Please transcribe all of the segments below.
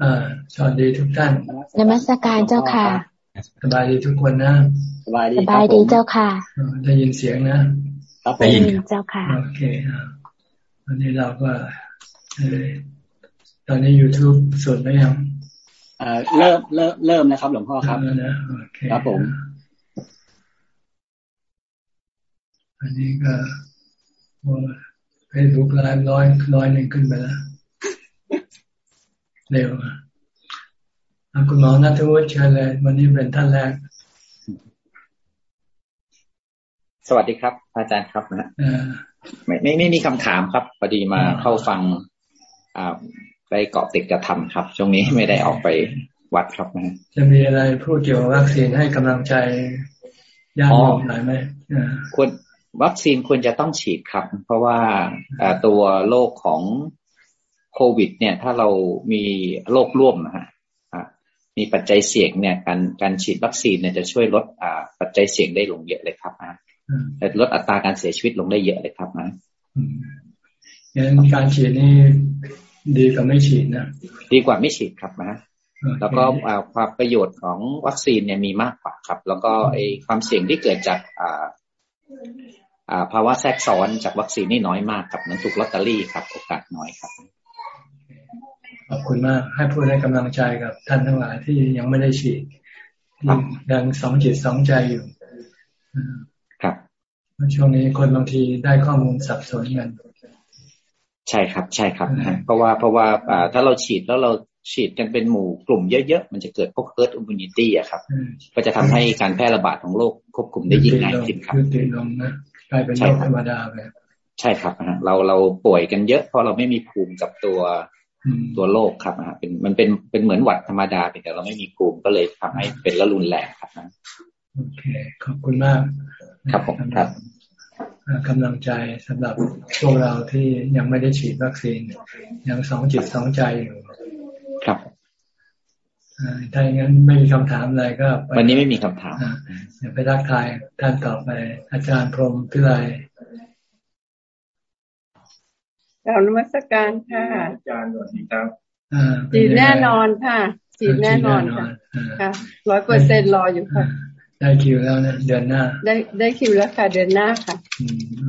อ่าสวัสดีทุกท่านนมัสการเจ้าค่ะ สบายดีทุกคนนะสบายดีสบายดีเจ้าค่ะ ได้ยินเสียงนะได้ยินเจ้าค่ะ โอเควันนี้เราก็ตอนนี้ YouTube สดไหมยังเริ่มเริ่มเริ่มนะครับ หลวงพ่อครับครับผมอันนี้ก็Facebook Live ร้อยร้อยหนึ่งขึ้นไปแล้ว เร็วคุณหมอนัทวุฒิเชิญเลยวันนี้เป็นท่านแรก สวัสดีครับ อาจารย์ครับนะไม่ไม่ไม่มีคำถามครับพอดีมาเข้าฟังอ่าได้เกาะติดพระธรรมครับ ช่วงนี้ไม่ได้ออกไปวัดครับนะจะมีอะไรพูดเกี่ยวกับวัคซีนให้กำลังใจญาติโยมหน่อยไหมควรวัคซีนควรจะต้องฉีดครับ เพราะว่าตัวโรคของ โควิด เนี่ย ถ้าเรามีโรคร่วมนะฮะมีปัจจัยเสี่ยงเนี่ยการการฉีดวัคซีนเนี่ยจะช่วยลดอ่าปัจจัยเสี่ยงได้ลงเยอะเลยครับนะลดอัตราการเสียชีวิตลงได้เยอะเลยครับนะงั้นการฉีดนี่ดีกว่าไม่ฉีดนะดีกว่าไม่ฉีดครับนะแล้วก็ความประโยชน์ของวัคซีนเนี่ยมีมากกว่าครับ แล้วก็ไอความเสี่ยงที่เกิดจากอ่าภาวะแทรกซ้อนจากวัคซีนนี่น้อยมากครับมันถูกลอตเตอรี่ครับ โอกาสน้อยครับ ขอบคุณมาก ให้พูดให้กำลังใจกับท่านทั้งหลายที่ยังไม่ได้ฉีดยังสองจิตสองใจอยู่ครับช่วงนี้คนบางทีได้ข้อมูลสับสนกันใช่ครับ ใช่ครับนะเพราะว่าเพราะว่าถ้าเราฉีดแล้วเราฉีดกันเป็นหมู่กลุ่มเยอะๆ มันจะเกิดพวก herd immunity อะครับ ก็จะทำให้การแพร่ระบาดของโรคควบคุมได้ยิ่งง่ายขึ้นครับยืดลงนะกลายเป็นโรคธรรมดาไปใช่ครับนะเราเราป่วยกันเยอะเพราะเราไม่มีภูมิกับตัว ตัวโรคครับนะเป็นมันเป็นเป็นเหมือนหวัดธรรมดาแต่เราไม่มีภูมิก็เลยทำให้เป็นละรุนแรงครับนะโอเคขอบคุณมาก ครับผมครับกำลังใจสำหรับพวกเราที่ยังไม่ได้ฉีดวัคซีน ยังสองจิตสองใจอยู่ครับถ้าอย่างนั้นไม่มีคำถามอะไรก็ วันนี้ไม่มีคำถามเดี๋ยวไปรักทายท่านต่อไป อาจารย์พรหมพิไล กล่าวนมัสการค่ะอาจารย์สวัสดีครับฉีดแน่นอนค่ะฉีดแน่นอนค่ะค่ะร้อยเปอร์เซ็นรออยู่ค่ะ ได้คิวแล้วนะเดือนหน้า ได้ได้คิวแล้วค่ะ เดือนหน้าค่ะ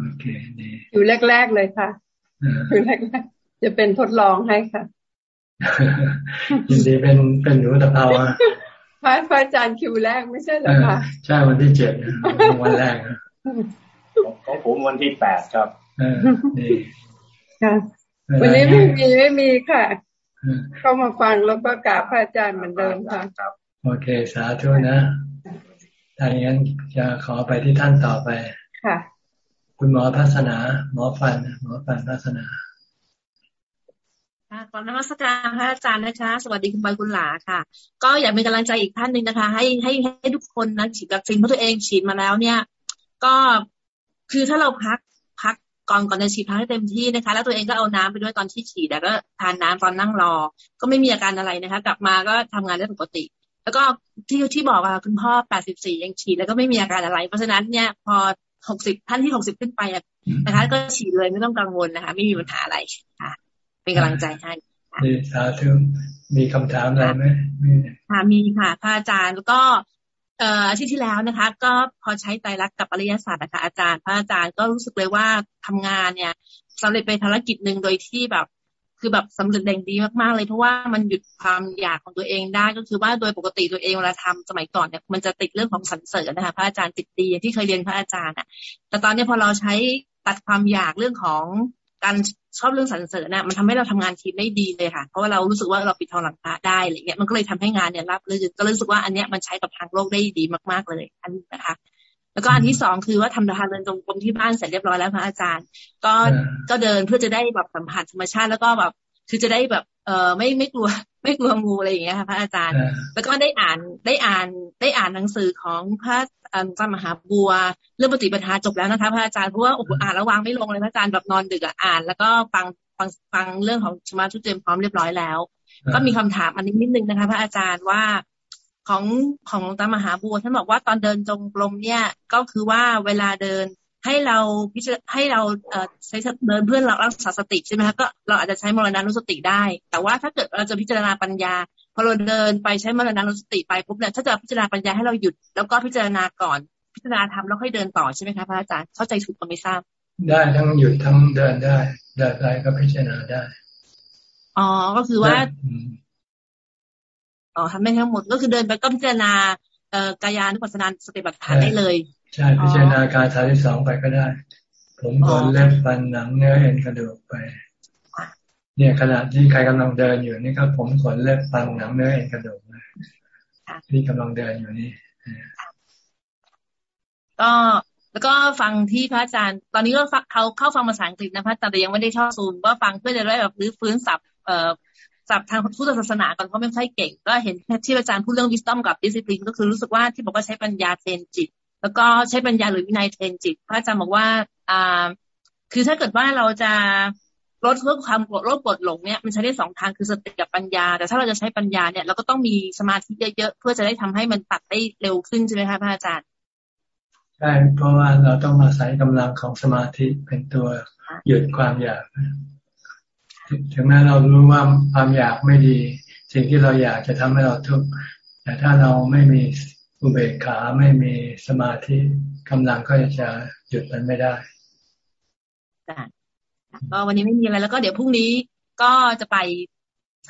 โอเคดีคิวแรกๆเลยค่ะคิวแรกๆจะเป็นทดลองให้ค่ะยินดีเป็นเป็นหนูตะเภาอะพระอาจารย์คิวแรกไม่ใช่หรอคะใช่วันที่เจ็ดวันแรกของผมวันที่แปดครับดี ค่ะวันนี้ไม่มีไม่มีค่ะ เข้ามาฟังแล้วก็กราบพระอาจารย์เหมือนเดิมค่ะโอเค สาธุนะถ้าอย่างนั้นจะขอไปที่ท่านต่อไป ค่ะ คุณหมอพัฒนา หมอฟัน หมอฟันพัฒนาค่ะขอนมัสการพระอาจารย์นะคะ สวัสดีคุณบอยคุณหลาค่ะ ก็อยากเป็นกำลังใจอีกท่านหนึ่งนะคะ ให้ให้ให้ทุกคนนะฉีดวัคซีนเพราะตัวเองฉีดมาแล้วเนี่ย ก็คือถ้าเราพักพั กก่อนก่อนจะฉีดพักให้เต็มที่นะคะ แล้วตัวเองก็เอาน้ำไปด้วยตอนที่ฉีดแต่ก็ทานน้ำตอนนั่งรอ ก็ไม่มีอาการอะไรนะคะ กลับมาก็ทำงานได้ปกติ แล้วก็ที่ที่บอกว่าคุณพ่อแปดสิบสี่ยังฉีดแล้วก็ไม่มีอาการอะไร เพราะฉะนั้นเนี่ยพอหกสิบท่านที่หกสิบขึ้นไปนะคะ ก็ฉีดเลยไม่ต้องกังวลนะคะ ไม่มีปัญหาอะไรค่ะ เป็นกำลังใจให้ดีสาธุมีคำถามอะไรไหมค่ะมีค่ะพระอาจารย์แล้วก็เอ่ออาทิตย์ที่แล้วนะคะ ก็พอใช้ไตรลักษณ์กับอริยศาสตร์นะคะอาจารย์ พระอาจารย์ก็รู้สึกเลยว่าทำงานเนี่ยสำเร็จไปภารกิจหนึ่งโดยที่แบบ คือแบบสำเร็จแรงดีมากๆเลยเพราะว่ามันหยุดความอยากของตัวเองได้ก็คือว่าโดยปกติตัวเองเวลาทำสมัยก่อนเนี่ยมันจะติดเรื่องของสันเสริญนะคะพระอาจารย์ติดดีที่เคยเรียนพระอาจารย์อะ แต่ตอนนี้พอเราใช้ตัดความอยากเรื่องของ การชอบเรื่องสรรเสริญนะมันทำให้เราทำงานทีมได้ดีเลยค่ะ เพราะว่าเรารู้สึกว่าเราปิดทองหลังพระได้อะไรเงี้ยมันก็เลยทำให้งานเนี่ยรับเลยก็รู้สึกว่าอันเนี้ยมันใช้กับทางโลกได้ดีมากๆเลยอันนี้นะคะ แล้วก็อันที่สองคือว่าทำทางเดินตรงกรมที่บ้านเสร็จเรียบร้อยแล้วพระอาจารย์ ก็ก็เดินเพื่อจะได้แบบสัมผัสธรรมชาติแล้วก็แบบ คือจะได้แบบเออไม่ไม่กลัว ไม่กลัวงูอะไรอย่างเงี้ยค่ะพระอาจารย์ แล้วก็ได้อ่านได้อ่านได้อ่านหนังสือของพระอาจารย์มหาบัว เรื่องปฏิปทาจบแล้วนะคะ พระอาจารย์เพราะว่าโอ้โหอ่านแล้ววางไม่ลงเลยพระอาจารย์แบบนอนดึกอ่าน แล้วก็ฟังฟังฟังเรื่องของสมาธิเตรียมพร้อมเรียบร้อยแล้ว ก็มีคำถามอันนี้นิดนึงนะคะ พระอาจารย์ว่าของของตามหาบัวท่านบอกว่าตอนเดินจงกรมเนี่ยก็คือว่าเวลาเดิน ให้เราพิจารให้เราเอ่อใช้เดินเพื่อเรารักษาสติใช่ไหมคะก็เราอาจจะใช้มรณานุสติได้ แต่ว่าถ้าเกิดเราจะพิจารณาปัญญาพอเราเดินไปใช้มรณานุสติไปปุ๊บเนี่ยถ้าจะพิจารณาปัญญาให้เราหยุด แล้วก็พิจารณาก่อนพิจารณาทำแล้วค่อยเดินต่อใช่ไหมคะพระอาจารย์เข้าใจถูกก็ไม่ทราบ ได้ทั้งหยุดทั้งเดินได้เดินไปก็พิจารณาได้อ๋อก็คือว่าอ๋อทำได้ทั้งหมดก็คือเดินไปก็พิจารณาเอ่อกายานุปัสสนาสติปัฏฐานได้เลย ใช่พิจารณาการทาที่สองไปก็ได้ ผมขนเล็บฟันหนังเนื้อเอ็นกระดูกไป เนี่ยขณะที่ใครกำลังเดินอยู่นี่ก็ผมขนเล็บฟันหนังเนื้อเอ็นกระดูกนะที่กำลังเดินอยู่นี่ก็แล้วก็ฟังที่พระอาจารย์ ตอนนี้ก็เขาเข้าฟังภาษาอังกฤษนะพระอาจารย์แต่ยังไม่ได้ชอบซูมก็ฟังเพื่อจะได้แบบรื้อฟื้นศัพท์เอ่อศัพท์ทางพุทธศาสนาก่อนเพราะไม่ค่อยเก่ง ก็เห็นที่อาจารย์พูดเรื่อง wisdom กับ discipline ก็คือรู้สึกว่าที่บอกว่าใช้ปัญญา train จิต แล้วก็ใช้ปัญญาหรือวินัย train จิตพระอาจารย์บอกว่าอ่าคือถ้าเกิดว่าเราจะลดเรื่องความโกรธโลภโกรธหลงเนี่ยมันใช้ได้สองทางคือสติกับปัญญา แต่ถ้าเราจะใช้ปัญญาเนี่ยเราก็ต้องมีสมาธิเยอะๆเพื่อจะได้ทำให้มันตัดได้เร็วขึ้นใช่ไหมคะพระอาจารย์ใช่เพราะว่าเราต้องมาใช้กำลังของสมาธิเป็นตัวหยุดความอยากถึงแม้เรารู้ว่าความอยากไม่ดี สิ่งที่เราอยากจะทำให้เราทุกข์แต่ถ้าเราไม่มี อุเบกขาไม่มีสมาธิกำลังก็จะหยุดมันไม่ได้ก็วันนี้ไม่มีอะไรแล้วก็เดี๋ยวพรุ่งนี้ก็จะไป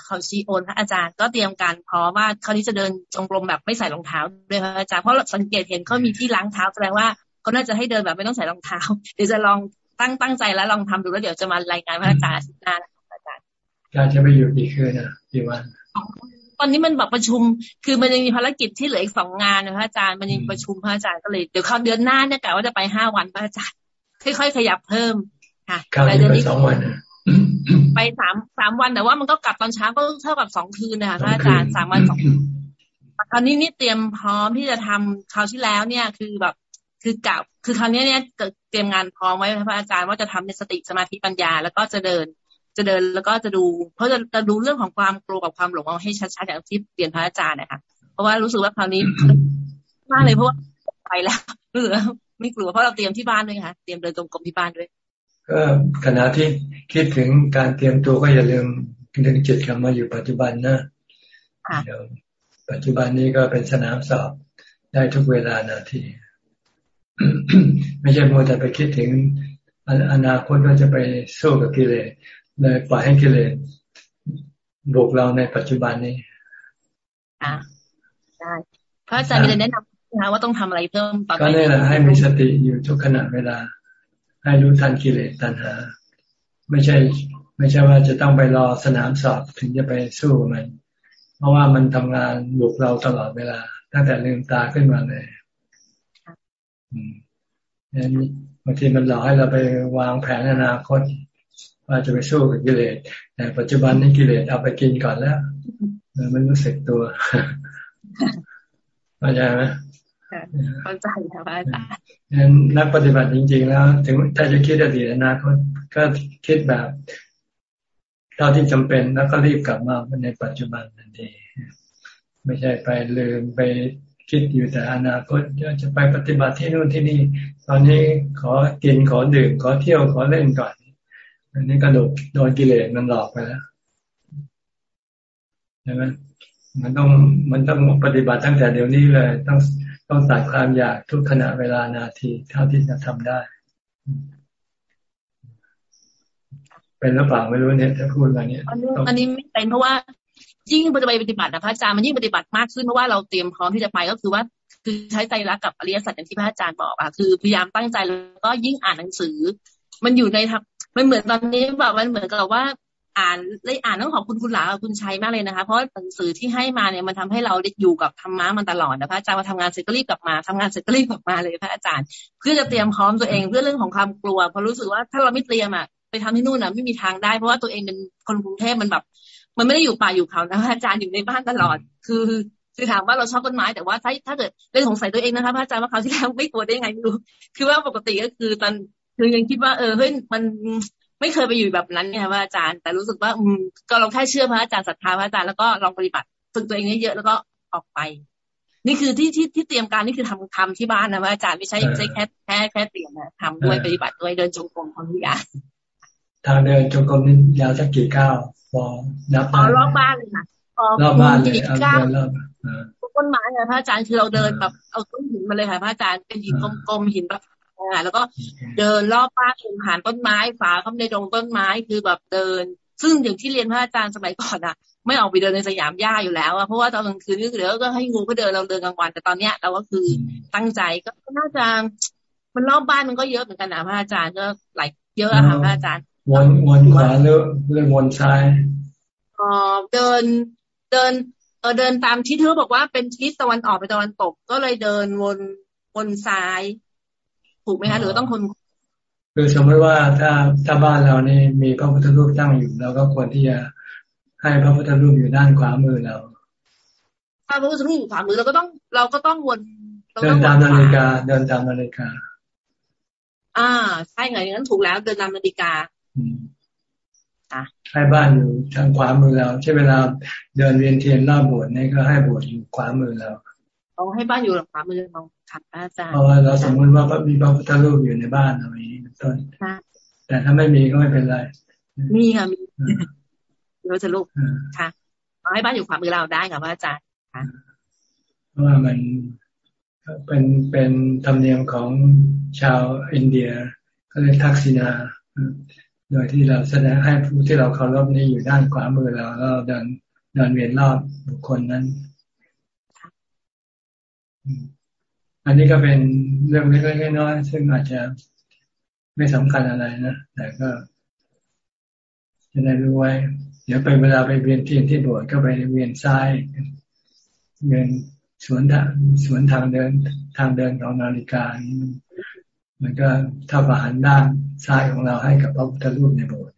เขาชีโอนพระอาจารย์ก็เตรียมการพร้อมว่าคราวนี้จะเดินจงกรมแบบไม่ใส่รองเท้าด้วยพระอาจารย์เพราะสังเกตเห็นเขามีที่ล้างเท้าแสดงว่าเขาน่าจะให้เดินแบบไม่ต้องใส่รองเท้าเดี๋ยวจะลองตั้งตั้งใจแล้วลองทำดูแล้วเดี๋ยวจะมารายงานพระอาจารย์อาทิตย์หน้าอาจารย์การจะไปอยู่กี่คืนนะกี่วันต อนนี้มันแบบประชุม คือมันยังมีภารกิจที่เหลืออีกสองงานนะพระอาจารย์มันยังประชุมพระอาจารย์ก็เลยเดี๋ยวเขาเดือนหน้าเนี่ยกะว่าจะไปห้าวันพระอาจารย์ค่อยๆขยับเพิ่มค่ะไปเดือนนี้สองวันไปสามสามวันแต่ว่ามันก็กลับตอนเช้าก็เท่ากับสองคืนนะคะพระอาจารย์สามวันสองคราวนี้นี่เตรียมพร้อมที่จะทำคราวที่แล้วเนี่ยคือแบบคือกับคือคราวนี้เนี่ยเตรียมงานพร้อมไว้พระอาจารย์ว่าจะทำในสติสมาธิปัญญา แล้วก็จะเดิน จะเดินแล้วก็จะดู เพราะจะจะดูเรื่องของความกลัวกับความหลงเอาให้ชัดๆอย่างที่เรียนพระอาจารย์นะคะเพราะว่ารู้สึกว่าคราวนี้มากเลยเพราะว่าไปแล้วรู้สึกไม่กลัวเพราะเราเตรียมที่บ้านด้วยค่ะเตรียมเดินตรงกรมที่บ้านด้วย ก็ขณะที่คิดถึงการเตรียมตัวก็อย่าลืมดึงจิตกลับมาอยู่ปัจจุบันนะเดี๋ยวปัจจุบันนี้ก็เป็นสนามสอบได้ทุกเวลานาที ไม่ใช่มัวแต่ไปคิดถึงอนาคตว่าจะไปสู้กับกิเลส เลยปล่อยให้กิเลสบุกเราในปัจจุบันนี้อ่าได้พระอาจารย์มีอะไรแนะนำนะว่าต้องทำอะไรเพิ่มต่อไปก็นี่แหละให้มีสติอยู่ทุกขณะเวลา ให้รู้ทันกิเลสตัณหา ไม่ใช่ ไม่ใช่ว่าจะต้องไปรอสนามสอบถึงจะไปสู้มัน เพราะว่ามันทำงานบุกเราตลอดเวลา ตั้งแต่ลืมตาขึ้นมาเลยอืมบางทีมันหลอกให้เราไปวางแผนอนาคต ว่าจะไปสู้กับกิเลสแต่ปัจจุบันนี้กิเลสเอาไปกินก่อนแล้วมันรู้สึกตัวเข้าใจไหมเข้าใจค่ะอาจารย์นักปฏิบัติจริง ๆ แล้ว ถึงถ้าจะคิดอดีตอนาคตก็คิดแบบเท่าที่จำเป็นแล้วก็รีบกลับมาในปัจจุบันนั่นเองไม่ใช่ไปลืมไปคิดอยู่แต่อนาคตจะไปปฏิบัติที่นู่นที่นี่ ตอนนี้ขอกินขอดื่มขอเที่ยวขอเล่นก่อน อันนี้กระโดดโดนกิเลสมันหลอกไปแล้วใช่ไหมมันต้องมันต้องปฏิบัติตั้งแต่เดี๋ยวนี้เลย ต้องต้องตัดความอยากทุกขณะเวลานาทีเท่าที่จะทำได้ เป็นหรือเปล่าไม่รู้เนี่ยถ้าพูดอะไรเนี่ยอันนี้ไม่เป็นเพราะว่ายิ่งปฏิบัติปฏิบัตินะพระอาจารย์มันยิ่งปฏิบัติมากขึ้นเพราะว่าเราเตรียมพร้อมที่จะไปก็คือว่า คือใช้ใจรักกับอริยสัจอย่างที่พระอาจารย์บอกอะคือพยายามตั้งใจแล้วก็ยิ่งอ่านหนังสือ มันอยู่ใน มันเหมือนตอนนี้แบบมันเหมือนกับว่าอ่านได้อ่านต้องขอบคุณคุณหลาคุณชัยมากเลยนะคะ เพราะหนังสือที่ให้มาเนี่ยมันทำให้เราได้อยู่กับธรรมะมันตลอดนะพระอาจารย์มาทำงานเสร็จก็รีบกลับมาทำงานเสร็จก็รีบกลับมาเลยพระอาจารย์เพื่อจะเตรียมพร้อมตัวเองเพื่อเรื่องของความกลัวเพราะรู้สึกว่าถ้าเราไม่เตรียมอะไปทำที่นู่นอะไม่มีทางได้ เพราะว่าตัวเองเป็นคนกรุงเทพมันแบบ มันไม่ได้อยู่ป่าอยู่เขานะพระอาจารย์อยู่ในบ้านตลอด คือคือถามว่าเราชอบต้นไม้แต่ว่าถ้าถ้าเกิดเรื่องสงสัยตัวเองนะคะพระอาจารย์ว่าเขาที่แล้วไม่กลัวได้ไงไม่รู้ คือว่าปกติก็คือตอน คือยังคิดว่าเออเฮ้ยมันไม่เคยไปอยู่แบบนั้นเนี่ยว่าอาจารย์ แต่รู้สึกว่าอืมก็เราแค่เชื่อพระอาจารย์ศรัทธาพระอาจารย์แล้วก็ลองปฏิบัติฝึกตัวเองเยอะๆแล้วก็ออกไป นี่คือที่ที่ที่เตรียมการนี่คือทำทำที่บ้านนะว่าอาจารย์ไม่ใช่ไม่ใช่แค่แค่แค่เตรียมนะทำด้วยปฏิบัติด้วยเดินจงกรมทำทุกอย่างทางเดินจงกรมนี่ยาวสักกี่ก้าวพอนับอ๋อรอบบ้านเลยค่ะรอบบ้านเลยเอาเดินรอบต้นไม้อะพระอาจารย์คือเราเดินแบบเอาต้นหินมาเลยค่ะพระอาจารย์เป็นหินกลมๆหินแบบ แล้วก็เดินรอบบ้านผ่านต้นไม้ฝาเข้าในดงต้นไม้คือแบบเดิน ซึ่งอย่างที่เรียนพระอาจารย์สมัยก่อนอะไม่ออกไปเดินในสยามหญ้าอยู่แล้วอะเพราะว่าตอนกลางคืนนี่เดี๋ยวก็ให้งูก็เดินเราเดินกลางวันแต่ตอนเนี้ยเราก็คือตั้งใจก็น่าจะมันรอบบ้านมันก็เยอะเหมือนกันนะพระอาจารย์ก็หลายเยอะอะค่ะพระอาจารย์วนวนขวาหรือหรือวนซ้ายอ๋อเดินเดินเออเดินตามที่เธอบอกว่าเป็นทิศตะวันออกไปตะวันตก ก็เลยเดินวนวนซ้าย ถูกไหมคะหรือต้องคน คือสมมติว่าถ้าถ้าบ้านเรานี่มีพระพุทธรูปตั้งอยู่เราก็ควรที่จะให้พระพุทธรูปอยู่ด้านขวามือเราถ้าพระพุทธรูปอยู่ขวามือเราก็ต้องเราก็ต้องวนเดินตามนาฬิกาเดินตามนาฬิกา อ่าใช่ไงอย่างนั้นถูกแล้วเดินตามนาฬิกาให้บ้านอยู่ทางขวามือเราใช่เวลาเดินเวียนเทียนรอบโบสถ์นี่ก็ให้โบสถ์อยู่ขวามือเรา เอาให้บ้านอยู่ขวามือเราค่ะอาจารย์เพราะว่าเราสมมติว่ามีพระพุทธรูปอยู่ในบ้านอะไรอย่างนี้ต้นแต่ถ้าไม่มีก็ไม่เป็นไร มีค่ะมีเราจะลูกค่ะเอาให้บ้านอยู่ขวามือเราได้ค่ะอาจารย์ค่ะเพราะว่ามันเป็นเป็นธรรมเนียมของชาวอินเดียก็เลยทักษิณาโดยที่เราแสดงให้ผู้ที่เราเคารพนี่อยู่ด้านขวามือเราแล้วเดินเดินเวียนรอบบุคคลนั้น อันนี้ก็เป็นเรื่องเล็กๆน้อยๆซึ่งอาจจะไม่สำคัญอะไรนะแต่ก็จะได้รู้ไว้ เดี๋ยวไปเวลาไปเวียนเทียนที่โบสถ์ก็ไปเวียนซ้ายเวียนสวนทางสวนทางเดินทางเดินของนาฬิกามันก็เท่ากับหันด้านซ้ายของเราให้กับพระพุทธรูปในโบสถ์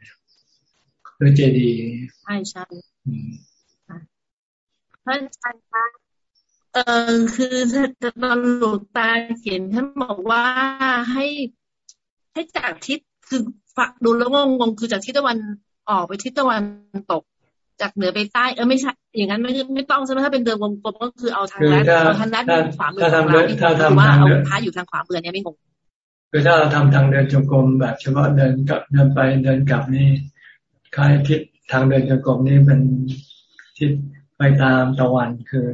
หรือเจดีย์ใช่ใช่พระอาจารย์คะ เออคือตอนหลวงตาเขียนท่านบอกว่าให้ให้จากทิศคือฝักดูแล้วงงงคือจากทิศตะวันออกไปทิศตะวันตก จากเหนือไปใต้เออไม่ใช่อย่างนั้นไม่ไม่ต้องใช่ไหมถ้าเป็นเดิมวงกลมก็คือเอาทางลัดเอาทางลัดขวามือของเราที่คือว่าเอาพระอยู่ทางขวามือเนี้ยไม่งงคือถ้าเราทำทางเดินจงกรมแบบเฉพาะเดินกับเดินไปเดินกลับนี่คล้ายทิศทางเดินจงกรมนี่เป็นทิศไปตามตะวันคือ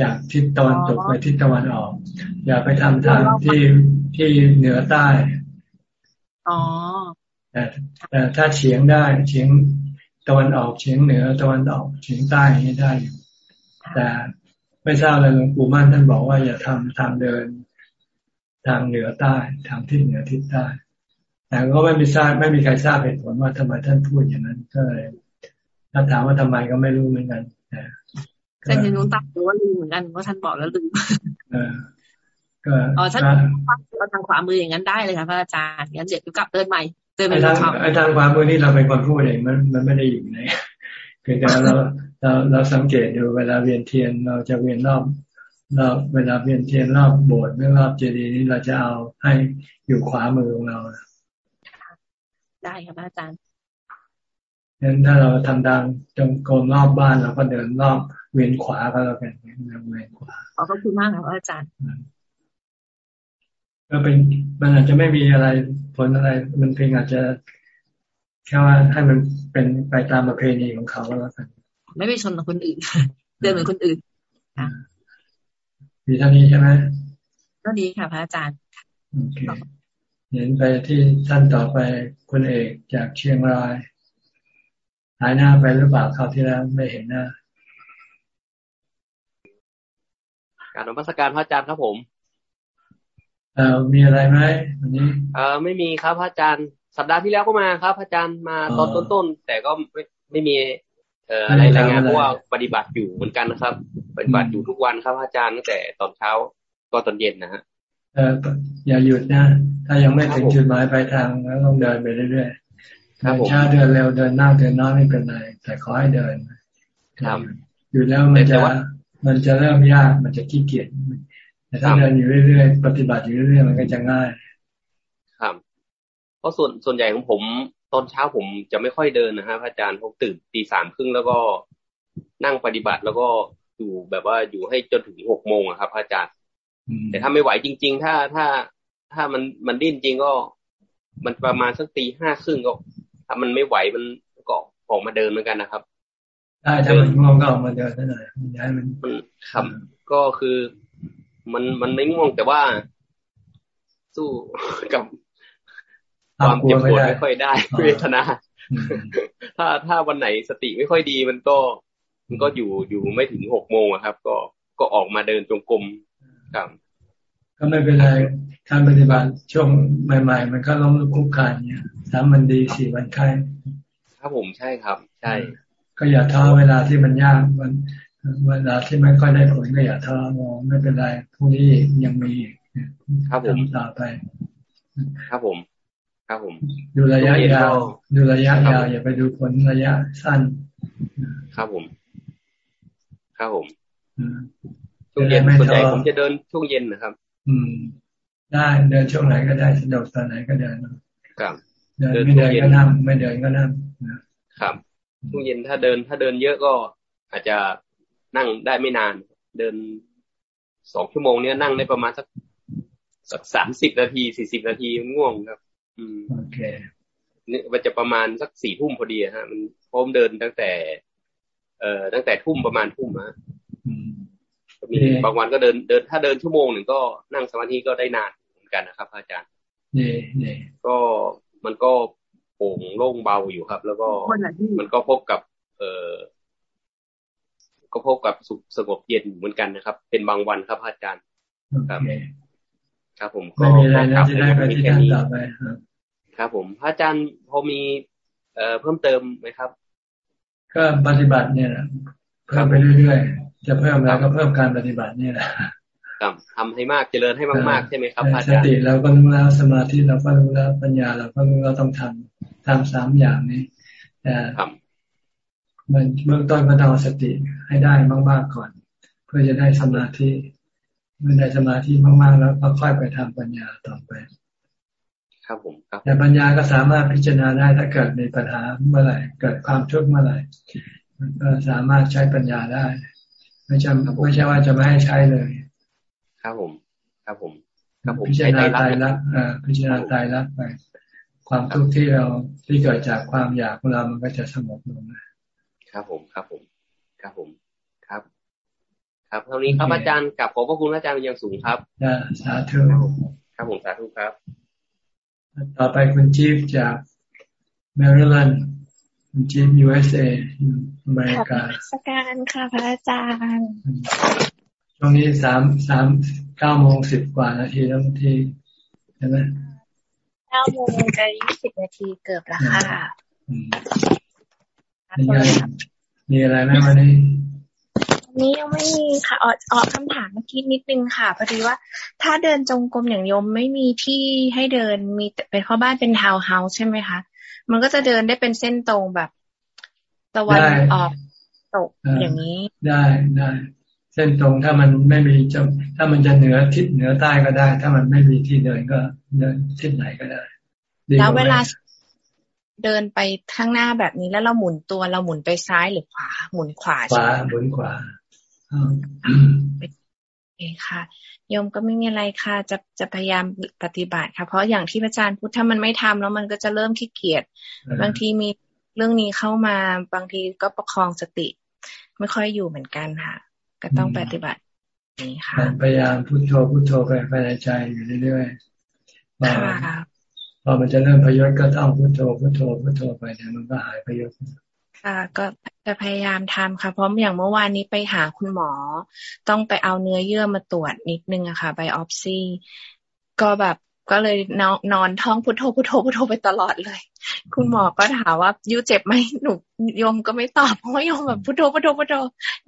จากทิศตะวันตกไปทิศตะวันออก อย่าไปทำทางที่ที่เหนือใต้แต่แต่ถ้าเฉียงได้เฉียงตะวันออกเฉียงเหนือตะวันออกเฉียงใต้นี้ได้ แต่ไม่ทราบเลยหลวงปู่มั่นท่านบอกว่าอย่าทำทางเดิน ทางเหนือใต้ทางทิศเหนือทิศใต้แต่ก็ไม่มีทราบไม่มีใครทราบเหตุผลว่าทำไมท่านพูดอย่างนั้นก็เลยถ้าถามว่าทำไมก็ไม่รู้เหมือนกัน แต่ในนู้นตัดว่าลืมเหมือนกันว่าท่านบอกแล้วลืมก็อ๋อท่านทางขวามืออย่างนั้นได้เลยค่ะพระอาจารย์งั้นเดี๋ยวกลับเดินใหม่เดินไปทางไอ้ทางขวามือนี่เราเป็นคนพูดเองมันมันไม่ได้อยู่ในคือแต่เราเราเราสังเกตดูเวลาเวียนเทียนเราจะเวียนรอบเราเวลาเวียนเทียนรอบโบสถ์ไม่รอบเจดีย์นี้เราจะเอาให้อยู่ขวามือของเราได้ครับอาจารย์งั้นถ้าเราทำดังจงกรมรอบบ้านเราก็เดินรอบ เวียนขวาก็แล้วกันเวียนขวาขอบคุณมากครับอาจารย์ก็เป็นมันอาจจะไม่มีอะไรผลอะไร มันเพียงอาจจะแค่ว่าให้มันเป็นไปตามประเพณีของเขาแล้วกัน ไม่ไปชนกับคนอื่นเดินเหมือนคนอื่นมีเท่านี้ใช่ไหมเท่านี้ค่ะพระอาจารย์โอเคเห็นไปที่ท่านต่อไปคุณเอกจากเชียงรายหายหน้าไปหรือเปล่าคราวที่แล้วไม่เห็นหน้า การนมัสการพระอาจารย์ครับผมเอ่อมีอะไรไหมวันนี้เอ่อไม่มีครับพระอาจารย์ สัปดาห์ที่แล้วก็มาครับพระอาจารย์มาตอนต้นๆแต่ก็ไม่ไม่มี เอ่ออะไรรายงานเพราะว่าปฏิบัติอยู่เหมือนกันนะครับ ปฏิบัติอยู่ทุกวันครับอาจารย์ตั้งแต่ตอนเช้าก็ตอนเย็นนะฮะเอออย่าหยุดนะ ถ้ายังไม่ถึงจุดหมายปลายทางแล้วต้องเดินไปเรื่อยๆเดินช้าเดินเร็วเดินหน้าเดินน้อยไม่เป็นไรแต่ขอให้เดินครับอยู่แล้วมันจะ มันจะเริ่มยากมันจะขี้เกียจแต่ถ้าเดินอยู่เรื่อยๆปฏิบัติอยู่เรื่อยๆมันก็จะง่าย ครับ เพราะส่วนส่วนใหญ่ของผม ตอนเช้าผมจะไม่ค่อยเดินนะฮะพระอาจารย์ผมตื่นตีสามครึ่งแล้วก็นั่งปฏิบัติแล้วก็อยู่แบบว่าอยู่ให้จนถึงหกโมงอะครับพระอาจารย์ แต่ถ้าไม่ไหวจริง ๆ ถ้าถ้าถ้ามันมันดิ้นจริงก็ มันประมาณสักตีห้าครึ่งก็ถ้ามันไม่ไหวมันก็ออกมาเดินเหมือนกันนะครับ ได้ถ้ามันง่วงก็ออกมาเดินได้หน่อยย้ายมันมันครับ ก็คือมันมันไม่ง่วงแต่ว่า สู้กับความเจ็บปวดไม่ค่อยได้เวทนา ถ้าถ้าวันไหนสติไม่ค่อยดีมันก็ มันก็อยู่อยู่ไม่ถึงหกโมงครับ ก็ก็ออกมาเดินจงกรมครับก็ไม่เป็นไรการปฏิบัติช่วงใหม่ ๆ มันก็ล้มลุกคุกคานเนี่ยสามวันดีสี่วันไข้ครับผมใช่ครับ ใช่ ก็อย่าท้อเวลาที่มันยากมันเวลาที่ไม่ค่อยได้ผลก็อย่าท้อมองไม่เป็นไรพรุ่งนี้ยังมีครับผมต่อไป ครับผม ครับผม ดูระยะยาวดูระยะยาวอย่าไปดูผลระยะสั้น ครับผม ครับผมช่วงเย็นส่วนใหญ่ผมจะเดินช่วงเย็นนะครับ อืม ได้เดินช่วงไหนก็ได้สะดวกตอนไหนก็เดินครับเดินไม่เดินก็นั่งไม่เดินก็นั่งครับ ช่วงเย็นถ้าเดิน ถ้าเดินเยอะก็อาจจะนั่งได้ไม่นาน เดินสองชั่วโมงเนี้ยนั่งได้ประมาณสักสักสามสิบนาทีสี่สิบนาทีง่วงครับ อืมโอเคนี่มันจะประมาณสักสี่ทุ่มพอดีฮะ มันพร้อมเดินตั้งแต่ เอ่อตั้งแต่ทุ่มประมาณทุ่มฮะมีบางวันก็เดินเดิน ถ้าเดินชั่วโมงหนึ่งก็นั่งสมาธิก็ได้นานเหมือนกันนะครับ อาจารย์นี่นี่ก็มันก็ โป่งโล่งเบาอยู่ครับ แล้วก็มันก็พบกับ เอ่อก็พบกับสุขสงบเย็นเหมือนกันนะครับ เป็นบางวันครับอาจารย์ครับครับผมก็ไม่มีอะไรนะที่ได้ไปที่การต่อไปครับผมพระอาจารย์พอมีเอ่อเพิ่มเติมไหมครับ ก็ปฏิบัติเนี่ยเพิ่มไปเรื่อยๆจะเพิ่มแล้วก็เพิ่มการปฏิบัตินี่แหละ ครับทำให้มากเจริญให้มากๆใช่ไหมครับอาจารย์สติเราก็รู้แล้วสมาธิเราก็รู้แล้วปัญญาเราก็รู้เราต้องทำทำสามอย่างนี้แต่มันเบื้องต้นก็ต้องสติให้ได้มากๆก่อน เพื่อจะได้สมาธิเมื่อได้สมาธิมากๆ แล้วก็ค่อยไปทำปัญญาต่อไป ครับผมครับแต่ปัญญาก็สามารถพิจารณาได้ถ้าเกิดมีปัญหาเมื่อไหร่ เกิดความทุกข์เมื่อไหร่ก็สามารถใช้ปัญญาได้ ไม่ใช่ไม่ใช่ว่าจะไม่ให้ใช้เลย ครับผม ครับผมครับผมพิจารณาตายรักพิจารณาตายรักไป ความทุกข์ที่เราที่เกิดจากความอยากของเรามันก็จะสงบลงครับผมครับผม ครับผมครับ ครับเท่านี้ครับอาจารย์กับขอบพระคุณอาจารย์ยังสูงครับสาธุครับผมสาธุครับ ต่อไปคุณจี๊ฟจากแมริแลนด์คุณจี๊ฟ USA อเมริกาสการค่ะพระอาจารย์ ช่วงนี้สามสามเก้าโมงสิบกว่านาทีแล้วบางทีใช่ไหมเก้าโมงจะยี่สิบนาทีเกือบแล้วค่ะมีอะไรมีอะไรไหมวันนี้นี้ยังไม่มีค่ะอออคำถามเมื่อกี้นิดนึงค่ะพอดีว่า ถ้าเดินจงกรมอย่างโยมไม่มีที่ให้เดินมีเป็นเพราะบ้านเป็นทาวน์เฮาส์ใช่ไหมคะมันก็จะเดินได้เป็นเส้นตรงแบบตะวันออกตกอย่างนี้ ได้ได้ เส้นตรงถ้ามันไม่มีจะถ้ามันจะเหนือทิศเหนือใต้ก็ได้ ถ้ามันไม่มีที่เดินก็เดินทิศไหนก็ได้แล้วเวลาเดินไปข้างหน้าแบบนี้แล้วเราหมุนตัวเราหมุนไปซ้ายหรือขวา หมุนขวาขวาหมุนขวาโอเคค่ะโยมก็ไม่มีอะไรค่ะ จะจะพยายามปฏิบัติค่ะ เพราะอย่างที่อาจารย์พูดถ้ามันไม่ทำแล้วมันก็จะเริ่มขี้เกียจบางทีมีเรื่องนี้เข้ามาบางทีก็ประคองสติ ไม่ค่อยอยู่เหมือนกันค่ะ ก็ต้องปฏิบัตินี้ค่ะพยายามพุโทโธพุโทโธไปภายในใจอยู่เรื่อยๆพอมันจะเริ่มพยศก็ต้องพุโทโธพุโทโธพุโทโธไปเดี๋ยวมันก็หายพยศค่ะก็จะพยายามทำค่ะ เพราะอย่างเมื่อวานนี้ไปหาคุณหมอ ต้องไปเอาเนื้อเยื่อมาตรวจนิดนึงอะค่ะไบออปซีก็แบบ ก็เลยนอนนอนท้องพุทโธพุทโธพุทโธไปตลอดเลย คุณหมอก็ถามว่ายูเจ็บไหมหนูโยมก็ไม่ตอบเพราะโยมแบบพุทโธพุทโธพุทโธ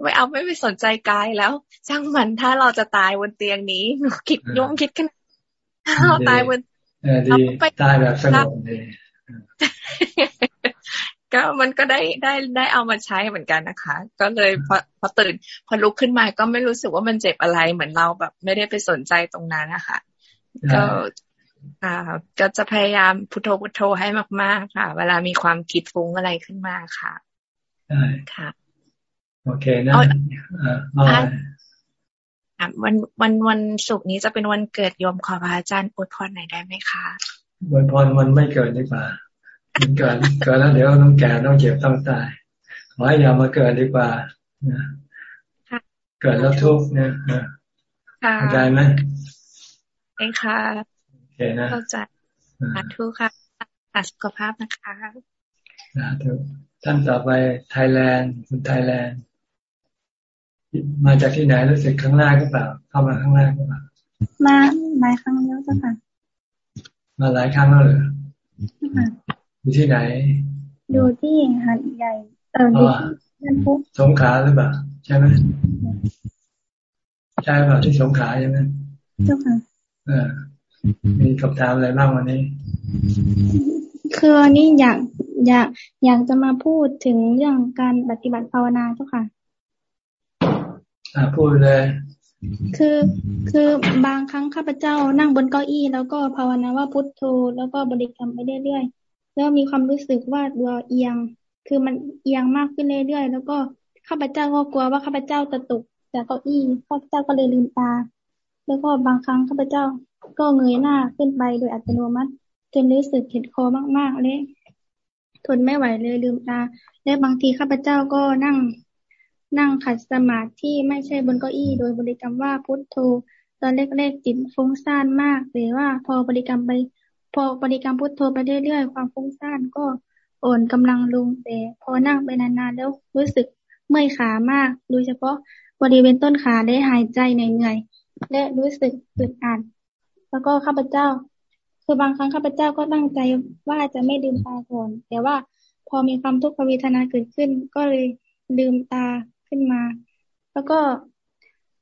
ไม่เอาไม่ไปสนใจกายแล้วช่างมันถ้าเราจะตายบนเตียงนี้หนูคิดโยมคิดกันถ้าเราตายบนเออดีตายแบบสงบดีก็มันก็ได้ได้ได้เอามาใช้เหมือนกันนะคะ ก็เลยพอพอตื่น พอลุกขึ้นมาก็ไม่รู้สึกว่ามันเจ็บอะไรเหมือนเราแบบ ไม่ได้ไปสนใจตรงนั้นนะคะก็ อ่าก็จะพยายามพุทโธพุทโธให้มาก ๆ ค่ะ เวลามีความคิดฟุ้งอะไรขึ้นมาค่ะได้ค่ะ โอเคนะอ่าวันวันวันศุกร์นี้จะเป็นวันเกิดโยมขอพระอาจารย์อวยพรหน่อยได้ไหมคะอวยพรมันไม่เกิดดีกว่ามันเกิดเกิดแล้วเดี๋ยวต้องแก่ต้องเจ็บต้องตายขอให้อย่ามาเกิดดีกว่าเกิดแล้วทุกข์เนี่ยเข้าใจไหมใช่ค่ะโอเคนะ เข้าใจสาธุค่ะสุขภาพนะคะสาธุท่านต่อไปไทยแลนด์คุณไทยแลนด์ มาจากที่ไหนรู้สึกครั้งแรกหรือเปล่า เข้ามาครั้งแรกหรือเปล่ามาหลายครั้งแล้วจ้ะค่ะ มาหลายครั้งแล้วเหรออยู่ที่ไหนอยู่ที่หัดใหญ่เอออยู่ที่พุสงขาหรือเปล่าใช่ไหมใช่เปล่าที่สงขาใช่ไหมเจ้าค่ะเออ มีคำถามอะไรบ้างวันนี้ คือวันนี้อยากอยากอยากจะมาพูดถึงเรื่องการปฏิบัติภาวนาเจ้าค่ะอ่าพูดเลยคือคือบางครั้งข้าพเจ้านั่งบนเก้าอี้ แล้วก็ภาวนาว่าพุทโธแล้วก็บริกรรมไปเรื่อยๆแล้วมีความรู้สึกว่าตัวเอียง คือมันเอียงมากขึ้นเรื่อยๆแล้วก็ข้าพเจ้าก็กลัวว่าข้าพเจ้าจะตกจากเก้าอี้ข้าพเจ้าก็เลยลืมตา แล้วก็บางครั้งข้าพเจ้า ก็เงยหน้าขึ้นไปโดยอัตโนมัติ จนรู้สึกเห็ดคอมากๆเลยทนไม่ไหวเลยลืมตา และบางทีข้าพเจ้าก็นั่ง นั่งขัดสมาธิไม่ใช่บนเก้าอี้โดยบริกรรมว่าพุทโธตอนแรกๆจิตฟุ้งซ่านมากหรือว่าพอบริกรรมไป พอบริกรรมพุทโธไปเรื่อยๆความฟุ้งซ่านก็อ่อนกำลังลงแต่พอนั่งไปนานๆแล้วรู้สึกเมื่อยขามาก โดยเฉพาะบริเวณต้นขาได้หายใจเหนื่อยๆและรู้สึกอึดอัด แล้วก็ข้าพเจ้า คือบางครั้งข้าพเจ้าก็ตั้งใจว่าจะไม่ลืมตาก่อน แต่ว่าพอมีความทุกขเวทนาเกิดขึ้น ก็เลยลืมตาขึ้นมา แล้วก็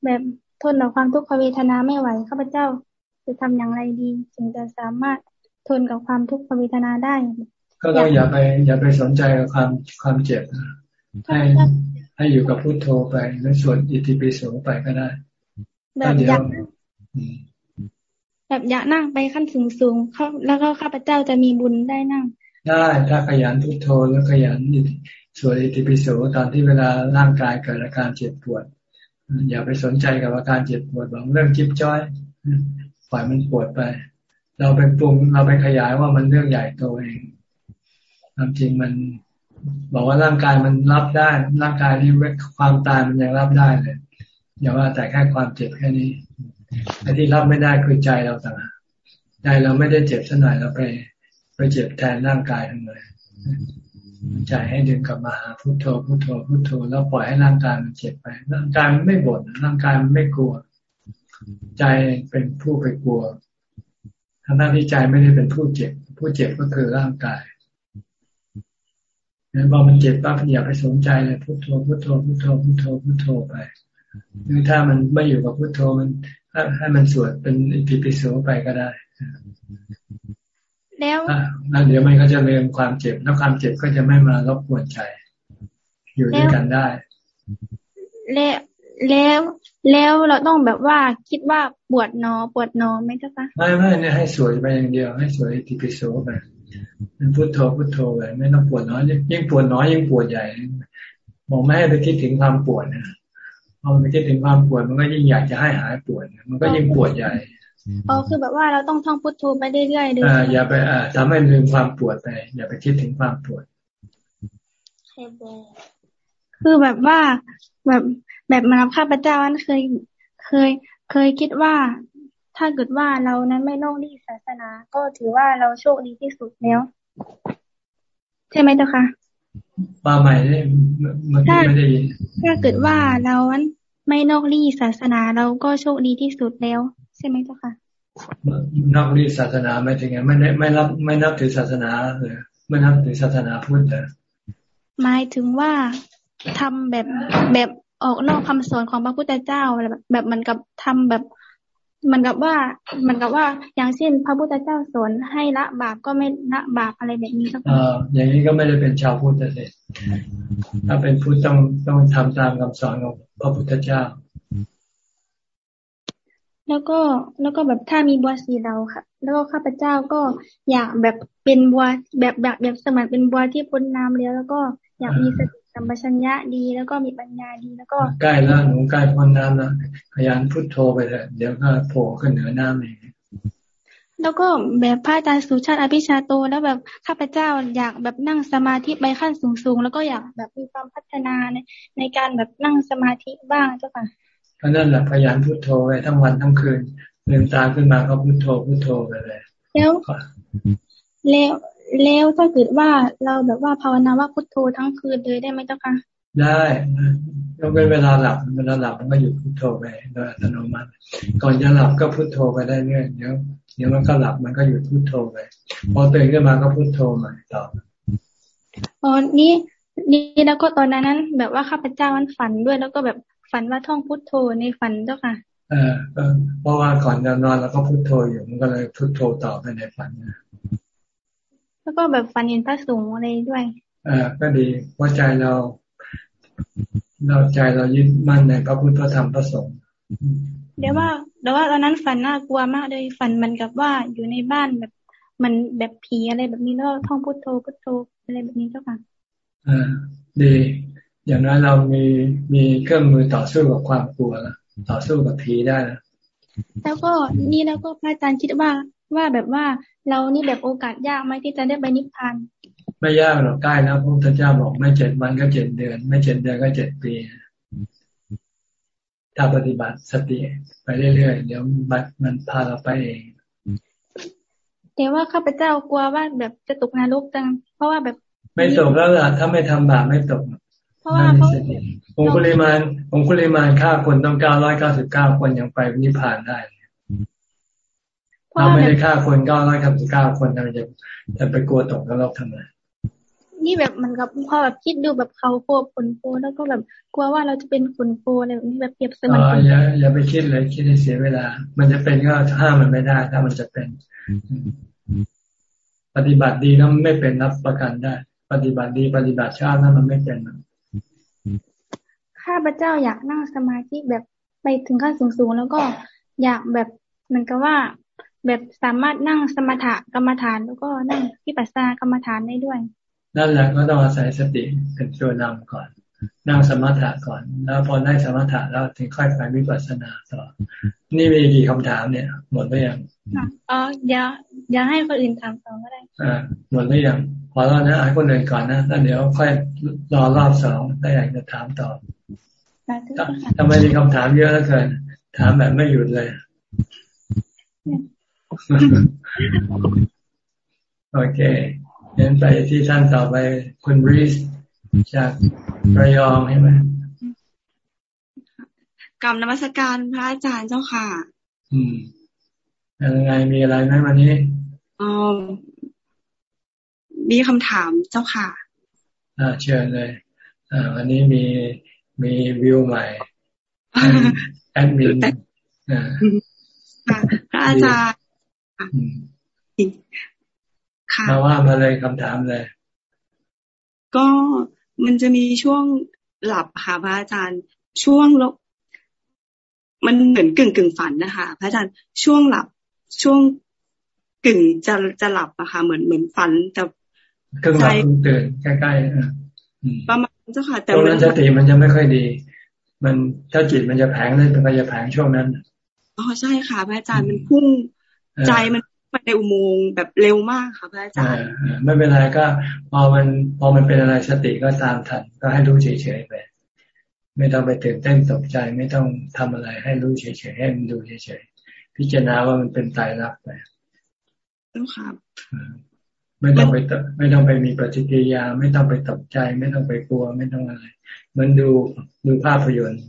แบบทนต่อความทุกขเวทนาไม่ไหวข้าพเจ้าจะทำอย่างไรดีจึงจะสามารถทนกับความทุกขเวทนาได้ ก็ต้องอย่าไปอย่าไปสนใจกับความความเจ็บให้ให้อยู่กับพุโทโธไปแล้วสวดอิติปิโสไปก็ได้แบบอยาก แบบอยากนั่งไปขั้นสูงสูงเขาแล้วก็ข้าพเจ้าจะมีบุญได้นั่ง ได้ถ้าขยันพุโทโธแล้วขยันสวดอิติปิโสตอนที่เวลาร่างกายเกิดอาการเจ็บปวด อย่าไปสนใจกับอาการเจ็บปวดบางเรื่องจิ๊บจ้อยปล่อยมันปวดไป เราไปปรุงเราไปขยายว่ามันเรื่องใหญ่โตเองความจริงมันบอกว่าร่างกายมันรับได้ ร่างกายนี้ความตายมันยังรับได้เลยอย่าว่าแต่แค่ความเจ็บแค่นี้ ไอ้ที่รับไม่ได้คือใจเราต่างหากใจเราไม่ได้เจ็บสักหน่อยเราไป ไปเจ็บแทนร่างกายทั้งเลยใจให้ดึงกลับมาหาพุโทโธพุโทโธพุโทโธแล้วปล่อยให้ร่างกายมันเจ็บไป ร่างกายมันไม่บ่นร่างกายมันไม่กลัว ใจเป็นผู้ไปกลัวทั้งนั้นที่ใจไม่ได้เป็นผู้เจ็บ ผู้เจ็บก็คือร่างกายงั้นพอมันเจ็บปั๊บอย่าไปสนใจเลยพุโทโธพุโทโธพุโทโธพุโทโธพุโทโธไปหรือถ้ามันไม่อยู่กับพุโทโธมัน ให้มันสวดเป็นอิติปิโสไปก็ได้แล้วแล้วเดี๋ยวมันก็จะลืมความเจ็บ แล้วความเจ็บก็จะไม่มารบกวนใจ อยู่ด้วยกันได้ แล้วแล้วแล้วเราต้องแบบว่าคิดว่าปวดนอปวดนอไหมเจ้าคะไม่ไม่เนี่ยให้สวยไปอย่างเดียว ให้สวยติปิโสไปมันพุทโธพุทโธไปไม่ต้องปวดน้อยยิ่งปวดน้อยยิ่งปวดใหญ่มองไม่ให้ไปคิดถึงความปวดนะ พอมันไปคิดถึงความปวดมันก็ยิ่งอยากจะให้หายปวดมันก็ยิ่งปวดใหญ่อ๋อคือแบบว่าเราต้องท่องพุทโธไปเรื่อยๆเลยอ่าอย่าไปอ่าทำให้ลืมความปวดไปอย่าไปคิดถึงความปวดคือแบบว่าแบบแบบมาข้าพเจ้านั้นเคยเคยเคยคิดว่าถ้าเกิดว่าเรานั้นไม่นอกนีศาสนา ก็ถือว่าเราโชคดีที่สุดแล้ว ใช่ไหมเจ้าค่ะ มาใหม่ได้มันไม่ได้ยินถ้าเกิดว่าเรานั้นไม่นอกลีศาสนาเราก็โชคดีที่สุดแล้ว ใช่ไหมเจ้าค่ะ นอกรีศาสนาไม่ถึงไงไม่ได้ไม่รับไม่นับถือศาสนาเลยไม่นับถือศาสนาพุทธเลยหมายถึงว่าทำแบบแบบออกนอกคำสอนของพระพุทธเจ้าแบบแบบมันกับทำแบบ มันกับว่ามันกับว่าอย่างเช่น พระพุทธเจ้าสอนให้ละบาปก็ไม่ละบาปอะไรแบบนี้ครับอ่าอย่างนี้ก็ไม่ได้เป็นชาวพุทธเลยถ้าเป็นพุทธต้องต้องทำตามคำสอนของพระพุทธเจ้า แล้วก็แล้วก็แบบถ้ามีบัวสีเราค่ะ แล้วก็ข้าพเจ้าก็อยากแบบเป็นบัวแบบแบบแบบสมัยเป็นบัวที่พ้นน้ำแล้ว แล้วก็อยากมีสติสั สัมปชัญญะดีแล้วก็มีปัญญาดีแล้วก็ใกล้แล้วหนูใกล้พ้นน้ำแล้วพยายามพุทโธไปเถอะเดี๋ยวก็โผล่ขึ้นเหนือน้ำเองแล้วก็แบบพระอาจารย์สุชาติอภิชาโตแล้วแบบข้าพเจ้าอยากแบบนั่งสมาธิไปขั้นสูงๆ แล้วก็อยากแบบมีความพัฒนาในในการแบบนั่งสมาธิบ้างเจ้าค่ะก็นั่นแหละพยายามพุทโธไปทั้งวันทั้งคืนลืมตาขึ้นมาก็พุทโธพุทโธไปเลยแล้วแล้ว แล้วถ้าเกิดว่าเราแบบว่าภาวนาว่าพุทโธทั้งคืนเลยได้ไหมเจ้าค่ะได้ยกเว้นเวลาหลับเวลาหลับมันก็หยุดพุทโธไปโดยอัตโนมัติ ก่อนจะหลับก็พุทโธไปได้เรื่อยเดี๋ยวเดี๋ยวมันก็หลับมันก็หยุดพุทโธไปพอตื่นขึ้นมาก็พุทโธใหม่ต่ออ๋อนี่นี่แล้วก็ตอนนั้น แบบว่าข้าพเจ้ามันฝันด้วย แล้วก็แบบฝันว่าท่องพุทโธในฝันเจ้าค่ะ เออเพราะว่าก่อนจะนอนแล้วก็พุทโธอยู่มันก็เลยพุทโธต่อไปในฝันนะ แล้วก็แบบฝันเห็นพระสงฆ์อะไรด้วยอ่าก็ดีเพราะใจเรา เราใจเรายึดมั่นในพระพุทธธรรมพระสงฆ์เดี๋ยวว่าเดี๋ยวว่าตอนนั้นฝันน่ากลัวมากเลยฝันมันกับว่าอยู่ในบ้านแบบมันแบบผีอะไรแบบนี้แล้วท่องพุทโธพุทโธอะไรแบบนี้เจ้าค่ะอ่าดี อย่างนั้นเรามีมีเครื่องมือต่อสู้กับความกลัวแล้วต่อสู้กับผีได้แล้วแล้วก็นี่แล้วก็พระอาจารย์คิดว่าว่าแบบว่า เรานี่แบบโอกาสยากไหมที่จะได้ไปนิพพานไม่ยากหรอกใกล้แล้วพระพุทธเจ้าบอกไม่เจ็ดวันก็เจ็ดเดือน ไม่เจ็ดเดือนก็เจ็ดปีถ้าปฏิบัติสติไปเรื่อยๆเดี๋ยวมันมันพาเราไปเองแต่ว่าข้าพเจ้ากลัวว่าแบบจะตกนรกจังเพราะว่าแบบ ไม่ตกแล้วล่ะถ้าไม่ทำบาปไม่ตกเพราะว่าองคุลิมานองคุลิมานฆ่าคนต้องเก้าร้อยเก้าสิบเก้าคนยังไปนิพพานได้ เราไม่ได้ฆ่าคนเก้าร้อยเก้าสิบเก้าคนเราจะจะไปกลัวตกนรกทำไมนี่แบบมันกับพอแบบคิดดูแบบเขาโคบขนโฟแล้วก็แบบกลัวว่าเราจะเป็นขนโฟอะไรแบบนี้แบบเปรียบเสมือนอย่าอย่าไปคิดเลยคิดให้เสียเวลา มันจะเป็นก็ห้ามมันไม่ได้ ถ้ามันจะเป็น ปฏิบัติดีแล้วไม่เป็นรับประกันได้ ปฏิบัติดี ปฏิบัติชาตินั้นมันไม่เป็นข้าพเจ้าอยากนั่งสมาธิแบบไปถึงขั้นสูงๆแล้วก็อยากแบบเหมือนกับว่า แบบสามารถนั่งสมถะกรรมฐานแล้วก็นั่งพิปัสสนากรรมฐานได้ด้วย นั่นแหละก็ต้องอาศัยสติเป็นตัวนำก่อน นั่งสมถะก่อน แล้วพอได้สมถะแล้วถึงค่อยไปวิปัสสนาต่อ นี่มีกี่คำถามเนี่ย หมดหรือยังอ๋อเดี๋ยวเดี๋ยวให้คนอื่นถามต่อก็ได้อ่าหมดหรือยังพอแล้วนะให้คนอื่นก่อนนะแล้วเดี๋ยวค่อยรอรอบสองถ้าอยากจะถามต่อทำไมมีคำถามเยอะแล้วเกินถามแบบไม่หยุดเลย โอเคเดินไปที่ท่านต่อไปคุณบริสจากระยองใช่ไหมกรรมนมัสการพระอาจารย์เจ้าค่ะ อืมยังไงมีอะไรไหมวันนี้อ๋อมีคำถามเจ้าค่ะ อ่าเชิญเลย อ่า วันนี้มีมีวิวใหม่แอดมินอ่าพระอาจารย์ มาว่ามาเลยคำถามเลย ก็มันจะมีช่วงหลับค่ะพระอาจารย์ช่วงลบมันเหมือนกึ่งกึ่งฝันนะคะพระอาจารย์ช่วงหลับช่วงกึ่งจะจะหลับอะค่ะเหมือนเหมือนฝันแต่กึ่งหลับกึ่งตื่นใกล้ๆประมาณเจ้าค่ะ แต่ตรงนั้นสติมันจะไม่ค่อยดี มันถ้าจิตมันจะแผงเลยมันก็จะแผงช่วงนั้นอ๋อใช่ค่ะพระอาจารย์มันพุ่ง ใจมันไปในอุโมงค์แบบเร็วมากค่ะพระอาจารย์ไม่เป็นไรก็พอมันพอมันเป็นอะไรสติก็ตามทันก็ให้รู้เฉยๆไปไม่ต้องไปตื่นเต้นตกใจ ไม่ต้องทำอะไรให้รู้เฉยๆให้มันดูเฉยๆพิจารณาว่ามันเป็นตายรักไปต้องครับไม่ต้องไปไม่ต้องไปมีปฏิกิริยา ไม่ต้องไปตกใจ ไม่ต้องไปกลัว ไม่ต้องอะไร มันดูดูภาพยนตร์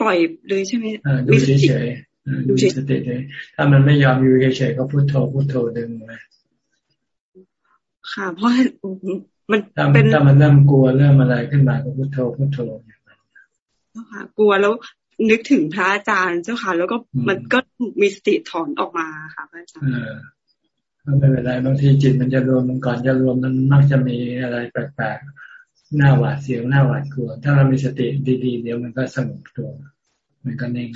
ปล่อยเลยใช่ไหมดูเฉยๆ ดูสติเลยถ้ามันไม่ยอมอยู่เฉยๆก็พุโทโธพุโทโธดึงมาค่ะ เพราะมันเป็นถ้ามันเริ่มกลัวเริ่มอะไรขึ้นมาก็พุโทโธพุโทโธอย่างนั้นค่ะ กลัวแล้วนึกถึงพระอาจารย์เจ้าค่ะ แล้วก็มันก็มีสติถอนออกมาค่ะพระอาจารย์ไม่เป็นไรบางทีจิตมันจะรวมมันก่อนจะรวมมันมักจะมีอะไรแปลกๆหน้าหวาดเสียวหน้าหวาดกลัว ถ้าเรามีสติดีๆ เดี๋ยวมันก็สงบตัว มันก็นิ่ง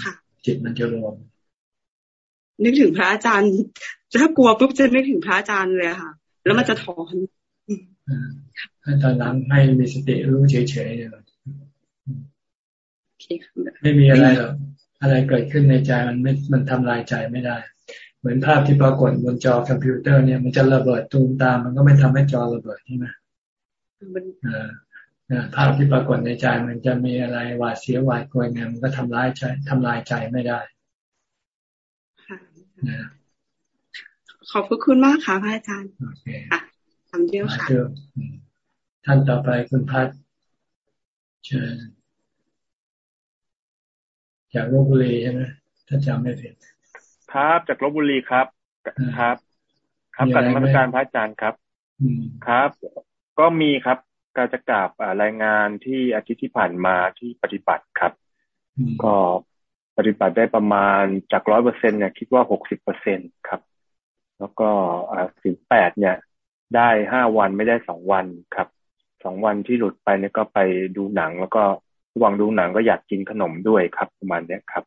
จิตมันจะรวม นึกถึงพระอาจารย์ ถ้ากลัวปุ๊บจะนึกถึงพระอาจารย์เลยค่ะ แล้วมันจะถอนตอนหลังให้มีสติรู้เฉยๆเนี่ยไม่มีอะไรหรอกอะไรเกิดขึ้นในใจมันไม่มันทำลายใจไม่ได้ เหมือนภาพที่ปรากฏบนจอคอมพิวเตอร์เนี่ยมันจะระเบิดตูมตาม มันก็ไม่ทำให้จอระเบิดใช่ไหม ภาพที่ปรากฏในใจมันจะมีอะไรหวาดเสียหวาดกลัวไงมันก็ทำร้ายใจทำลายใจไม่ได้ขอบพระคุณมากค่ะพระอาจารย์โอเคทำเดียวค่ะท่านต่อไปคุณพัฒเชิญจากลบบุรีใช่ไหมถ้าจำไม่ผิดครับจากลบบุรีครับ ครับ ครับกับรรมการพระอาจารย์ครับครับ ก็มีครับ การจะกราบรายงานที่อาทิตย์ที่ผ่านมาที่ปฏิบัติครับ ก็ปฏิบัติได้ประมาณจากร้อยเปอร์เซ็นเนี่ยคิดว่าหกสิบเปอร์เซ็นครับ แล้วก็สิบแปดเนี่ย ได้ห้าวันไม่ได้สองวันครับสองวันที่หลุดไปเนี่ยก็ไปดูหนัง แล้วก็ระหว่างดูหนังก็อยากกินขนมด้วยครับ ประมาณเนี้ยครับ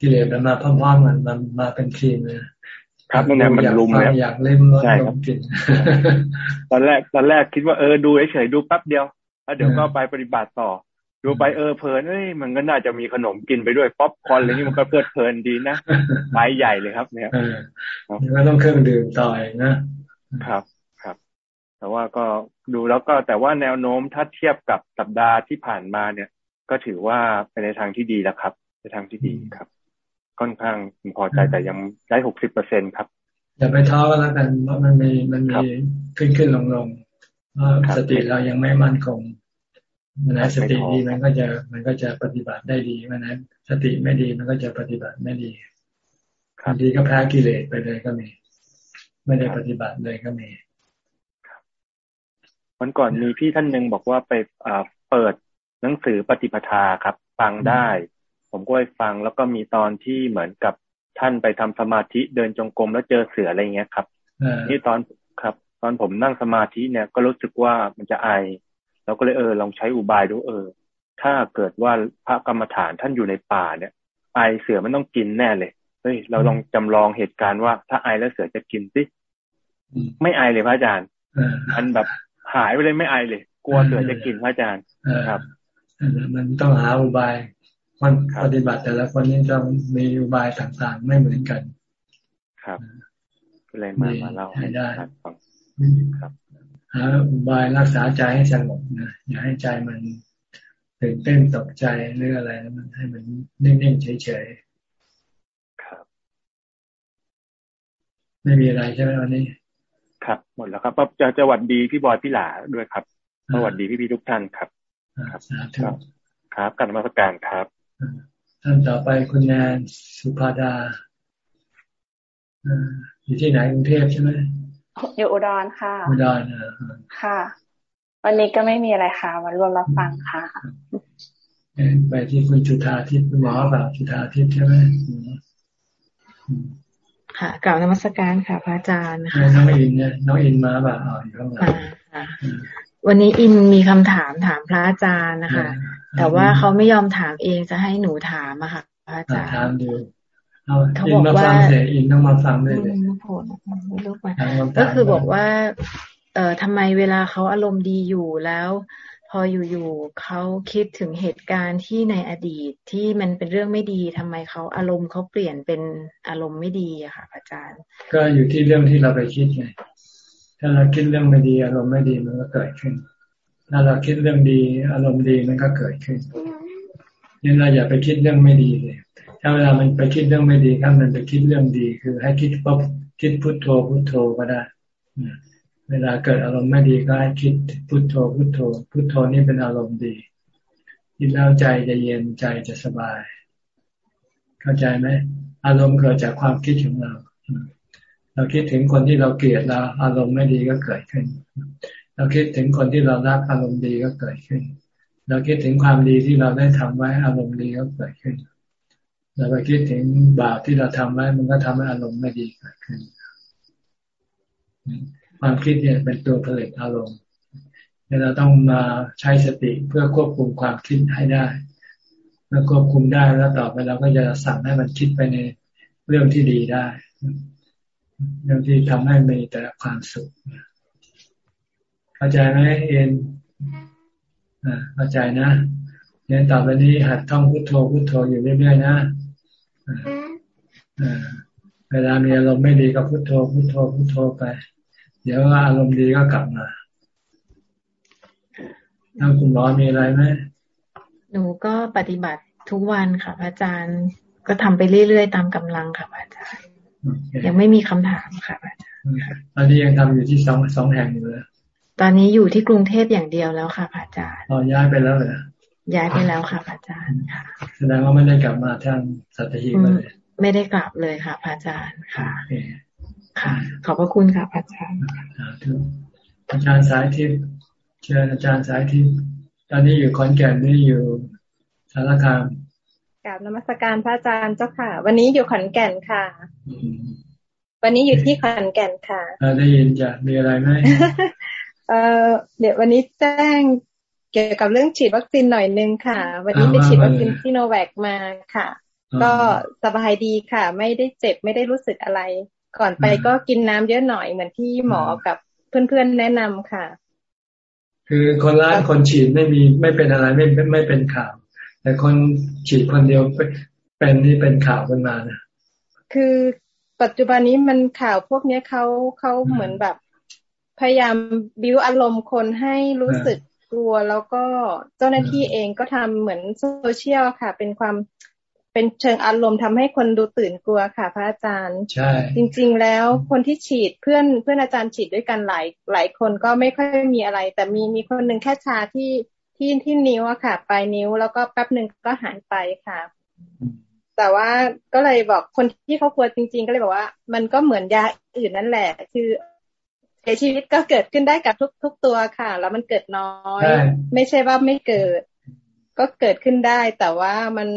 กิเลสมันมาพร้อมๆกันมันมาเป็นทีมเลย ครับนั่นแหละมันลุมแล้วอยากเล่นใช่ครับตอนแรกตอนแรกคิดว่าเออดูเฉยๆดูแป๊บเดียวแล้วเดี๋ยวก็ไปปฏิบัติต่อ ดูไปเออเพลินเอ้ยมันก็น่าจะมีขนมกินไปด้วยป๊อปคอร์นอะไรนี่มันก็เพลิดเพลินดีนะไม้ใหญ่เลยครับ เนี่ยก็ต้องเครื่องดื่มต่อยนะครับครับ แต่ว่าก็ดูแล้วก็แต่ว่าแนวโน้มถ้าเทียบกับสัปดาห์ที่ผ่านมาเนี่ย ก็ถือว่าไปในทางที่ดีแล้วครับ ในทางที่ดีครับ ค่อนข้างพอใจแต่ยังได้หกสิบเปอร์เซ็นครับอย่าไปท้อก็แล้วกันเพราะมันมีมันมีขึ้นขึ้นลงลงเพราะสติเรายังไม่มั่นคงมันนะสติดีมันก็จะมันก็จะปฏิบัติได้ดีมันนะสติไม่ดีมันก็จะปฏิบัติไม่ดีบางทีก็แพ้กิเลสไปเลยก็มี ไม่ได้ปฏิบัติเลยก็มีวันก่อนมีพี่ท่านหนึ่งบอกว่าไปเปิดหนังสือปฏิปทาครับ ฟังได้ ผมก็ไปฟัง แล้วก็มีตอนที่เหมือนกับท่านไปทำสมาธิเดินจงกรมแล้วเจอเสืออะไรเงี้ยครับนี่ตอนครับ ตอนผมนั่งสมาธิเนี่ยก็รู้สึกว่ามันจะไอเราก็เลยเออลองใช้อุบายดูเออ ถ้าเกิดว่าพระกรรมฐานท่านอยู่ในป่าเนี่ย ไอเสือมันต้องกินแน่เลยเฮ้ยเราลองจำลองเหตุการณ์ว่าถ้าไอแล้วเสือจะกินสิไม่ไอเลยพระอาจารย์มันแบบหายไปเลยไม่ไอเลย กลัวเสือจะกินพระอาจารย์ครับมันต้องหาอุบาย คนปฏิบัติแต่ละคนนี่จะมีอุบายต่างๆ ไม่เหมือนกัน ครับก็เลยมามาเล่าให้ได้ครับหาอุบายรักษาใจให้สงบนะอย่าให้ใจมันตื่นเต้นตกใจหรืออะไรมันให้มันนิ่งๆเฉยๆครับ ไม่มีอะไรใช่ไหมวันนี้ ครับ หมดแล้วครับจะจะหวัดดีพี่บอยพี่หลาด้วยครับสวัสดีพี่พี่ทุกท่านครับ ครับครับการมาสการครับ ท่านต่อไปคุณแนนสุภาดาอยู่ที่ไหนกรุงเทพใช่ไหมอยู่อุดรค่ะ อุดรค่ะ วันนี้ก็ไม่มีอะไรค่ะมารวมรับฟังค่ะไปที่คุณจุธาทิพย์หมอแบบจุธาทิพย์ใช่ไหมค่ะกล่าวนมัสการค่ะ พระอาจารย์ค่ะน้องอินเนี่ยน้องอินมาแบบอ๋ออยู่ข้างหลังวันนี้อินมีคำถามถามพระอาจารย์นะคะ แต่ว่าเขาไม่ยอมถามเองจะให้หนูถามอะค่ะพระอาจารย์ถามดูเขาบอกว่าอินต้องมาฟังเลยก็คือบอกว่า เอ่อทำไมเวลาเขาอารมณ์ดีอยู่แล้ว พออยู่ๆเขาคิดถึงเหตุการณ์ที่ในอดีตที่มันเป็นเรื่องไม่ดีทำไมเขาอารมณ์เขาเปลี่ยนเป็นอารมณ์ไม่ดีอะค่ะ อาจารย์ ก็อยู่ที่เรื่องที่เราไปคิดไงถ้าเราคิดเรื่องไม่ดีอารมณ์ไม่ดีมันก็เกิดขึ้น ถ้าเราคิดเรื่องดี อารมณ์ดีมันก็เกิดขึ้นนี่เราอย่าไปคิดเรื่องไม่ดีเลยถ้าเวลามันไปคิดเรื่องไม่ดีถ้ามันไปคิดเรื่องดี คือให้คิดปุ๊บคิดพุทโธพุทโธก็ได้เวลาเกิดอารมณ์ไม่ดีก็ให้คิดพุทโธพุทโธ พุทโธนี่เป็นอารมณ์ดีคิดแล้วใจจะเย็นใจจะสบาย เข้าใจไหมอารมณ์เกิดจากความคิดของเรา เราคิดถึงคนที่เราเกลียดเราอารมณ์ไม่ดีก็เกิดขึ้น เราคิดถึงคนที่เรารักอารมณ์ดีก็เกิดขึ้น เราคิดถึงความดีที่เราได้ทำไว้อารมณ์ดีก็เกิดขึ้น เราไปคิดถึงบาปที่เราทำไว้มันก็ทำให้อารมณ์ไม่ดีเกิดขึ้น ความคิดเนี่ยเป็นตัวผลิตอารมณ์เราต้องมาใช้สติเพื่อควบคุมความคิดให้ได้เมื่อควบคุมได้แล้วต่อไปเราก็จะสั่งให้มันคิดไปในเรื่องที่ดีได้ เรื่องที่ทำให้มีแต่ความสุข เข้าใจไหมเอ็นอ่าเข้าใจนะเนี่ยต่อไปนี้หัดท่องพุทโธพุทโธอยู่เรื่อยๆนะอ่าเวลามีอารมณ์ไม่ดีก็พุทโธพุทโธพุทโธไป เดี๋ยวอารมณ์ดีก็กลับมาทางคุณหมอมีอะไรไหมหนูก็ปฏิบัติทุกวันค่ะอาจารย์ก็ทำไปเรื่อยๆ ตามกำลังค่ะอาจารย์ยังไม่มีคำถามค่ะอาจารย์ตอนนี้ยังทำอยู่ที่สองสองแห่งอยู่เลย ตอนนี้อยู่ที่กรุงเทพอย่างเดียวแล้วค่ะอาจารย์อ๋อย้ายไปแล้วเหรอย้ายไปแล้วค่ะอาจารย์ค่ะ แสดงว่าไม่ได้กลับมาทางสัตหีบเลยไม่ได้กลับเลยค่ะอาจารย์ค่ะค่ะ ขอบพระคุณค่ะอาจารย์อาจารย์สายทิพย์เชิญอาจารย์สายทิพย์ตอนนี้อยู่ขอนแก่นนี่อยู่สารคามกราบนมัสการพระอาจารย์เจ้าค่ะ วันนี้อยู่ขอนแก่นค่ะ วันนี้อยู่ที่ขอนแก่นค่ะได้ยินจะมีอะไรไหม เออเดี๋ยววันนี้แจ้งเกี่ยวกับเรื่องฉีดวัคซีนหน่อยนึงค่ะ วันนี้ไปฉีดวัคซีนที่โนแวคมาค่ะ ก็สบายดีค่ะ ไม่ได้เจ็บไม่ได้รู้สึกอะไร ก่อนไปก็กินน้ำเยอะหน่อยเหมือนที่หมอกับเพื่อนๆแนะนำค่ะ คือคนละคนฉีดไม่มีไม่เป็นอะไรไม่ไม่เป็นข่าว แต่คนฉีดคนเดียวเป็นนี่เป็นข่าวขึ้นมานะคือปัจจุบันนี้มันข่าวพวกนี้เขาเขาเหมือนแบบ พยายามบิวอารมณ์คนให้รู้สึกกลัว แล้วก็เจ้าหน้าที่เองก็ทำเหมือนโซเชียลค่ะ เป็นความเป็นเชิงอารมณ์ทำให้คนดูตื่นกลัวค่ะ พระอาจารย์ ใช่ จริง ๆ แล้วคนที่ฉีดเพื่อนเพื่อนอาจารย์ฉีดด้วยกันหลายหลายคนก็ไม่ค่อยมีอะไร แต่มีมีคนหนึ่งแค่ชาที่ที่ที่นิ้วอะค่ะ ปลายนิ้วแล้วก็แป๊บหนึ่งก็หายไปค่ะ แต่ว่าก็เลยบอกคนที่เขากลัวจริง ๆ ก็เลยบอกว่า มันก็เหมือนยาอื่นนั่นแหละ คือ เสียชีวิตก็เกิดขึ้นได้กับทุกทุกตัวค่ะ แล้วมันเกิดน้อย ไม่ใช่ว่าไม่เกิด ก็เกิดขึ้นได้ แต่ว่ามัน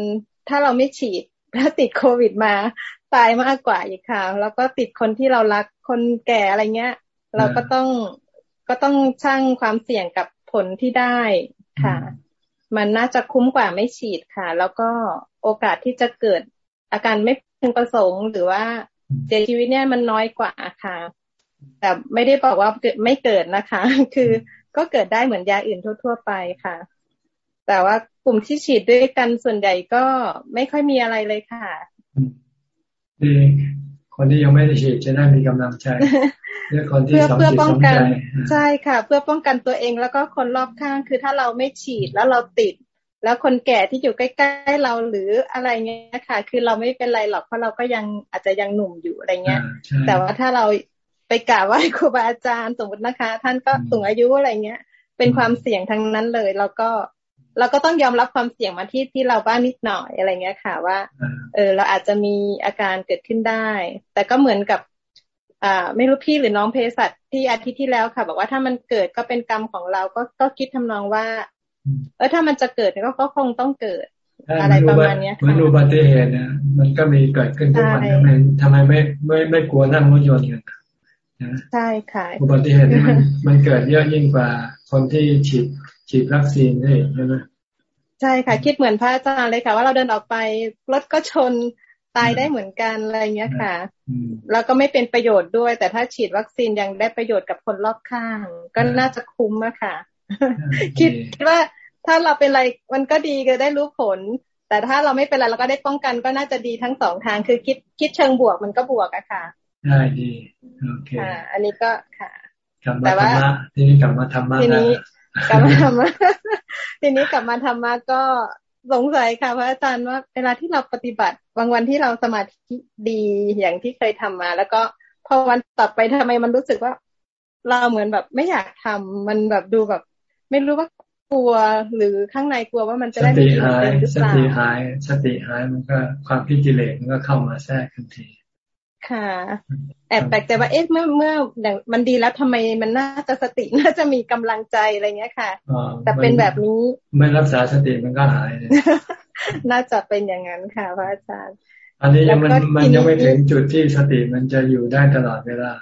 ถ้าเราไม่ฉีดถ้าติดโควิดมา ตายมากกว่าอีกค่ะ แล้วก็ติดคนที่เรารักคนแก่อะไรเงี้ย เราก็ต้องก็ต้องชั่งความเสี่ยงกับผลที่ได้ค่ะ มันน่าจะคุ้มกว่าไม่ฉีดค่ะ แล้วก็โอกาสที่จะเกิดอาการไม่พึงประสงค์หรือว่าเสียชีวิตเนี่ยมันน้อยกว่าค่ะ แต่ไม่ได้บอกว่าเกิดไม่เกิดนะคะ คือก็เกิดได้เหมือนยาอื่นทั่ว ๆ ไปค่ะ แต่ว่ากลุ่มที่ฉีดด้วยกันส่วนใหญ่ก็ไม่ค่อยมีอะไรเลยค่ะดีคนที่ยังไม่ได้ฉีดจะได้มีกำลังใจเพื่อคนที่สองจิตสองใจใช่ค่ะ เพื่อป้องกันตัวเองแล้วก็คนรอบข้างคือถ้าเราไม่ฉีดแล้วเราติด แล้วคนแก่ที่อยู่ใกล้ๆเราหรืออะไรเงี้ยค่ะ คือเราไม่เป็นไรหรอกเพราะเราก็ยังอาจจะยังหนุ่มอยู่อะไรเงี้ย แต่ว่าถ้าเรา ไปกราบไหว้ครูบาอาจารย์สมมตินะคะ ท่านก็สูงอายุอะไรเงี้ย เป็นความเสี่ยงทั้งนั้นเลย แล้วก็เราก็ต้องยอมรับความเสี่ยงมาที่ที่เราบ้างนิดหน่อยอะไรเงี้ยค่ะ ว่า เออ เราอาจจะมีอาการเกิดขึ้นได้ แต่ก็เหมือนกับ อ่า ไม่รู้พี่หรือน้องเภสัชที่อาทิตย์ที่แล้วค่ะ บอกว่าถ้ามันเกิดก็เป็นกรรมของเราก็ก็คิดทำนองว่า เออถ้ามันจะเกิดก็ก็คงต้องเกิด อะไรประมาณนี้ค่ะมันอุบัติเหตุเนี่ยมันก็มีเกิดขึ้นทุกวันทำไมทำไมไม่ไม่ไม่กลัวนั่งรถยนต์กัน ใช่ค่ะอุบัติเหตุมันมันเกิดเยอะยิ่งกว่าคนที่ฉีดฉีดวัคซีนได้ใช่ไหมใช่ค่ะ คิดเหมือนพระอาจารย์เลยค่ะ ว่าเราเดินออกไปรถก็ชนตายได้เหมือนกันอะไรเงี้ยค่ะแล้วก็ไม่เป็นประโยชน์ด้วย แต่ถ้าฉีดวัคซีนยังได้ประโยชน์กับคนรอบข้าง ก็น่าจะคุ้มอะค่ะ คิดว่าถ้าเราเป็นอะไรมันก็ดีก็ได้รู้ผล แต่ถ้าเราไม่เป็นอะไรเราก็ได้ป้องกันก็น่าจะดีทั้งสองทาง คือคิดคิดเชิงบวกมันก็บวกอะค่ะ ได้ดีโอเคค่ะอันนี้ก็ค่ะแต่ว่าทีนี้กลับมาทำมาทีนี้กลับมาทำมาทีนี้กลับมาทำมาก็สงสัยค่ะพระอาจารย์ว่าเวลาที่เราปฏิบัติบางวันที่เราสมาธิดีอย่างที่เคยทำมา แล้วก็พอวันต่อไปทำไมมันรู้สึกว่า เราเหมือนแบบไม่อยากทำมันแบบดูแบบ ไม่รู้ว่ากลัวหรือข้างในกลัวว่ามันจะได้ไม่ดีหรือเปล่าสติหายสติหายมันก็ความพิจิเลสมันก็เข้ามาแทรกทันที ค่ะแอบแปลกใจว่าเอ๊ะเมื่อเมื่ออย่างมันดีแล้วทำไมมันน่าจะสติน่าจะมีกำลังใจอะไรเงี้ยค่ะแต่เป็นแบบนี้ไม่รักษาสติมันก็หาย น่าจะเป็นอย่างนั้นค่ะพระอาจารย์ อันนี้ยังมันมันยังไม่ถึงจุดที่สติมันจะอยู่ได้ตลอดเวลา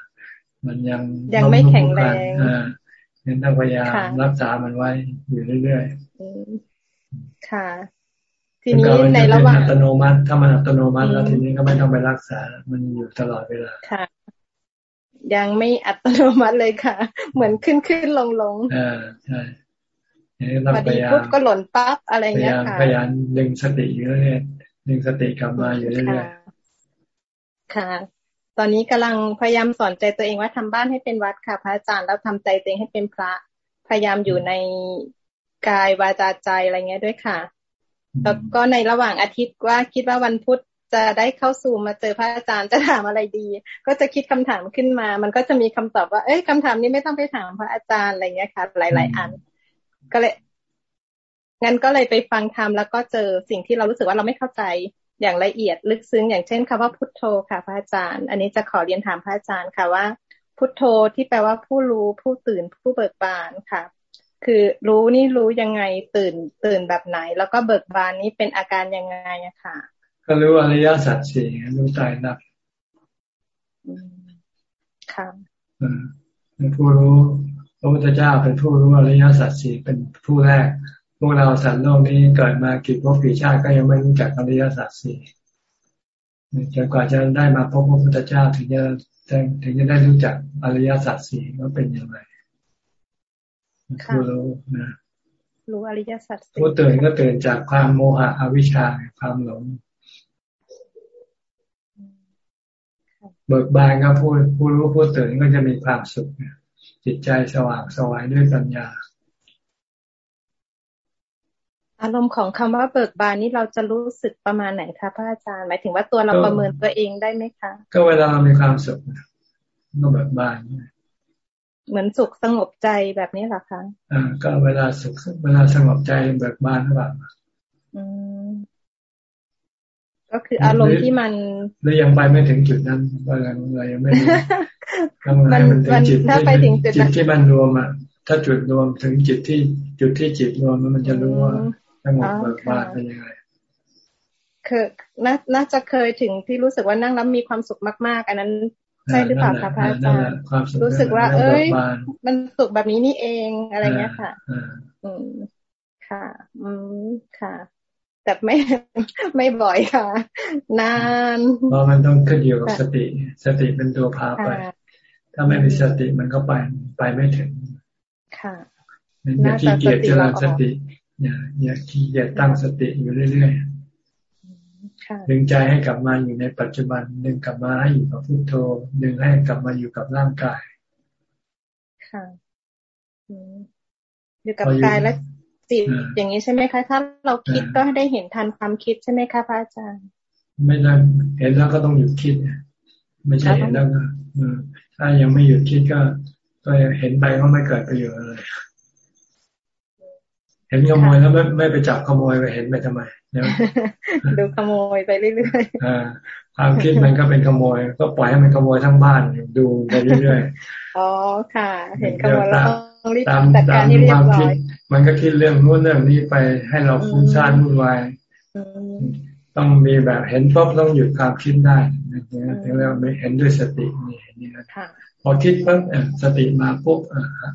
มันยังยังไม่แข็งแรงอ่าเน้นต้องพยายามรักษามันไว้อยู่เรื่อยๆค่ะ ทีนี้ในระหว่างอัตโนมัติ ถ้ามันอัตโนมัติแล้วทีนี้ก็ไม่ต้องไปรักษา มันอยู่ตลอดเวลาค่ะ ยังไม่อัตโนมัติเลยค่ะ เหมือนขึ้นขึ้นลงลงอ่าใช่พอดีปุ๊บก็หล่นปั๊บอะไรเงี้ยค่ะพยายามดึงสติอยู่เรื่อยดึงสติกลับมาอยู่เรื่อยค่ะ ตอนนี้กำลังพยายามสอนใจตัวเองว่าทำบ้านให้เป็นวัดค่ะ พระอาจารย์แล้วทำใจตัวเองให้เป็นพระ พยายามอยู่ในกายวาจาใจอะไรเงี้ยด้วยค่ะ แล้วก็ในระหว่างอาทิตย์ว่าคิดว่าวันพุธจะได้เข้าสู่มาเจอพระอาจารย์จะถามอะไรดี ก็จะคิดคำถามขึ้นมา มันก็จะมีคำตอบว่า เอ้ยคำถามนี้ไม่ต้องไปถามพระอาจารย์อะไรเงี้ยค่ะ หลาย ๆ อัน ก็เลยงั้นก็เลยไปฟังธรรมแล้วก็เจอสิ่งที่เรารู้สึกว่าเราไม่เข้าใจอย่างละเอียดลึกซึ้งอย่างเช่นคำว่าพุทโธค่ะ พระอาจารย์ อันนี้จะขอเรียนถามพระอาจารย์ค่ะว่า พุทโธที่แปลว่าผู้รู้ผู้ตื่นผู้เบิกบานค่ะ คือรู้นี่รู้ยังไงตื่นตื่นแบบไหน แล้วก็เบิกบานนี้เป็นอาการยังไงอะค่ะ ก็รู้อริยสัจสี่รู้ตายนับค่ะเป็นผู้รู้พระพุทธเจ้าเป็นผู้รู้อริยสัจสี่เป็นผู้แรก พวกเราสัตว์โลกนี้เกิดมากี่พวกกี่ชาติก็ยังไม่รู้จักอริยสัจสี่จนกว่าจะได้มาพบพระพุทธเจ้าถึงจะถึงจะได้รู้จักอริยสัจสี่ว่าเป็นยังไง ผู้รู้นะรู้อริยสัจผู้ตื่นก็ตื่นจากความโมหะอวิชชาความหลงเบิกบานก็ผู้ผู้รู้ผู้ตื่นก็จะมีความสุขจิตใจสว่างสวายด้วยปัญญา อารมณ์ของคำว่าเบิกบานนี้เราจะรู้สึกประมาณไหนคะพระอาจารย์หมายถึงว่าตัวเราประเมินตัวเองได้ไหมคะ ก็เวลาเรามีความสุขก็เบิกบานเหมือนสุขสงบใจแบบนี้หรอคะอ่าก็เวลาสุขเวลาสงบใจเบิกบานหรือเปล่าอืมก็คืออารมณ์ที่มันหรือยังไปไม่ถึงจุดนั้นว่าเรายังไม่ทำอะไรมันถึงจิตจิตที่มันรวมอะ ถ้าจุดรวมถึงจิตที่จุดที่จิตรวมมันจะรู้ว่าสงบเบิกบานเป็นยังไงคือน่าจะเคยถึงที่รู้สึกว่านั่งแล้วมีความสุขมาก ๆ อันนั้น ใช่หรือเปล่าคะพระอาจารย์รู้สึกว่า เอ้ย มันสุขแบบนี้นี่เองอะไรเงี้ยค่ะ อืมค่ะ อืมค่ะ แต่ไม่ไม่บ่อยค่ะ นานเพราะมันต้องขึ้นอยู่กับสติ สติเป็นตัวพาไป ถ้าไม่มีสติมันก็ไปไปไม่ถึง ค่ะอย่าขี้เกียจเจริญสติ อย่าอย่าขี้เกียจตั้งสติอยู่เรื่อยๆ ดึงใจให้กลับมาอยู่ในปัจจุบัน ดึงกลับมาให้อยู่กับพุทโธ ดึงให้กลับมาอยู่กับร่างกาย ค่ะอยู่กับกายและจิตอย่างนี้ใช่ไหมคะ ถ้าเราคิดก็ได้เห็นทันความคิดใช่ไหมคะพระอาจารย์ ไม่ได้เห็นแล้วก็ต้องหยุดคิดไม่ใช่เห็นแล้วก็ถ้ายังไม่หยุดคิดก็ ก็เห็นไปก็ไม่เกิดประโยชน์อะไรเห็นขโมยแล้วไม่ไม่ไปจับขโมยไปเห็นไปทำไมเนี่ยดูขโมยไปเรื่อยๆอ่าความคิดมันก็เป็นขโมย ก็ปล่อยให้มันขโมยทั้งบ้านดูไปเรื่อยๆอ๋อค่ะ เห็นขโมยแล้วรีบจัดการให้เรียบร้อยมันก็คิดเรื่องนู้นเรื่องนี้ไปให้เราฟุ้งซ่านวุ่นวายต้องมีแบบเห็นปุ๊บต้องหยุดความคิดได้ถึงเราไม่เห็นด้วยสตินี่นี่นะพอคิดปุ๊บสติมาปุ๊บ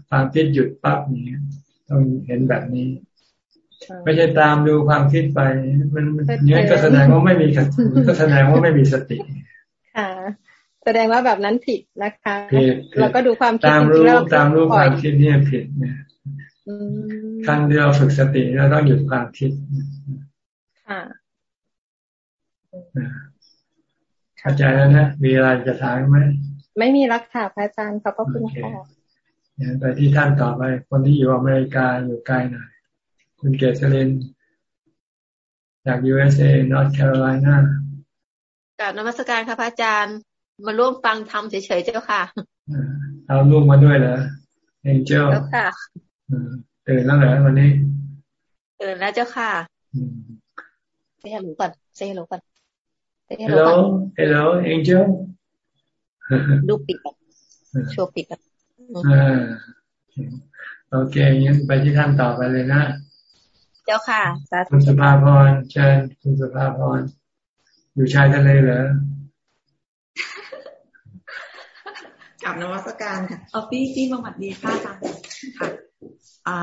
ความคิดหยุดปั๊บนี้ต้องเห็นแบบนี้ ไม่ใช่ตามดูความคิดไป มันเนี้ยก็แสดงว่าไม่มีก็แสดงว่าไม่มีสติ ค่ะ แสดงว่าแบบนั้นผิดนะคะผิดเราก็ดูความคิดตามรู้ตามรู้ความคิดเนี่ยผิดเนี่ยขั้นเดียวฝึกสติเราต้องหยุดความคิดค่ะเข้าใจแล้วนะ มีอะไรจะถามไหม ไม่มีรักค่ะพระอาจารย์ขอบพระคุณค่ะไปที่ท่านต่อไป คนที่อยู่อเมริกาอยู่ไกลหน่อย คุณเกษรินจาก USA North Carolina กราบนมัสการค่ะพระอาจารย์ มาร่วมฟังทำเฉยๆเจ้าค่ะเอาลูกมาด้วยเหรอเองเจ้าค่ะตื่นแล้วเหรอวันนี้ตื่นแล้วเจ้าค่ะเซ่หลูก่อนเซ่หลูก่อนเฮลโหลเฮลโหลเองเจ้าดูปิดโชว์ปิดโอเคงั้นไปที่ท่านต่อไปเลยนะ เจ้าค่ะคุณสุภาพรเชิญคุณสุภาพรอยู่ชายทะเลเหรอกับนวัตการค่ะเอาพี่พี่มาบัดดีค่ะอาจารย์ค่ะอ่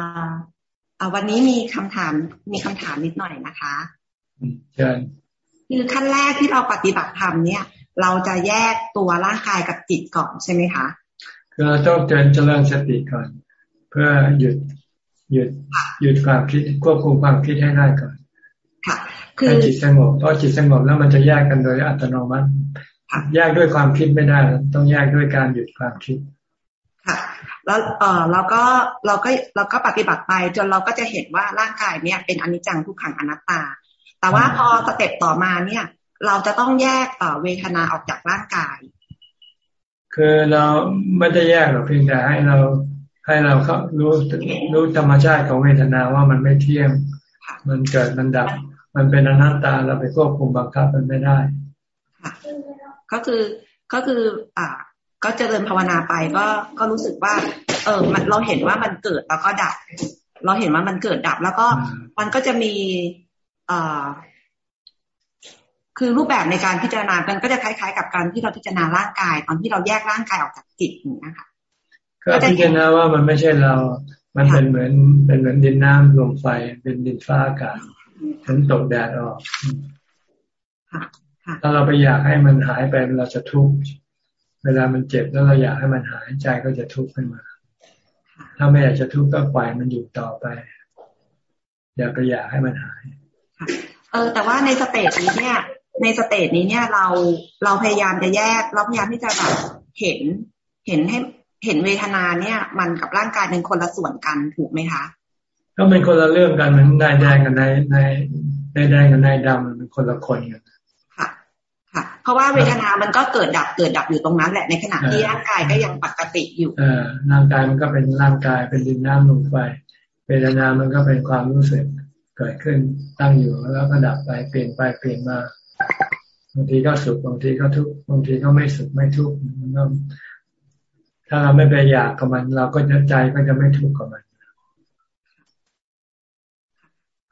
าวันนี้มีคำถามมีคำถามนิดหน่อยนะคะเชิญคือขั้นแรกที่เราปฏิบัติธรรมเนี่ย เราจะแยกตัวร่างกายกับจิตก่อนใช่ไหมคะคือเราต้องเจริญเจริญสติก่อน เพื่อหยุด หยุดหยุดความคิดควบคุมความคิดให้ได้ก่อนค่ะคือจิตสงบพอจิตสงบแล้วมันจะแยกกันโดยอัตโนมัติแยกด้วยความคิดไม่ได้ ต้องแยกด้วยการหยุดความคิด ค่ะ แล้วเออเราก็เราก็เราก็ปฏิบัติไปจนเราก็จะเห็นว่าร่างกายเนี่ยเป็นอนิจจังทุกขังอนัตตา แต่ว่าพอสเต็ปต่อมาเนี่ย เราจะต้องแยกต่อเวทนาออกจากร่างกาย คือเราไม่ได้แยกหรอกเพียงแต่ให้เรา ให้เราเขารู้รู้ธรรมชาติของเวทนาว่ามันไม่เที่ยง มันเกิดมันดับ มันเป็นอนัตตาเราไปควบคุมบังคับมันไม่ได้ค่ะก็คือก็คือ อ่า ก็เจริญภาวนาไปก็ก็รู้สึกว่า เออมันเราเห็นว่ามันเกิดแล้วก็ดับ เราเห็นว่ามันเกิดดับ แล้วก็มันก็จะมีอ่าคือรูปแบบในการพิจารณามันก็จะคล้ายๆ กับการที่เราพิจารณาร่างกาย ตอนที่เราแยกร่างกายออกจากจิตอย่างนี้ค่ะ ก็พิจารณาว่ามันไม่ใช่เรา มันเป็นเหมือนเป็นเหมือนดินน้ำลมไฟ เป็นดินฟ้าอากาศฝนตกแดดออกถ้าเราไปอยากให้มันหายไปเราจะทุกข์เวลามันเจ็บแล้วเราอยากให้มันหายใจก็จะทุกข์ขึ้นมา ถ้าไม่อยากจะทุกข์ก็ปล่อยมันอยู่ต่อไป อย่าไปอยากให้มันหาย เออ แต่ว่าใน stage นี้เนี่ย ใน stage นี้เนี่ยเราเราพยายามจะแยกเราพยายามที่จะแบบเห็นเห็นให้ เห็นเวทนาเนี่ย มันกับร่างกายเป็นคนละส่วนกันถูกไหมคะ ก็เป็นคนละเรื่องกันมันนายแดงกับนายนายนายแดงกับนายดำมันเป็นคนละคนกันค่ะ ค่ะ เพราะว่าเวทนามันก็เกิดดับเกิดดับอยู่ตรงนั้นแหละในขณะที่ร่างกายก็ยังปกติอยู่เออร่างกายมันก็เป็นร่างกายเป็นดินน้ำลมไฟเวทนามันก็เป็นความรู้สึกเกิดขึ้นตั้งอยู่แล้วก็ดับไปเปลี่ยนไปเปลี่ยนมาบางทีก็สุขบางทีก็ทุกข์บางทีก็ไม่สุขไม่ทุกข์มันก็ ถ้าเราไม่ไปอยากกับมัน เราก็จะใจก็จะไม่ทุกข์กับมัน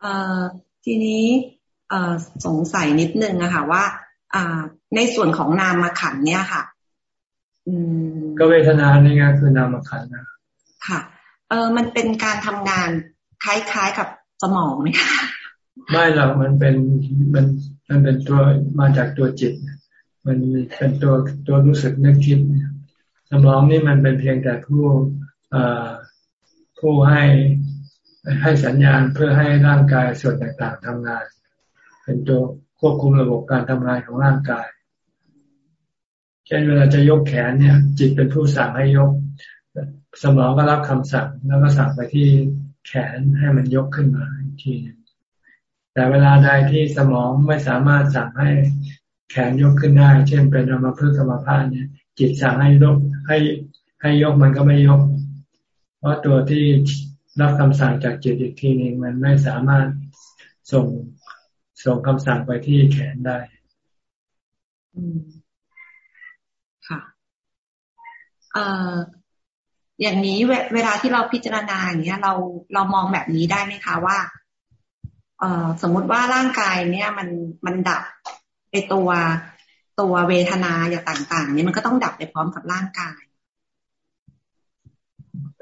เอ่อทีนี้เอ่อสงสัยนิดนึงอะค่ะว่าอ่าในส่วนของนามขันเนี่ยค่ะอืมก็เวทนานี่ไงคือนามขันนะค่ะ เออมันเป็นการทำงานคล้ายๆกับสมองไหมคะไม่หรอกมันเป็นมันมันเป็นตัวมาจากตัวจิต มันเป็นตัวตัวรู้สึกนึกคิดส มองนี่มันเป็นเพียงแต่ผู้ผู้ให้ให้สัญญาณเพื่อให้ร่างกายส่วนต่างๆทำงาน เป็นตัวควบคุมระบบการทำงานของร่างกายเช่นเวลาจะยกแขนเนี่ย จิตเป็นผู้สั่งให้ยก สมองก็รับคำสั่งแล้วก็สั่งไปที่แขนให้มันยกขึ้นมาอีกทีนึงแต่เวลาใดที่สมองไม่สามารถสั่งให้แขนยกขึ้นได้ เช่นเป็นอัมพฤกษ์อัมพาตเนี่ย จิตสั่งให้ยก ให้ให้ยกมันก็ไม่ยก เพราะตัวที่รับคำสั่งจากจิตอีกทีนึงมันไม่สามารถส่งส่งคำสั่งไปที่แขนได้ อืมค่ะ เอ่ออย่างนี้เวลาที่เราพิจารณาอย่างเงี้ย เราเรามองแบบนี้ได้ไหมคะว่า เอ่อสมมุติว่าร่างกายเนี่ย มันมันดับไอตัว ตัวเวทนาอย่างต่างๆเนี่ยมันก็ต้องดับไปพร้อมกับร่างกาย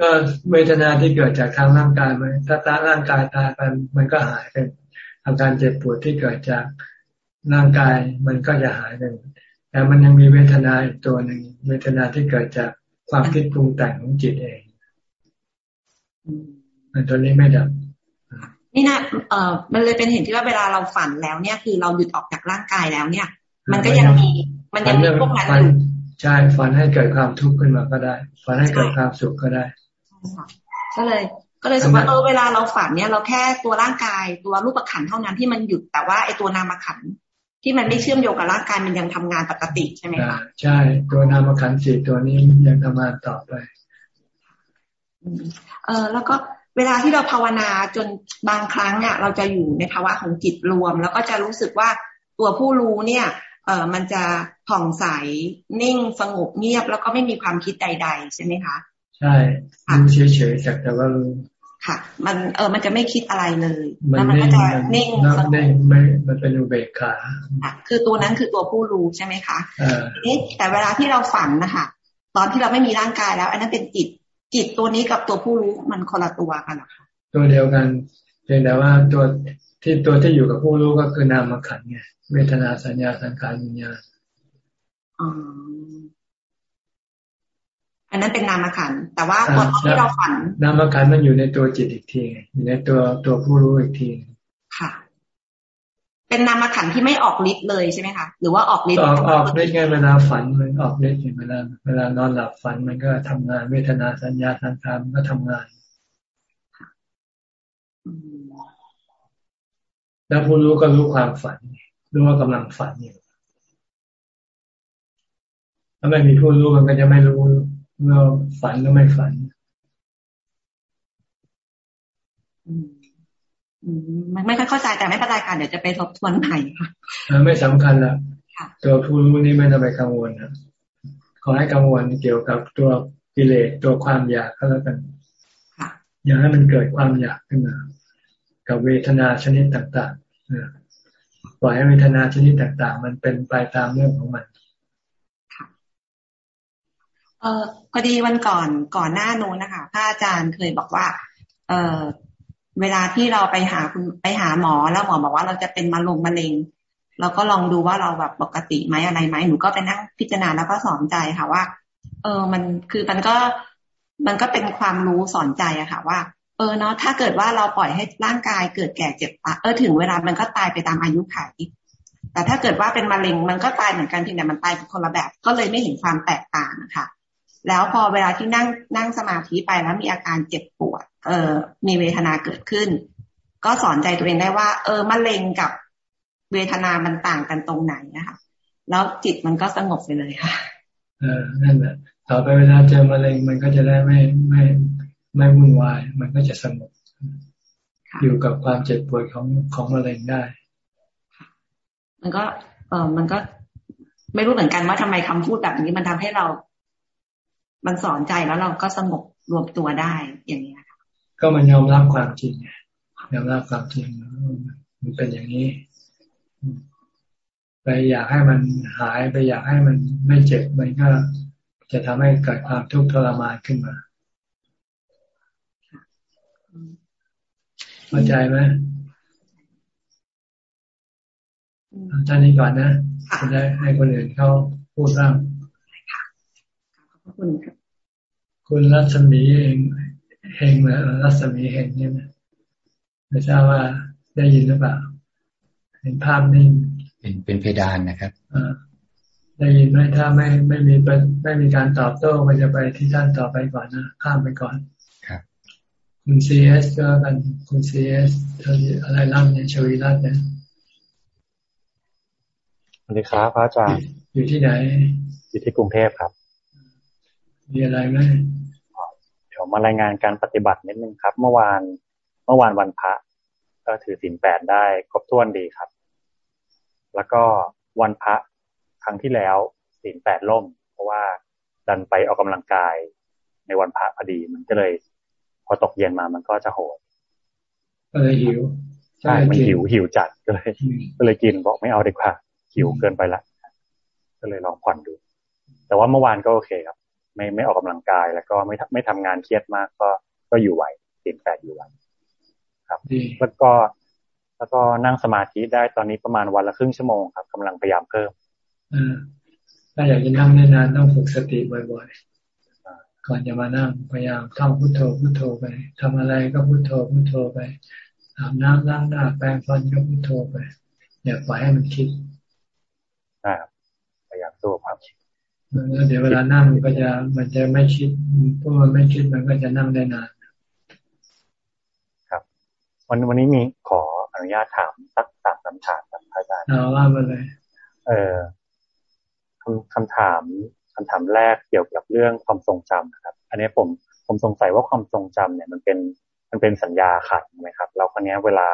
ก็เวทนาที่เกิดจากทางร่างกายไหมถ้าตาร่างกายตายไปมันก็หายไปอาการเจ็บปวดที่เกิดจากร่างกายมันก็จะหายไปแต่มันยังมีเวทนาอีกตัวหนึ่งเวทนาที่เกิดจากความคิดปรุงแต่งของจิตเองมันตัวนี้ไม่ดับนี่นะเออมันเลยเป็นเห็นที่ว่าเวลาเราฝันแล้วเนี่ย คือเราหยุดออกจากร่างกายแล้วเนี่ย มันก็ยังมี มันยังมีพวกนั้นอยู่ใช่ฝันให้เกิดความทุกข์ขึ้นมาก็ได้ฝันให้เกิดความสุขก็ได้ก็เลย ก็เลยสมมติเออเวลาเราฝันเนี่ยเราแค่ตัวร่างกายตัวรูปขันเท่านั้นที่มันหยุดแต่ว่าไอ้ตัวนามขันที่มันไม่เชื่อมโยงกับร่างกายมันยังทำงานปกติใช่ไหมคะใช่ตัวนามขันสี่ตัวนี้ยังทำงานต่อไปเออแล้วก็เวลาที่เราภาวนาจนบางครั้งเนี่ยเราจะอยู่ในภาวะของจิตรวม แล้วก็จะรู้สึกว่าตัวผู้รู้เนี่ย เออมันจะผ่องใสนิ่งสงบเงียบแล้วก็ไม่มีความคิดใด ๆ ใช่ไหมคะ ใช่รู้เฉยๆจากแต่ว่ารู้ค่ะ มันเออมันจะไม่คิดอะไรเลยแล้วมันก็จะนิ่งสงบไม่มันเป็นอุเบกขาคือตัวนั้นคือตัวผู้รู้ใช่ไหมคะนี่แต่เวลาที่เราฝันนะคะตอนที่เราไม่มีร่างกายแล้ว อันนั้นเป็นจิตจิตตัวนี้กับตัวผู้รู้มันคนละตัวกันหรอคะตัวเดียวกันเพียงแต่ว่าตัว ที่ตัวที่อยู่กับผู้รู้ก็คือนามขันไงเวทนาสัญญาสังขารวิญญาณอ๋ออันนั้นเป็นนามขันแต่ว่าตอนที่เราฝัน นามขันมันอยู่ในตัวจิตอีกทีอยู่ในตัวตัวผู้รู้อีกทีค่ะ เป็นนามขันที่ไม่ออกฤทธิ์เลยใช่ไหมคะหรือว่าออกฤทธิ์ออกออกฤทธิ์ไงเวลาฝันมันออกฤทธิ์เวลาเวลานอนหลับฝันมันก็ทำงานเวทนาสัญญาทางธรรมก็ทำงาน แล้วผู้รู้ก็รู้ความฝัน รู้ว่ากำลังฝันอยู่ถ้าไม่มีผู้รู้มันก็จะไม่รู้ว่าฝันหรือไม่ฝันไม่ค่อยเข้าใจแต่ไม่เป็นไรค่ะเดี๋ยวจะไปทบทวนใหม่ค่ะไม่สำคัญละตัวผู้รู้นี่ไม่ต้องไปกังวลนะขอให้กังวลเกี่ยวกับตัวกิเลสตัวความอยากก็แล้วกันอย่าให้มันเกิดความอยากขึ้นมา กับเวทนาชนิดต่างๆ ปล่อยให้เวทนาชนิดต่างๆ มันเป็นไปตามเรื่องของมันเออพอดีวันก่อนก่อนหน้านู้นนะคะพระอาจารย์เคยบอกว่า เออเวลาที่เราไปหาคุณไปหาหมอแล้วหมอบอกว่าเราจะเป็นมะลงมะเร็งเราก็ลองดูว่าเราแบบปกติไหมอะไรไหมหนูก็ไปนั่งพิจารณาแล้วก็สอนใจค่ะว่า เออมันคือมันก็มันก็เป็นความรู้สอนใจอะค่ะ ว่า เออเนาะถ้าเกิดว่าเราปล่อยให้ร่างกายเกิดแก่เจ็บตายเออถึงเวลามันก็ตายไปตามอายุขัยแต่ถ้าเกิดว่าเป็นมะเร็งมันก็ตายเหมือนกันเพียงแต่มันตายเป็นคนละแบบ ก็เลยไม่เห็นความแตกต่างนะคะแล้วพอเวลาที่นั่งนั่งสมาธิไปแล้วมีอาการเจ็บปวด เออมีเวทนาเกิดขึ้น ก็สอนใจตัวเองได้ว่า เออมะเร็งกับเวทนามันต่างกันตรงไหนนะคะแล้วจิตมันก็สงบไปเลยค่ะ เออนั่นแหละต่อไปเวลาเจอมะเร็งมันก็จะได้ไม่ไม่ ไม่วุ่นวาย มันก็จะสงบอยู่กับความเจ็บปวดของของมะเร็งได้ มันก็ เออมันก็ไม่รู้เหมือนกันว่าทำไมคำพูดแบบนี้มันทำให้เรา มันสอนใจแล้วเราก็สงบรวมตัวได้อย่างนี้ค่ะก็มันยอมรับความจริงยอมรับความจริงมันเป็นอย่างนี้ไปอยากให้มันหายไปอยากให้มันไม่เจ็บมันก็จะทำให้เกิดความทุกข์ทรมานขึ้นมา เข้าใจไหมท่านนี้ก่อนนะจะได้ให้คนอื่นเขาพูดบ้างขอบคุณครับคุณรัศมีเองเฮงเหรอรัศมีเฮงเนี่ยนะไม่ทราบว่าได้ยินหรือเปล่า เห็นภาพนิ่งเป็นเป็นเพดานนะครับอได้ยินไหมถ้าไม่ไม่มีไม่มีการตอบโต้ก็จะไปที่ท่านต่อไปก่อนนะข้ามไปก่อน ครับคุณซีเอสก็กันคุณซีเอสอะไรร่ำเนี่ยชวีรัตน์เนี่ยสวัสดีครับพระอาจารย์อยู่ที่ไหน อยู่ที่กรุงเทพครับ มีอะไรไหมเดี๋ยวมารายงานการปฏิบัตินิดนึงครับ เมื่อวานเมื่อวานวันพระก็ถือศีลแปดได้ครบถ้วนดีครับ แล้วก็วันพระครั้งที่แล้วศีลแปดล่ม เพราะว่าดันไปออกกำลังกายในวันพระพอดี มันก็เลย พอตกเย็นมามันก็จะโหดก็เลยหิวใช่มันหิวหิวจัดก็เลยก็เลยกินบอกไม่เอาดีกว่าหิวเกินไปละก็เลยลองผ่อนดู แต่ว่าเมื่อวานก็โอเคครับ ไม่ไม่ออกกำลังกายแล้วก็ไม่ไม่ทำงานเครียดมากก็ก็อยู่ไหวเปลี่ยนแปลงอยู่ไหวครับแล้วก็แล้วก็นั่งสมาธิได้ตอนนี้ประมาณวันละครึ่งชั่วโมงครับกำลังพยายามเพิ่มถ้าอยากจะนั่งนานๆต้องฝึกสติบ่อยๆ ก่อนจะมานั่งพยายามท่องพุทโธพุทโธไปทำอะไรก็พุทโธพุทโธไปอาบน้ำล้างหน้าแปรงฟันก็พุทโธไป อย่าปล่อยให้มันคิดพยายามสู้ความคิดแล้วเดี๋ยวเวลานั่งมันก็จะมันจะไม่คิดเพราะมันไม่คิดมันก็จะนั่งได้นานครับ วันวันนี้มีขออนุญาตถามสักสามคำถามครับอาจารย์เอาว่ามาเลย เออคำคำถาม คำถามแรกเกี่ยวกับเรื่องความทรงจำนะครับ อันนี้ผมผมสงสัยว่าความทรงจำเนี่ยมันเป็นมันเป็นสัญญาขัดไหมครับแล้วคนนี้เวลา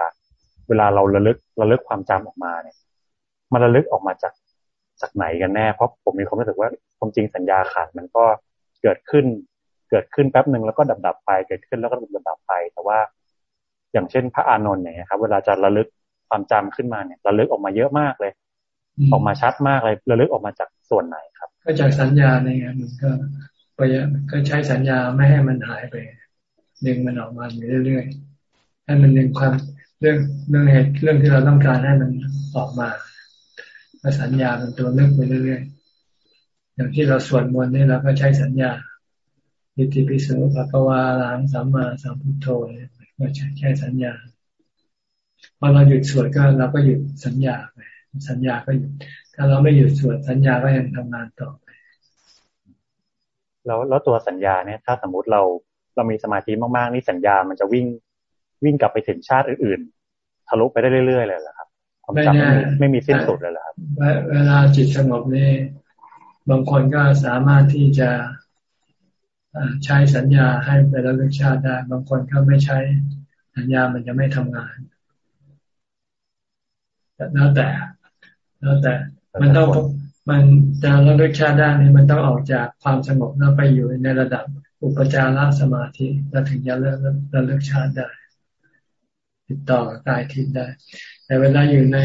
เวลาเราระลึกระลึกความจำออกมาเนี่ยมันระลึกออกมาจากจากไหนกันแน่ เพราะผมมีความรู้สึกว่าความจริงสัญญาขาดมันก็เกิดขึ้น เกิดขึ้นแป๊บหนึ่งแล้วก็ดับดับไป เกิดขึ้นแล้วก็ดับดับไป แต่ว่า อย่างเช่นพระอานนท์เนี่ยครับ เวลาจะระลึกความจำขึ้นมาเนี่ย ระลึกออกมาเยอะมากเลย ออกมาชัดมากเลย ระลึกออกมาจากส่วนไหนครับ ก็จากสัญญาเนี่ยมันก็ไปก็ใช้สัญญาไม่ให้มันหายไปดึงมันออกมาอยู่เรื่อยๆให้มันดึงความเรื่องเรื่องเหตุเรื่องที่เราต้องการให้มันออกมาสัญญาเป็นตัวเลือกไปเรื่อยอย่างที่เราสวดมนต์นี่เราก็ใช้สัญญาอิติปิโสภะกวาลังสัมมาสัมพุทโธก็ใช้ใช้สัญญาพอเราหยุดสวดก็เราก็หยุดสัญญาไปสัญญาก็หยุด ถ้าเราไม่หยุดสวดสัญญาก็ยังทำงานต่อไปแล้วแล้วตัวสัญญาเนี่ย ถ้าสมมุติเราเรามีสมาธิมากๆนี่สัญญามันจะวิ่งวิ่งกลับไปถึงชาติอื่นๆทะลุไปได้เรื่อยๆเลยเหรอครับความจำไม่ไม่มีสิ้นสุดเลยเหรอครับเวลาจิตสงบนี่บางคนก็สามารถที่จะใช้สัญญาให้ไประลึกชาติได้ บางคนก็ไม่ใช้สัญญามันจะไม่ทำงานแล้วแต่แล้วแต่ มันต้องมันจะระลึกชาติได้นี่มันต้องออกจากความสงบแล้วไปอยู่ในระดับอุปจารสมาธิแล้วถึงจะเลิกระลึกชาติได้ ติดต่อกับกายทิพย์ได้ แต่เวลาอยู่ใน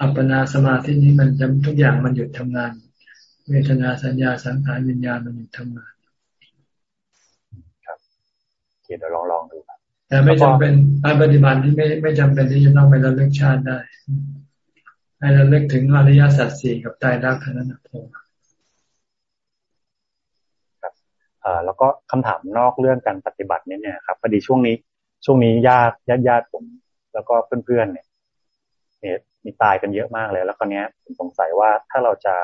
อัปปนาสมาธินี้มันจะทุกอย่างมันหยุดทำงาน เวทนาสัญญาสังขารวิญญาณมันหยุดทำงาน ครับเดี๋ยวลองลองดูครับแต่ไม่จำเป็นการปฏิบัติที่ไม่ไม่จำเป็นที่จะต้องไประลึกชาติได้ ให้เระลึกถึงอริยสัจสี่กับใจรักเท่านั้นพอครับอ่าแล้วก็คำถามนอกเรื่องการปฏิบัติเนี่ยครับพอดีช่วงนี้ ช่วงนี้ญาติญาติญาติผม แล้วก็เพื่อนๆเนี่ยเนี่ยมีตายกันเยอะมากเลย แล้วคราวนี้ผมสงสัยว่าถ้าเราจะ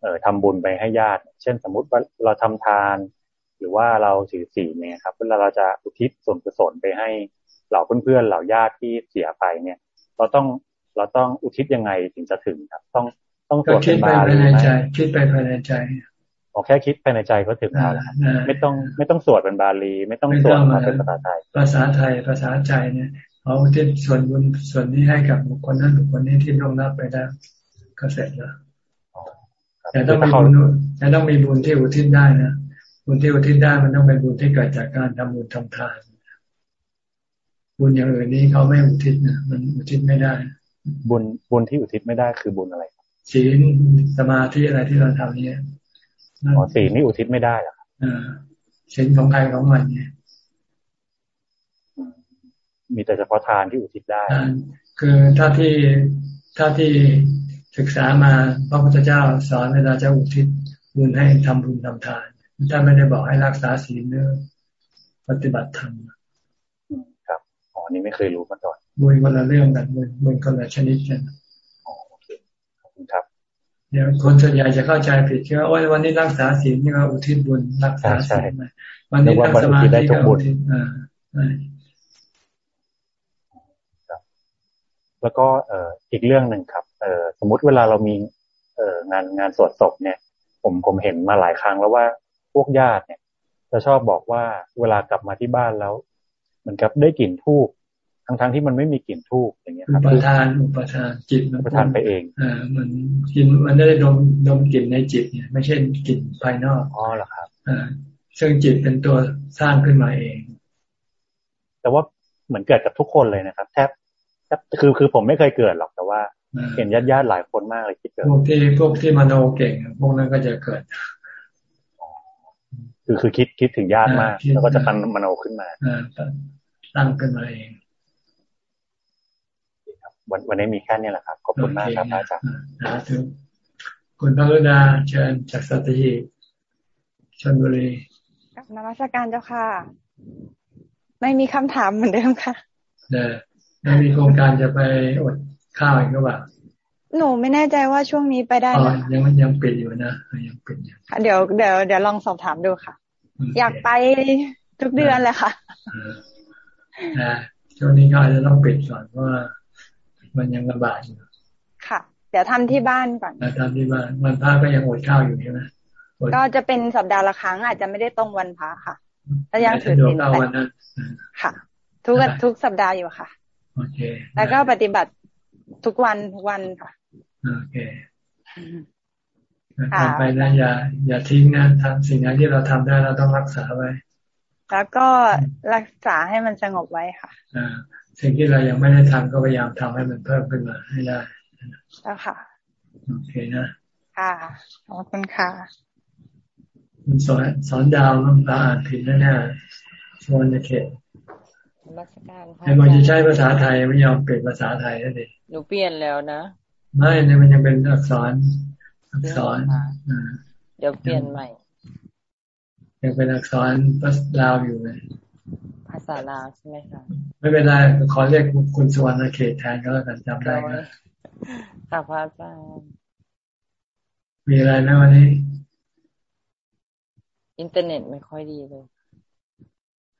เอ่อทำบุญไปให้ญาติ เช่นสมมุติว่าเราทำทาน หรือว่าเราถือศีลเนี่ยครับเวลาเราจะอุทิศส่วนกุศลไปให้เหล่าเพื่อนๆเหล่าญาติที่เสียไปเนี่ย เราต้อง เราต้องอุทิศยังไงถึงจะถึงครับ ต้องต้องสวดเป็นบาลีไหมคิดไปภายในใจโอแค่คิดภายในใจก็ถึงแล้วไม่ต้องไม่ต้องสวดเป็นบาลี ไม่ต้องสวดมาเป็นภาษาไทย ภาษาไทยภาษาใจเนี่ยเอาอุทิศส่วนบุญส่วนนี้ให้กับบุคคลนั้นบุคคลนี้ที่ลงรับไปแล้วก็เสร็จแล้วแต่ต้องมีบุญแต่ต้องมีบุญที่อุทิศได้นะบุญที่อุทิศได้มันต้องเป็นบุญที่เกิดจากการทำบุญทำทาน บุญอย่างอื่นนี้เขาไม่อุทิศนะมันอุทิศไม่ได้ บุญบุญที่อุทิศไม่ได้คือบุญอะไรศีลสมาธิอะไรที่เราทำเนี่ยอ๋อศีลนี่อุทิศไม่ได้หรออ่าศีลของใครของมันเนี่ยมีแต่เฉพาะทานที่อุทิศได้ คือถ้าที่ถ้าที่ศึกษามาพระพุทธเจ้าสอนเวลาจะอุทิศบุญให้ทำบุญทำทาน ถ้าไม่ได้บอกให้รักษาศีลเนื้อปฏิบัติธรรมครับ อ๋อนี่ไม่เคยรู้มาก่อนบุญคนละเรื่องกันบุญบุญคนละชนิดกันโอเคขอบคุณครับเดี๋ยวคนส่วนใหญ่จะเข้าใจผิดว่าวันนี้รักษาศีลนี่ก็อุทิศบุญรักษาศีลวันนี้ตั้งสมาธิก็อุทิศอ่าแล้วก็เอ่ออีกเรื่องหนึ่งครับ เอ่อสมมุติเวลาเรามี เอ่องานงานสวดศพเนี่ย ผมผมเห็นมาหลายครั้งแล้วว่าพวกญาติเนี่ย จะชอบบอกว่าเวลากลับมาที่บ้านแล้ว เหมือนกับได้กลิ่นทูบ ทั้งทั้งที่มันไม่มีกลิ่นทูบอย่างเงี้ยครับอุปทานอุปทานจิตอุปทานไปเองอ่ามันกินมันได้ดมดมกลิ่นในจิตเนี่ย ไม่ใช่กลิ่นภายนอกอ๋อเหรอครับอ่าซึ่งจิตเป็นตัวสร้างขึ้นมาเอง แต่ว่าเหมือนเกิดกับทุกคนเลยนะครับ แทบแทบคือคือผมไม่เคยเกิดหรอกแต่ว่าเห็นญาติญาติหลายคนมากเลยคิดเกิดพวกที่พวกที่มโนเก่งพวกนั้นก็จะเกิดคือคือคิดคิดถึงญาติมาก แล้วก็จะตันมโนขึ้นมาตั้งขึ้นมาเอง วันวันนี้มีแค่นี้แหละครับขอบคุณมากครับอาจารย์คุณพระรุดาเชิญจากสัตหีบชนบุรีกับนมัสการเจ้าค่ะ ไม่มีคำถามเหมือนเดิมค่ะเนี่ยไม่มีโครงการจะไปอดข้าวอีกหรือเปล่าหนูไม่แน่ใจว่าช่วงนี้ไปได้ไหมยังยังปิดอยู่นะยังปิดอยู่เดี๋ยวเดี๋ยวเดี๋ยวลองสอบถามดูค่ะ อยากไปทุกเดือนเลยค่ะอ่าช่วงนี้ก็อาจจะต้องปิดก่อนเพราะว่า มันยังระบาดอยู่ค่ะ เดี๋ยวทำที่บ้านก่อนทำที่บ้านวันพระก็ยังอดข้าวอยู่ใช่ไหมก็จะเป็นสัปดาห์ละครั้งอาจจะไม่ได้ตรงวันพระค่ะแต่ยังถือศีลแต่ค่ะ ทุกทุกสัปดาห์อยู่ค่ะโอเค แล้วก็ปฏิบัติทุกวันทุกวันค่ะโอเคทำไปนะอย่า อย่าทิ้งนะทำสิ่งนั้นที่เราทำได้เราต้องรักษาไว้ แล้วก็รักษาให้มันสงบไว้ค่ะอ่า สิ่งที่เรายังไม่ได้ทำก็พยายามทำให้มันเพิ่มขึ้นมาให้ได้แล้วค่ะโอเคนะค่ะขอบคุณค่ะมันสอนสอนดาวน้ำตาอ่านผิดแน่ๆชวนในเขตไอ้บางทีใช้ภาษาไทยไม่ยอมเปลี่ยนภาษาไทยนั่นเองหนูเปลี่ยนแล้วนะไม่เนี่ยมันยังเป็นอักษรอักษรเดี๋ยวเปลี่ยนใหม่ยังเป็นอักษรภาษาลาวอยู่เลย ภาษาลาวใช่ไหมคะไม่เป็นไรขอเรียกคุณสวรรณเขตแทนก็แล้วกันจำได้ก็ค่ะพระอาจารย์มีอะไรไหมวันนี้ อินเทอร์เน็ตไม่ค่อยดีเลย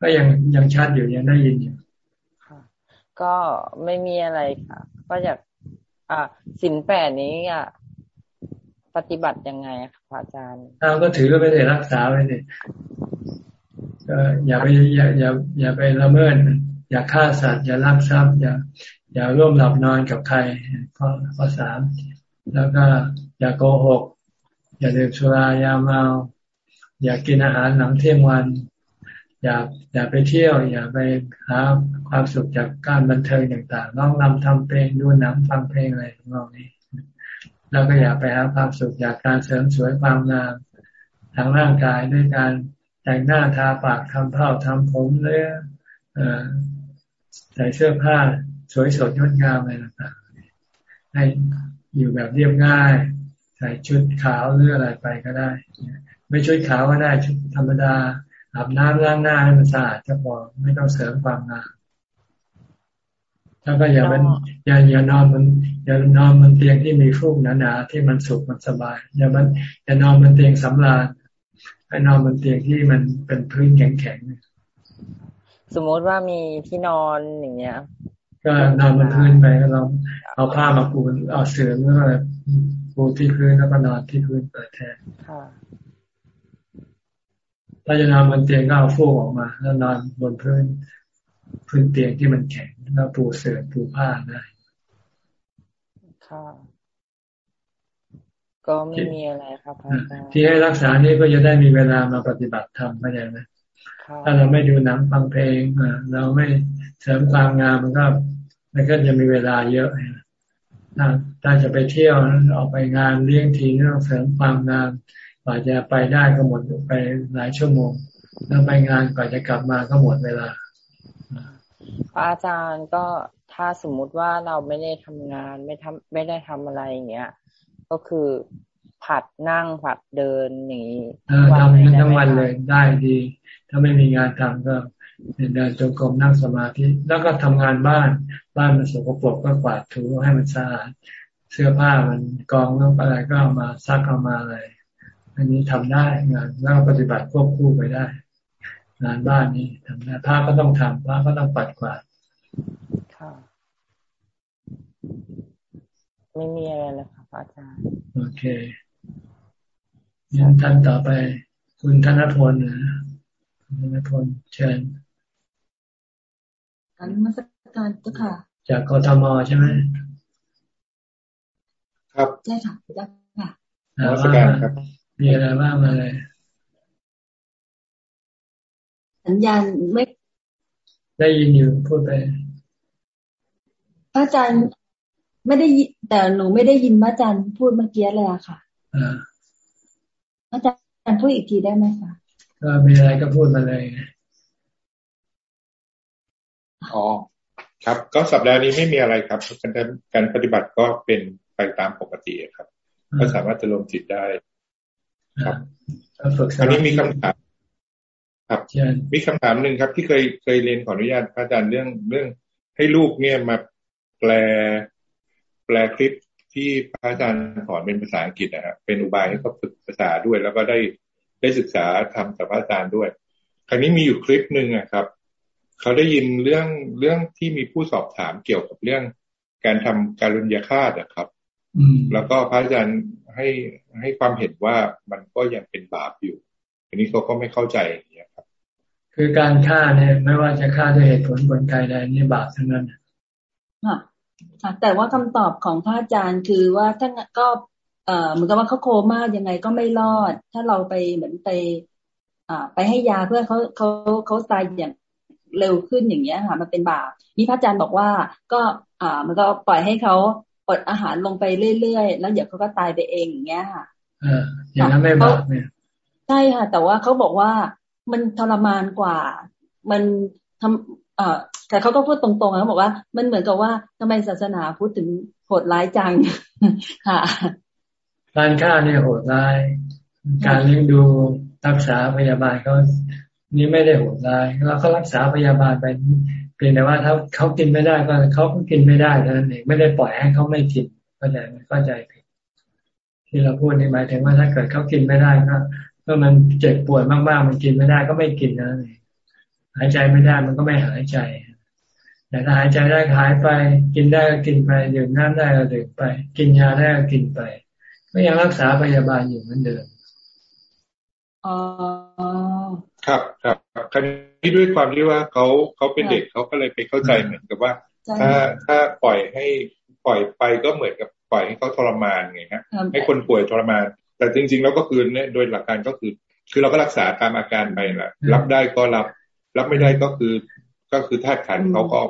ก็ยังยังชัดอยู่ยังได้ยินอยู่ค่ะ ก็ไม่มีอะไรค่ะ ก็อยากอ่าสินแปดนี้อะปฏิบัติยังไงคะพระอาจารย์เราก็ถือไปเลยรักษาไปเลย ก็อย่าไปอย่าอย่าอย่าไปละเมิดอย่าฆ่าสัตว์อย่าลักทรัพย์อย่าอย่าร่วมหลับนอนกับใครข้อข้อสามแล้วก็อย่าโกหก อย่าดื่มสุรายาเมา อย่ากินอาหารหลังเที่ยงวัน อย่าอย่าไปเที่ยว อย่าไปหาความสุขจากการบันเทิงต่างๆน้องนำทำเพลงดูหนังฟังเพลงอะไรของเรานี้แล้วก็อย่าไปหาความสุขจากการเสริมสวยความงามทางร่างกายด้วยการ แต่งหน้าทาปากทำเผ้าทำผมเลือใส่เสื้อผ้า สวยสดงดงามอะไรต่างๆให้อยู่แบบเรียบง่าย ใส่ชุดขาวหรืออะไรไปก็ได้ ไม่ชุดขาวก็ได้ชุดธรรมดาอาบน้ำล้างหน้าให้มันสะอาดก็พอไม่ต้องเสริมความงามแล้วก็อย่าเป็นอย่าอย่านอนมันอย่านอนมันเตียงที่มีฟูกหนาๆที่มันสุขมันสบาย อย่ามันอย่านอนมันเตียงสำราญ ให้นอนมันเตียงที่มันเป็นพื้นแข็งๆสมมติว่ามีที่นอนอย่างเงี้ย ก็นอนบนพื้นไปเราเอาผ้ามาปูเอาเสื่อแล้วก็ปูที่พื้นแล้วก็นอนที่พื้นเปิดแทนถ้าจะนอนบนเตียงก็เอาฟูกออกมา แล้วนอนบนพื้นพื้นเตียงที่มันแข็งแล้วปูเสื่อปูผ้าได้ค่ะ ก็ไม่มีอะไรครับอาจารย์ที่ให้รักษานี่ก็จะได้มีเวลามาปฏิบัติธรรมเข้าใจไหมถ้าเราไม่ดูหนังฟังเพลงเราไม่เสริมความงามมันก็มันก็จะมีเวลาเยอะถ้าจะไปเที่ยวออกไปงานเลี้ยงทีต้องเสริมความงามกว่าจะไปได้ก็หมดไปหลายชั่วโมง แล้วไปงานกว่าจะกลับมาก็หมดเวลาพระอาจารย์ก็ถ้าสมมุติว่าเราไม่ได้ทำงานไม่ทำไม่ได้ทำอะไรอย่างเงี้ย ก็คือผัดนั่งผัดเดินอย่างนี้ทำทั้งวันเลยได้ดี ถ้าไม่มีงานทำก็เดินจงกรมนั่งสมาธิแล้วก็ทำงานบ้านบ้านมันสกปรกก็กวาดถูให้มันสะอาดเสื้อผ้ามันกองแล้วอะไรก็เอามาซักเอามาอะไร อันนี้ทำได้งานแล้วปฏิบัติควบคู่ไปได้ งานบ้านนี้ทำได้พระก็ต้องทำพระก็ต้องปัดกวาดค่ะไม่มีอะไรเลยค่ะ อาจารย์โอเคยังท่านต่อไป คุณธนพลนะธนพลเชิญอันมาสักการเจ้าค่ะ จากกทมใช่ไหมครับใช่ค่ะเจ้าค่ะมาสักการครับ มีอะไรบ้างมาเลยสัญญาณไม่ ได้ยินอยู่พูดไปอาจารย์ ไม่ได้แต่หนูไม่ได้ยินอาจารย์พูดเมื่อกี้เลยอะค่ะอาจารย์พูดอีกทีได้ไหมคะก็มีอะไรก็พูดมาเลยอ๋อครับ ก็สัปดาห์นี้ไม่มีอะไรครับ การการปฏิบัติก็เป็นไปตามปกติครับ ก็สามารถจะรวมจิตได้ ครับอันนี้มีคำถาม ครับมีคำถามหนึ่งครับ ที่เคยเคยเรียนขออนุญาตพระอาจารย์เรื่องเรื่องให้ลูกเนี่ยมาแปล แปลคลิปที่พระอาจารย์สอนเป็นภาษาอังกฤษนะครับเป็นอุบายให้เขาฝึกภาษาด้วย แล้วก็ได้ได้ศึกษาทำกับพระอาจารย์ด้วย คราวนี้มีอยู่คลิปหนึ่งนะครับ เขาได้ยินเรื่องเรื่องที่มีผู้สอบถามเกี่ยวกับเรื่องการทำการุญยฆาตนะครับแล้วก็พระอาจารย์ให้ให้ความเห็นว่ามันก็ยังเป็นบาปอยู่ อันนี้เขาก็ไม่เข้าใจอย่างนี้ครับ คือการฆ่าเนี่ยไม่ว่าจะฆ่าด้วยเหตุผลกลไกใดนี่บาปทั้งนั้น ค่ะแต่ว่าคำตอบของพระอาจารย์คือว่าถ้าก็เอ่อเหมือนกับว่าเขาโคม่ายังไงก็ไม่รอด ถ้าเราไปเหมือนไปอ่าไปให้ยาเพื่อเขาเขาเขาตายอย่างเร็วขึ้นอย่างเงี้ยค่ะ มันเป็นบาปมีพระอาจารย์บอกว่าก็อ่ามันก็ปล่อยให้เขาอดอาหารลงไปเรื่อยๆ แล้วเดี๋ยวเขาก็ตายไปเองอย่างเงี้ยค่ะอ่าอย่างนั้นไม่บาปเนี่ยใช่ค่ะ แต่ว่าเขาบอกว่ามันทรมานกว่า มันทำ เออแต่เขาก็พูดตรงๆเขาบอกว่า มันเหมือนกับว่าทำไมศาสนาพูดถึงโหดร้ายจังค่ะการฆ่านี่โหดร้าย การเลี้ยงดูรักษาพยาบาลเขานี่ไม่ได้โหดร้ายเราก็รักษาพยาบาลไปเพียงแต่ว่าถ้าเขากินไม่ได้ก็เขาก็กินไม่ได้เท่านั้นเองไม่ได้ปล่อยให้เขาไม่กินเข้าใจไหมเข้าใจผิดที่เราพูดนี่หมายถึงว่าถ้าเกิดเขากินไม่ได้ก็ก็มันเจ็บปวดมากๆมันกินไม่ได้ก็ไม่กินนะ หายใจไม่ได้มันก็ไม่หายใจ แต่ถ้าหายใจได้หายไป กินได้ก็กินไปดื่มน้ำได้ก็ดื่มไป กินยาได้ก็กินไป ก็ยังรักษาพยาบาลอยู่เหมือนเดิมอ๋อครับครับคราวนี้ด้วยความที่ว่าเขาเขาเป็นเด็กเขาก็เลยไปเข้าใจเหมือนกับว่า ถ้าถ้าปล่อยให้ปล่อยไปก็เหมือนกับปล่อยให้เขาทรมานไงฮะให้คนป่วยทรมาน แต่จริงๆแล้วก็คือเนี่ยโดยหลักการก็คือ คือเราก็รักษาตามอาการไปแหละรับได้ก็รับ รับไม่ได้ก็คือก็คือธาตุขันเขาก็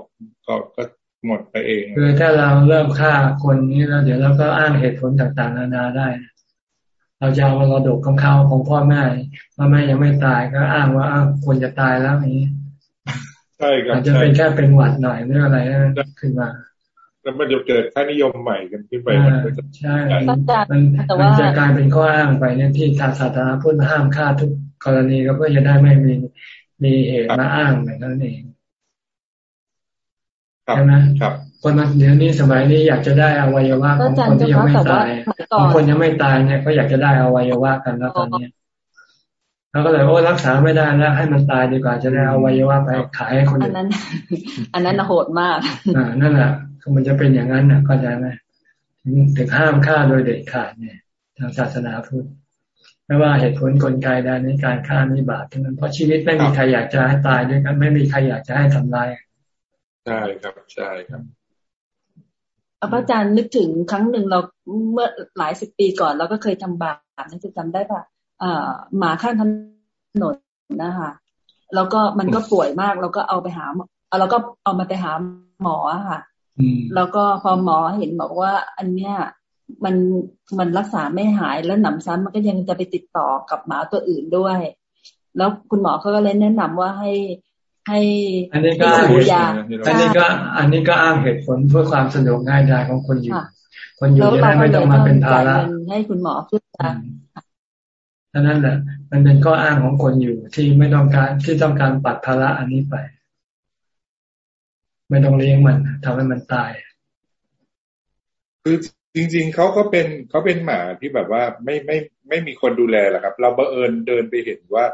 ก็ก็หมดไปเอง คือถ้าเราเริ่มฆ่าคนนี้แล้วเดี๋ยวเราก็อ้างเหตุผลต่างๆ นานาได้ เราจะเอามรดกของเขาของพ่อแม่พ่อแม่ยังไม่ตายก็อ้างว่าควรจะตายแล้วอย่างนี้ใช่ครับอาจจะเป็นแค่เป็นหวัดหน่อยหรืออะไรขึ้นมาแล้วมันจะเกิดค่านิยมใหม่กันขึ้นไปมันก็จะใช่มันมันจะกลายเป็นข้ออ้างไปเนี่ยที่ทางศาสนาพุทธห้ามฆ่าทุกกรณีก็เพื่อจะได้ไม่มี มีเหตุมาอ้างแบบนั้นเองใช่ไหมครับคนเดี๋ยวนี้สมัยนี้อยากจะได้อวัยวะของคนที่ยังไม่ตายของคนยังไม่ตายเนี่ยก็อยากจะได้อวัยวะกันแล้วตอนนี้แล้วก็เลยโอ้รักษาไม่ได้แล้วให้มันตายดีกว่าจะได้อวัยวะไปขายให้คนอื่นอันนั้น อันนั้นโหดมากอ่านั่นแหละมันจะเป็นอย่างนั้นนะเข้าใจไหมถึงห้ามฆ่าโดยเด็ดขาดเนี่ย ทางศาสนาพุทธ ไม่ว่าเหตุผลกลไกใดในการฆ่านี่บาปทั้งนั้นเพราะชีวิตไม่มีใครอยากจะให้ตายด้วยกัน ไม่มีใครอยากจะให้ทำลายใช่ครับใช่ครับพระอาจารย์นึกถึงครั้งหนึ่งเราเมื่อหลายสิบปีก่อนเราก็เคยทำบาปนั่นจะจำได้ปะอ่าหมาข้างถนนนะคะแล้วก็มันก็ป่วยมากเราก็เอาไปหาเราก็เอามาไปหาหมอค่ะแล้วก็พอหมอเห็นบอกว่า อันเนี้ย มันมันรักษาไม่หายแล้วหนำซ้ำมันก็ยังจะไปติดต่อกับหมาตัวอื่นด้วย แล้วคุณหมอเขาก็เลยแนะนำว่าให้ให้อันนี้ก็ยาอันนี้ก็ อันนี้ก็อ้างเหตุผลเพื่อความสะดวกง่ายดายของคนอยู่ คนอยู่จะได้ไม่ต้องมาเป็นภาระให้คุณหมอเพื่อท่านั้นแหละ มันเป็นข้ออ้างของคนอยู่ที่ไม่ต้องการที่ต้องการปัดภาระอันนี้ไป ไม่ต้องเลี้ยงมันทำให้มันตายคือ จริงๆเขาก็เป็นเขาเป็นหมาที่แบบว่าไม่ไม่ไม่มีคนดูแลหรอกครับ เราบังเอิญเดินไปเห็นว่า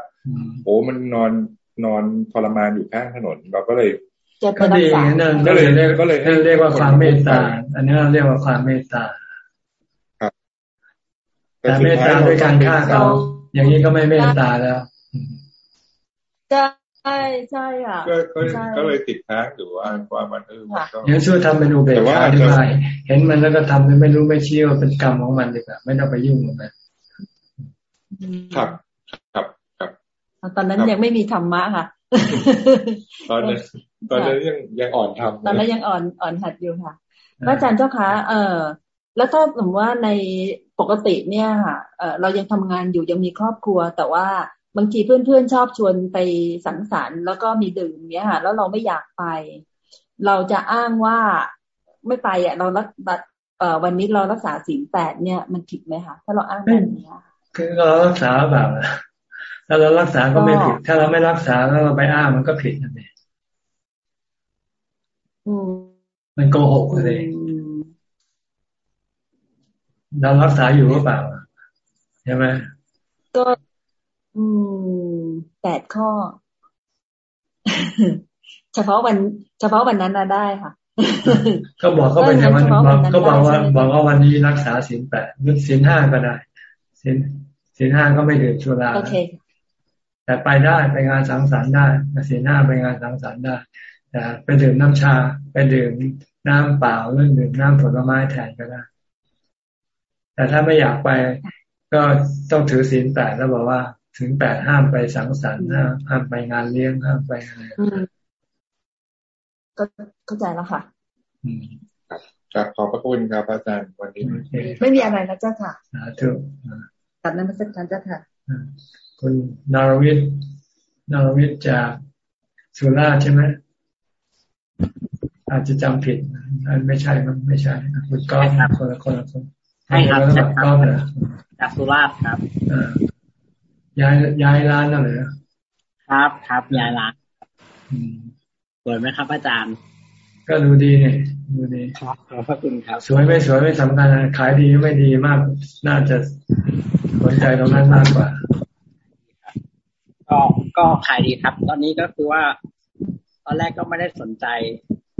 โอ้มันนอนนอนทรมานอยู่ข้างถนน เราก็เลยก็ดีนั่นก็เลยเรียกก็เลยเรียกว่าความเมตตา อันนี้เราเรียกว่าความเมตตาแต่เมตตาด้วยการฆ่าเขาอย่างนี้ก็ไม่เมตตาแล้ว ใช่ใช่ค่ะก็ก็เลยติดค้างอยู่ว่าว่ามันเออยังช่วยทำเป็นอุเบกขาดีกว่าเห็นมันแล้วก็ทำไม่รู้ไม่เชี่ยวเป็นกรรมของมันดีกว่าไม่ต้องไปยุ่งกับมันครับครับตอนนั้นยังไม่มีธรรมะค่ะ ตอนนั้นตอนนั้นยังยังอ่อนทำตอนนั้นยังอ่อนอ่อนหัดอยู่ค่ะพระอาจารย์เจ้าคะเออแล้วถ้าสมมติว่าในปกติเนี่ยค่ะเออเรายังทำงานอยู่ยังมีครอบครัว แต่ว่า บางทีเพื่อนๆชอบชวนไปสังสรรค์แล้วก็มีดื่มเนี้ยค่ะแล้วเราไม่อยากไป เราจะอ้างว่าไม่ไปอะเรารักเอ่อวันนี้เรารักษาศีลแปดเนี่ยมันผิดไหมคะถ้าเราอ้างแบบนี้คือเรารักษาแบบถ้าเรารักษาก็ไม่ผิด ถ้าเราไม่รักษาแล้วเราไปอ้างมันก็ผิดนั่นเองมันโกหกเลยเรารักษาอยู่หรือเปล่าใช่ไหมก็ อืมแปดข้อ เฉพาะวัน เฉพาะวันนั้นนะได้ค่ะก็บอกเขาเป็นอย่างนั้นก็บอกว่าบอกว่าวันนี้รักษาศีลแปดหรือศีลห้าก็ได้ศีลศีลห้าก็ไม่ดื่มชุราโอเคแต่ไปได้ไปงานสังสรรค์ได้สีหน้าไปงานสังสรรค์ได้แต่ไปดื่มน้ำชา ไปดื่มน้ำเปล่าหรือดื่มน้ำผลไม้แทนก็ได้ แต่ถ้าไม่อยากไปก็ต้องถือศีลแปดแล้วบอกว่า ถึงแปดห้ามไปสังสรรค์ห้ามไปงานเลี้ยงห้ามไปอะไรก็เข้าใจแล้วค่ะครับขอบพระคุณครับอาจารย์วันนี้ ไม่มีอะไรนะเจ้าค่ะสาธุตัดนั้นมาสักการเจ้าค่ะคุณนารวิทย์นารวิทย์จากสุราใช่ไหมอาจจะจำผิดอันไม่ใช่มันไม่ใช่คุณก้องคนละคนละคนใช่ครับใช่ครับจากสุราษฎร์ครับ ย้ายย้ายร้านนั่นเลยครับครับย้ายร้านสวยไหมครับอาจารย์ ก็ดูดีเนี่ยดูดีครับขอบคุณครับ สวยไม่สวยไม่สำคัญขายดีไม่ดีมาก น่าจะสนใจตรงนั้นมากกว่า ก็ก็ขายดีครับ ตอนนี้ก็คือว่า ตอนแรกก็ไม่ได้สนใจ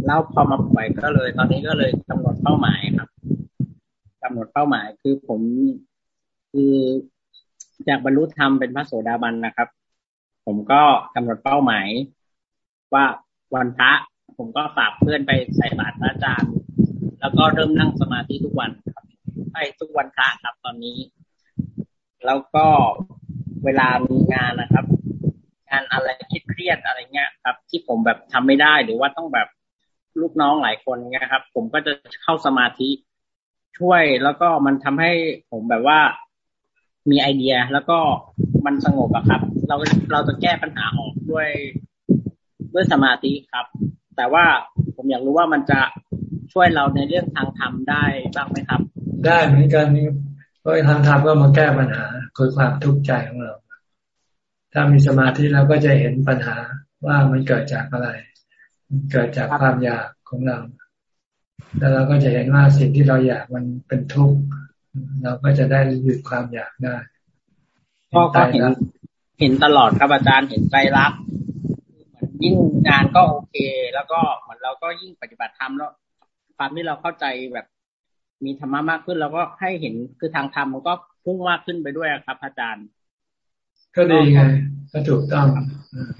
แล้วพอมาป่วยก็เลย ตอนนี้ก็เลยกำหนดเป้าหมายครับกำหนดเป้าหมายคือผมคือ จากบรรลุธรรมเป็นพระโสดาบันนะครับ ผมก็กำหนดเป้าหมาย ว่าวันพระผมก็ฝากเพื่อนไปใส่บาตรพระอาจารย์ แล้วก็เริ่มนั่งสมาธิทุกวันครับใช่ทุกวันพระครับตอนนี้ แล้วก็เวลามีงานนะครับ งานอะไรคิดเครียดอะไรเงี้ยครับ ที่ผมแบบทำไม่ได้หรือว่าต้องแบบลูกน้องหลายคนเงี้ยครับ ผมก็จะเข้าสมาธิช่วยแล้วก็มันทำให้ผมแบบว่า มีไอเดียแล้วก็มันสงบอะครับ เราเราจะแก้ปัญหาออกด้วยด้วยสมาธิครับ แต่ว่าผมอยากรู้ว่ามันจะช่วยเราในเรื่องทางธรรมได้บ้างไหมครับ ได้เหมือนกันนี่เพราะทางธรรมก็มาแก้ปัญหาคือความทุกข์ใจของเรา ถ้ามีสมาธิเราก็จะเห็นปัญหาว่ามันเกิดจากอะไร เกิดจากความอยากของเรา แล้วเราก็จะเห็นว่าสิ่งที่เราอยากมันเป็นทุกข์ เราก็จะได้หยุดความอยากได้ก็ก็เห็นเห็นตลอดครับอาจารย์เห็นใจรักเหมือนยิ่งงานก็โอเค แล้วก็เหมือนเราก็ยิ่งปฏิบัติธรรมแล้ว ความที่เราเข้าใจแบบมีธรรมะมากขึ้นเราก็ให้เห็นคือทางธรรมมันก็พุ่งมากขึ้นไปด้วยครับ อาจารย์ ก็ดีไงก็ถูกต้อง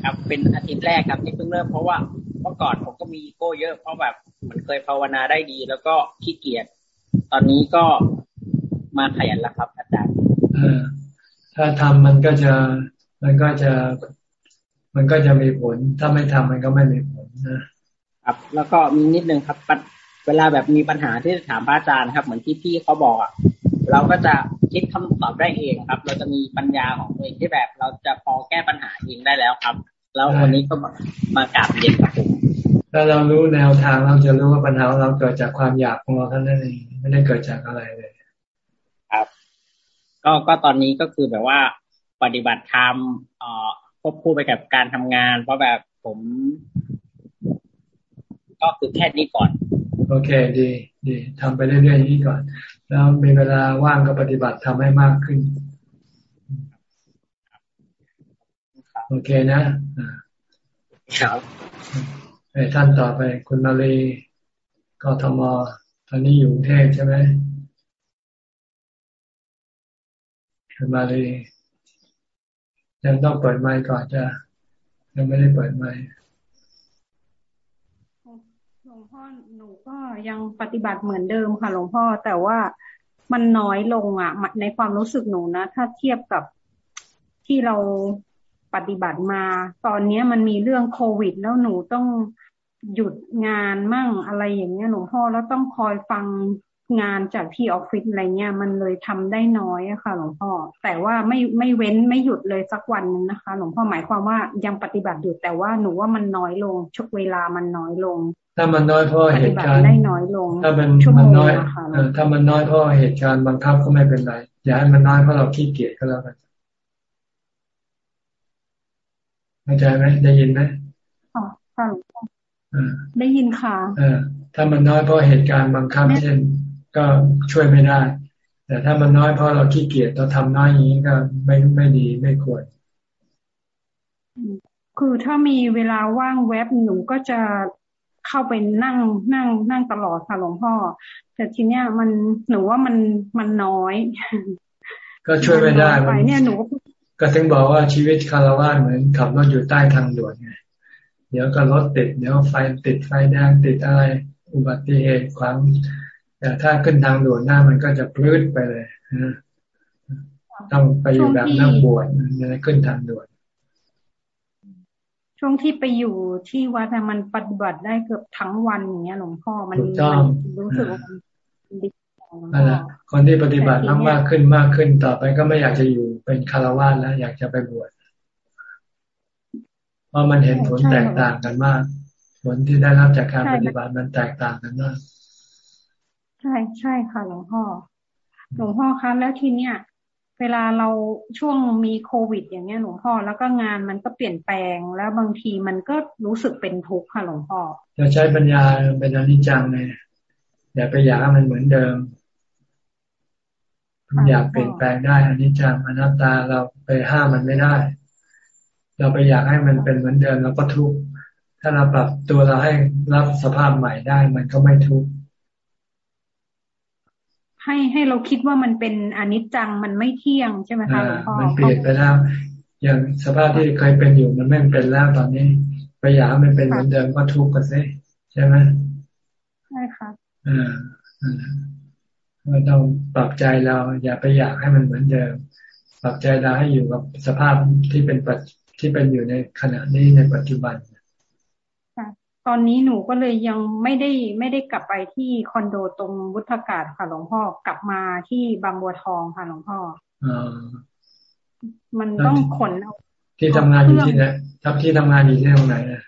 ครับ เป็นอาทิตย์แรกครับที่เพิ่งเริ่มเพราะว่าเมื่อก่อนผมก็มีโก้เยอะเพราะแบบมันเคยภาวนาได้ดี แล้วก็ขี้เกียจตอนนี้ก็ มาขยันแล้วครับอาจารย์ถ้าทำมันก็จะมันก็จะ มันก็จะมีผล ถ้าไม่ทำมันก็ไม่มีผลนะครับ แล้วก็มีนิดนึงครับเวลาแบบมีปัญหาที่ถามพระอาจารย์ครับ เหมือนที่พี่เขาบอกอะเราก็จะคิดคำตอบได้เองครับ เราจะมีปัญญาของตัวเองที่แบบ เราจะพอแก้ปัญหาเองได้แล้วครับ แล้ววันนี้ก็มากราบเรียนครับผมถ้าเรารู้แนวทางเราจะรู้ว่าปัญหาเราเกิดจากความอยากของเราท่านนั่นเองไม่ได้เกิดจากอะไรเลยครับ ก็ก็ตอนนี้ก็คือแบบว่าปฏิบัติธรรมเอ่อควบคู่ไปกับการทำงาน เพราะแบบผม ก็คือแค่นี้ก่อน โอเคดีดีทำไปเรื่อยๆนี้ก่อน แล้วมีเวลาว่างก็ปฏิบัติทำให้มากขึ้นโอเคนะครับไปท่านต่อไปคุณมาลีกทมตอนนี้อยู่กรุงเทพใช่ไหม มาลียังต้องเปิดไมค์ก่อนจ้ะยังไม่ได้เปิดไมค์หลวงพ่อหนูก็ยังปฏิบัติเหมือนเดิมค่ะหลวงพ่อแต่ว่ามันน้อยลงอะในความรู้สึกหนูนะ ถ้าเทียบกับที่เราปฏิบัติมา ตอนนี้มันมีเรื่องโควิด แล้วหนูต้องหยุดงานมั่งอะไรอย่างเงี้ยหลวงพ่อแล้วต้องคอยฟัง งานจากที่ออฟฟิศอะไรเงี้ยมันเลยทำได้น้อยอะค่ะ หลวงพ่อ แต่ว่าไม่ไม่เว้นไม่หยุดเลยสักวันนึงนะคะ หลวงพ่อหมายความว่ายังปฏิบัติอยู่แต่ว่าหนูว่ามันน้อยลงชุกเวลามันน้อยลง ถ้ามันน้อยเพราะเหตุการณ์ได้น้อยลง ถ้ามันมันน้อยถ้ามันน้อยเพราะเหตุการณ์บังคับก็ไม่เป็นไรอย่าให้มันน้อยเพราะเราขี้เกียจก็แล้วกันเข้าใจไหมได้ยินไหมค่ะค่ะได้ยินค่ะ เออถ้ามันน้อยเพราะเหตุการณ์บางครั้งเช่น ก็ช่วยไม่ได้ แต่ถ้ามันน้อยเพราะเราขี้เกียจเราทำน้อยอย่างนี้ก็ไม่ไม่ดีไม่ควรคือถ้ามีเวลาว่างแวบหนูก็จะเข้าไปนั่งนั่ง นั่งตลอดค่ะหลวงพ่อ แต่ทีเนี้ยมันหนูว่ามันมันน้อย ก็ช่วยไม่ได้ไปเนี่ยหนูก็ถึงบอกว่าชีวิตคารวะเหมือนขับรถอยู่ใต้ทางด่วนไงเดี๋ยวก็รถติดเดี๋ยวไฟติดไฟแดงติดอะไร อุบัติเหตุความ แต่ถ้าขึ้นทางด่วนหน้ามันก็จะพลื้ดไปเลยนะต้องไปอยู่แบบนั่งบวชในขึ้นทางด่วน ช่วงที่ไปอยู่ที่วัดมันปฏิบัติได้เกือบทั้งวันอย่างเงี้ย หลวงพ่อมันรู้สึกว่าดีคนที่ปฏิบัติมากมากขึ้นมากขึ้นต่อไปก็ไม่อยากจะอยู่เป็นคารวะแล้ว อยากจะไปบวชเพราะมันเห็นผลแตกต่างกันมาก ผลที่ได้รับจากการปฏิบัติมันแตกต่างกันมาก ใช่ใช่ค่ะหลวงพ่อหลวงพ่อคะแล้วทีเนี้ยเวลาเราช่วงมีโควิด อย่างเงี้ยหลวงพ่อแล้วก็งานมันก็เปลี่ยนแปลงแล้วบางทีมันก็รู้สึกเป็นทุกข์ค่ะหลวงพ่อจะใช้ปัญญาเป็นอนิจจังเลยอย่าไปอยากให้มันเหมือนเดิมอยากเปลี่ยนแปลงได้อนิจจังอนัตตาเราไปห้ามมันไม่ได้ เราไปอยากให้มันเป็นเหมือนเดิมเราก็ทุกข์ถ้าเราปรับตัวเราให้รับสภาพใหม่ได้ มันก็ไม่ทุกข์ ให้ให้เราคิดว่ามันเป็นอนิจจังมันไม่เที่ยงใช่ไหมคะหลวงพ่อมันเปลี่ยนไปแล้ว อย่างสภาพที่เคยเป็นอยู่มันไม่เป็นแล้วตอนนี้ไปอยากให้มันเป็นเหมือนเดิมก็ทุกข์กันซิใช่ไหมใช่ค่ะอ่าเราต้องปรับใจเรา อย่าไปอยากให้มันเหมือนเดิม ปรับใจเราให้อยู่กับสภาพที่เป็นปัจที่เป็นอยู่ในขณะนี้ในปัจจุบัน ตอนนี้หนูก็เลยยังไม่ได้ไม่ได้กลับไปที่คอนโดตรงวุฒากาศค่ะหลวงพ่อกลับมาที่บางบัวทองค่ะหลวงพ่ออมันต้องขนเอาที่ทำงานอยู่ที่ไหนทับที่ทำงานอยู่ที่ตรงไหนนะ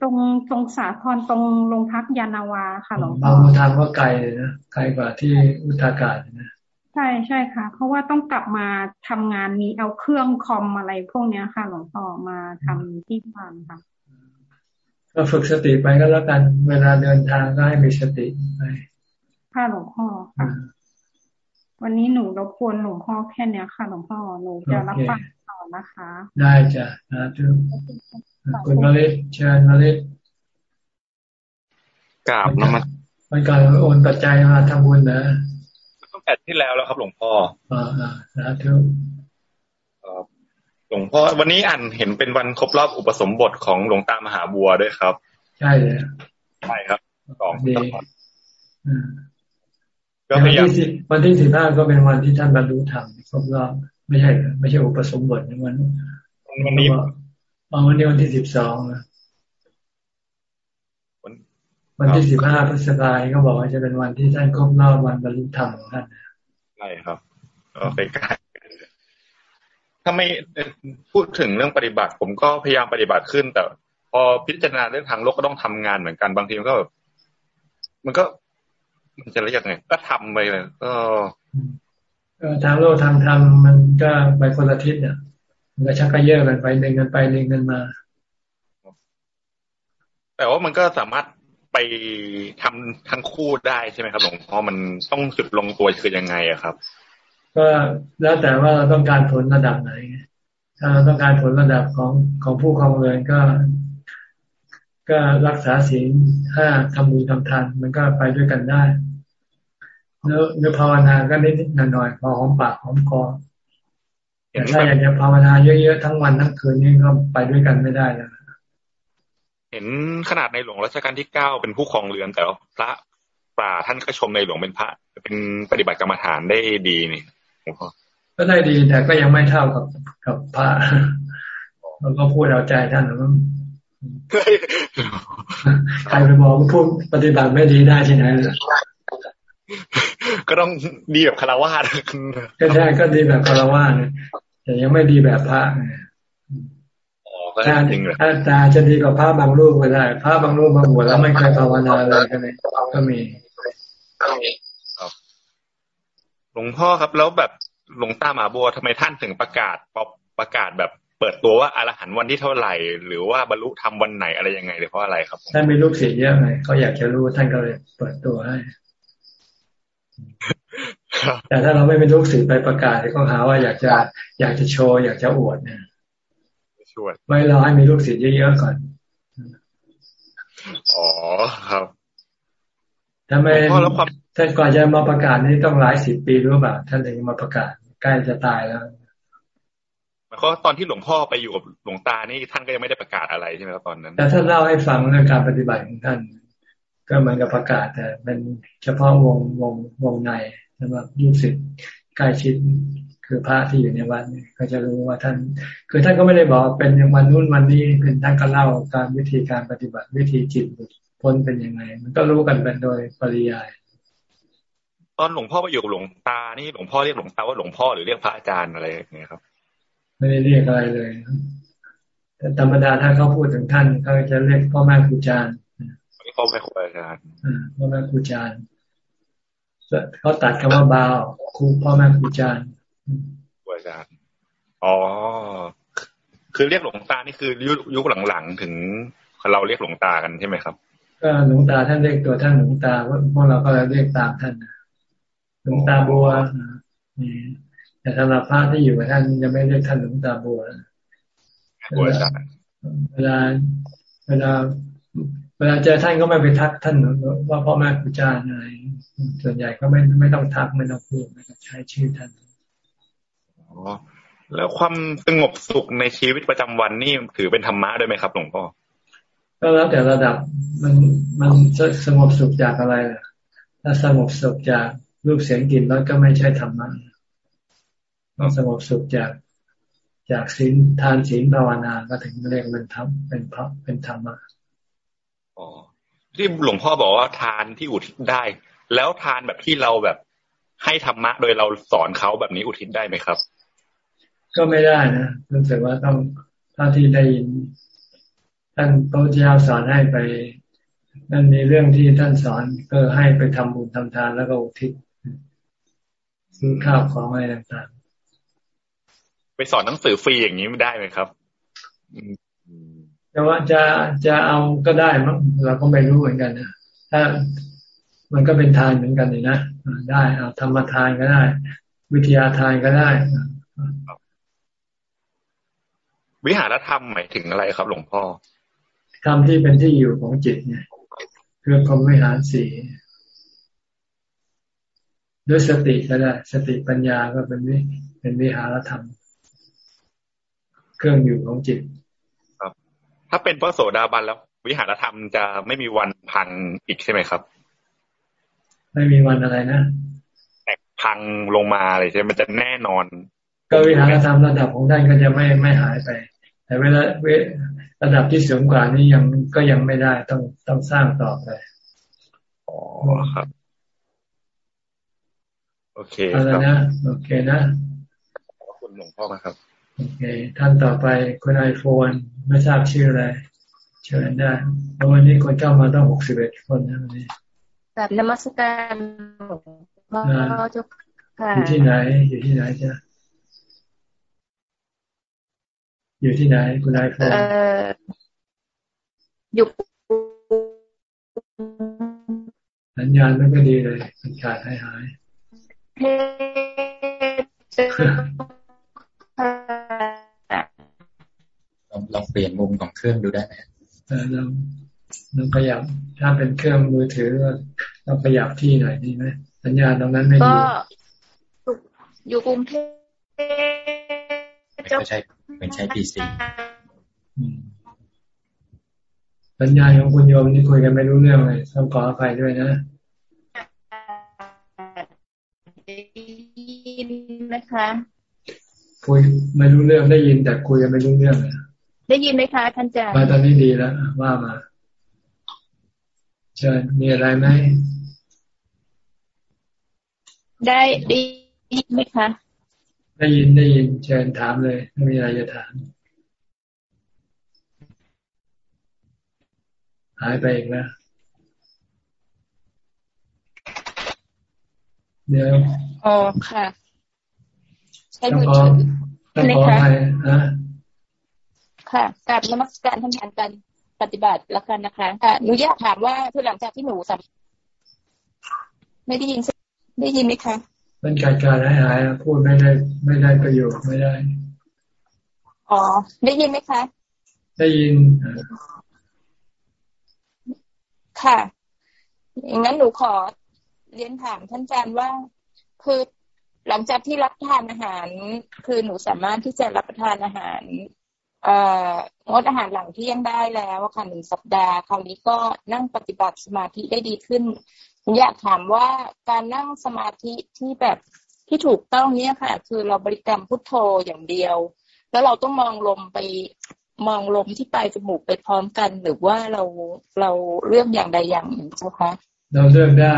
ตรงตรงสาทรตรงโรงพักยานาวาค่ะหลวงพ่อบางบัวทองก็ไกลเลยนะไกลกว่าที่วุฒากาศนะใช่ใช่ค่ะ เพราะว่าต้องกลับมาทำงานมีเอาเครื่องคอมอะไรพวกเนี้ยค่ะหลวงพ่อมาทำที่บ้านค่ะ ก็ฝึกสติไปก็แล้วกัน เวลาเดินทางก็ให้มีสติไปค่ะหลวงพ่อค่ะวันนี้หนูรบกวนหลวงพ่อแค่เนี้ยค่ะหลวงพ่อหนูจะรับฟังต่อนะคะ ได้จ้ะนะทุกคุณมาลิเชิญมาลิกราบนมัสมันการโอนปัจจัยมาทำบุญนะตั้งแต่ที่แล้วแล้วครับหลวงพ่ออ่าอ่าสาธุ หลวงพ่อวันนี้อ่านเห็นเป็นวันครบรอบอุปสมบทของหลวงตามหาบัวด้วยครับ ใช่เลยใช่ครับสองดีก็พยายามวันที่สิบห้าก็เป็นวันที่ท่านบรรลุธรรมครบรอบไม่ใช่ไม่ใช่อุปสมบทในวันวันนี้วันนี้วันที่สิบสองวันที่สิบห้าพฤษภาคมก็บอกว่าจะเป็นวันที่ท่านครบรอบวันบรรลุธรรมของท่านใช่ครับโอเค ถ้าไม่พูดถึงเรื่องปฏิบัติ ผมก็พยายามปฏิบัติขึ้น แต่ พอพิจารณาเรื่องทางโลกก็ต้องทำงานเหมือนกันบางทีมันก็แบบมันก็ มันจะเรียกไงก็ทำไปเลยก็ทางโลกทางธรรมมันก็ไปคนละทิศเนี่ยมันก็ชักกระเยอะกันไปเดินกันไปเดินกันมา แต่ว่ามันก็สามารถไปทำทั้งคู่ได้ใช่ไหมครับหลวงพ่อมันต้องจุดลงตัวคือยังไงอะครับ ก็แล้วแต่ว่าเราต้องการผลระดับไหน ถ้าเราต้องการผลระดับของของผู้ครองเรือนก็ ก็รักษาศีลห้าทำบุญทำทานมันก็ไปด้วยกันได้แล้วเนื้อภาวนาก็นิดๆหน่อยๆพอหอมปากหอมคอแต่ถ้าอยากจะภาวนาเยอะๆทั้งวันทั้งคืนนี่ก็ไปด้วยกันไม่ได้แล้วเห็นขนาดในหลวงรัชกาลที่เก้าเป็นผู้ครองเรือนแต่พระป่าท่านก็ชมในหลวงเป็นพระ เป็นปฏิบัติกรรมฐานได้ดีนี่ ก็ได้ดีแต่ก็ยังไม่เท่ากับกับพระเราก็พูดเอาใจท่านนะมั้งใครไปบอกว่าพูดปฏิบัติไม่ดีได้ที่ไหนก็ต้องดีแบบคารวะก็ใช่ก็ดีแบบคารวะเนี่ยแต่ยังไม่ดีแบบพระถ้าถ้าตาจะดีกว่าพระบางรูปก็ได้พระบางรูปบางหัวแล้วไม่เคยภาวนาเลยก็เลยก็มีห ลวงพ่อครับ แล้วแบบหลวงตาหมาบัวทำไมท่านถึงประกาศประกาศแบบเปิดตัวว่าอรหันวันที่เท่าไหร่ หรือว่าบรรลุธรรมวันไหนอะไรยังไงหรือเพราะอะไรครับท่านมีลูกศิษย์เยอะไงเขาอยากจะรู้ท่านก็เลยเปิดตัวให้แต่ถ้าเราไม่เป็นลูกศิษย์ไปประกาศก็หาว่าอยากจะอยากจะโชว์อยากจะอวดเนี่ยช่วยไม่รอให้มีลูกศิษย์เยอะๆก่อนอ๋อครับถ้าไม่ ท่านก่อนจะมาประกาศนี่ต้องหลายสิบปีรู้เปล่าท่านถึงมาประกาศใกล้จะตายแล้วมันก็ตอนที่หลวงพ่อไปอยู่กับหลวงตานี่ท่านก็ยังไม่ได้ประกาศอะไรใช่ไหมครับตอนนั้นแต่ท่านเล่าให้ฟังเรื่องการปฏิบัติของท่าน ก็เหมือนกับประกาศแต่เป็นเฉพาะวงวงวงในสำหรับยุสิทธิ์ใกล้ชิดคือพระที่อยู่ในวัดก็จะรู้ว่าท่าน คือท่านก็ไม่ได้บอกเป็นวันนู้นวันนี้เป็นท่านก็เล่าการวิธีการปฏิบัติวิธีจิตพ้นเป็นยังไง มันก็รู้กันเป็นโดยปริยาย ตอนหลวงพ่อไปอยู่กับหลวงตานี่หลวงพ่อเรียกหลวงตาว่าหลวงพ่อหรือเรียกพระอาจารย์อะไรอย่างเงี้ยครับ ไม่ได้เรียกอะไรเลยแต่ธรรมดาถ้าเขาพูดถึงท่านเขาจะเรียกพ่อแม่ครูอาจารย์พ่อแม่ครูอาจารย์พ่อแม่ครูอาจารย์เขาตัดคำว่าบาวครูพ่อแม่ครูอาจารย์ครูอาจารย์อ๋อคือเรียกหลวงตานี่คือยุคหลังๆถึงเราเรียกหลวงตากันใช่ไหมครับ ก็หลวงตาท่านเรียกตัวท่านหลวงตาพวกเราก็เรียกตามท่านห ลวงตาบัวแต่สำหรับพระที่อยู่กับท่านจะไม่เรียกท่านหลวงตาบัวบัวเวลาเวลา เวลาเจอท่านก็ไม่ไปทักท่านว่าพ่อแม่ครูอาจารย์อะไรส่วนใหญ่ก็ไม่ไม่ต้องทักไม่ต้องพูดไม่ต้องใช้ชื่อท่านอ๋อแล้วความสงบสุขในชีวิตประจำวันนี่ถือเป็นธรรมะด้วยไหมครับหลวงพ่อก็แล้วแต่ระดับมันมันสงบสุขจากอะไรล่ะถ้าสงบสุขจาก รูปเสียงกลิ่นรสก็ไม่ใช่ธรรมะต้องสงบสุขจากจากศีลทานศีลภาวนาก็ถึงเรียกมันทำเป็นพระเป็นธรรมะอ๋อที่หลวงพ่อบอกว่าทานที่อุทิศได้ แล้วทานแบบที่เราแบบให้ธรรมะ โดยเราสอนเขาแบบนี้อุทิศได้ไหมครับ ก็ไม่ได้นะรู้สึกว่าต้องถ้าที่ได้ยินท่านพระเจ้าสอนให้ไปนั่นมีเรื่องที่ท่านสอนก็ให้ไปทำบุญทำทานแล้วก็อุทิศ ซื้อข้าวของอะไรต่างๆ ไปสอนหนังสือฟรีอย่างนี้ไม่ได้ไหมครับแต่ว่าจะจะเอาก็ได้มั้งเราก็ไม่รู้เหมือนกันนะถ้ามันก็เป็นทานเหมือนกันนี่นะได้เอาธรรมทานก็ได้ วิทยาทานก็ได้วิหารธรรมหมายถึงอะไรครับ หลวงพ่อธรรมที่เป็นที่อยู่ของจิตเนี่ยคือพรหมวิหารสี ด้วยสติก็ได้สติปัญญาก็เป็นวิเป็นวิหารธรรม เครื่องอยู่ของจิต ครับ ถ้าเป็นพระโสดาบันแล้ว วิหารธรรมจะไม่มีวันพังอีกใช่ไหมครับ ไม่มีวันอะไรนะแตกพังลงมาเลยใช่ไหมมันจะแน่นอน ก็วิหารธรรมระดับของท่านก็จะไม่ไม่หายไป แต่เวลาระดับที่สูงกว่านี้ยังก็ยังไม่ได้ต้องต้องสร้างต่อไปอ๋อครับ โอเคครับนะโอเคนะขอบคุณหลวงพ่อครับโอเค ท่านต่อไปคุณไอโฟนไม่ทราบชื่ออะไร เชิญได้เพราะวันนี้คนเข้ามาต้องหกสิบเอ็ดคนนะวันนี้แบบนมัสการหลวงพ่อเจ้าค่ะอยู่ที่ไหน อยู่ที่ไหนจ้ะอยู่ที่ไหนคุณนายพงอยู่สัญญาณไม่ก็ดีเลยมันขาดหายหาย ลองลองเปลี่ยนมุมของเครื่องดูได้ไหมเออลองลองขยับถ้าเป็นเครื่องมือถือเราขยับที่หน่อยดีไหมสัญญาณตรงนั้นไม่ดีก็อยู่กรุงเทพไม่ใช่เป็นใช้พีซีสัญญาณของคุณโยมนี่คุยกันไม่รู้เรื่องเลยต้องขออภัยด้วยนะ คะคุยไม่รู้เรื่องได้ยินแต่คุยกันไม่รู้เรื่องได้ยินไหมคะท่านจารย์มาตอนนี้ดีแล้วว่ามาเชิญมีอะไรไหมได้ดีไหมคะ ได้ยินได้ยินเชิญถามเลยไม่มีอะไรจะถามหายไปอีกแล้วเดี๋ยวอ๋อค่ะ ใช้มือถือต้องขอใครนะค่ะกราบนมัสการท่านอาจารย์ปฏิบัติแล้วกันนะคะค่ะหนูอยากถามว่าคือหลังจากที่หนูสัมไม่ได้ยินได้ยินไหมคะมันการการหายหายพูดไม่ได้ไม่ได้ประโยชน์ไม่ได้ อ๋อ ได้ยินไหมคะ ได้ยิน ค่ะอย่างนั้นหนูขอเรียนถามท่านอาจารย์ว่า คือ หลังจากที่รับทานอาหาร คือหนูสามารถที่จะรับประทานอาหาร เอ่องดอาหารหลังเที่ยงได้แล้วค่ะหนึ่งสัปดาห์ คราวนี้ก็นั่งปฏิบัติสมาธิได้ดีขึ้นอยากถามว่าการนั่งสมาธิที่แบบที่ถูกต้องเนี่ยค่ะ คือเราบริกรรมพุทโธอย่างเดียว แล้วเราต้องมองลมไปมองลมที่ปลายจมูกไปพร้อมกัน หรือว่าเราเราเลือกอย่างใดอย่างหนึ่งเจ้าคะ เราเลือกได้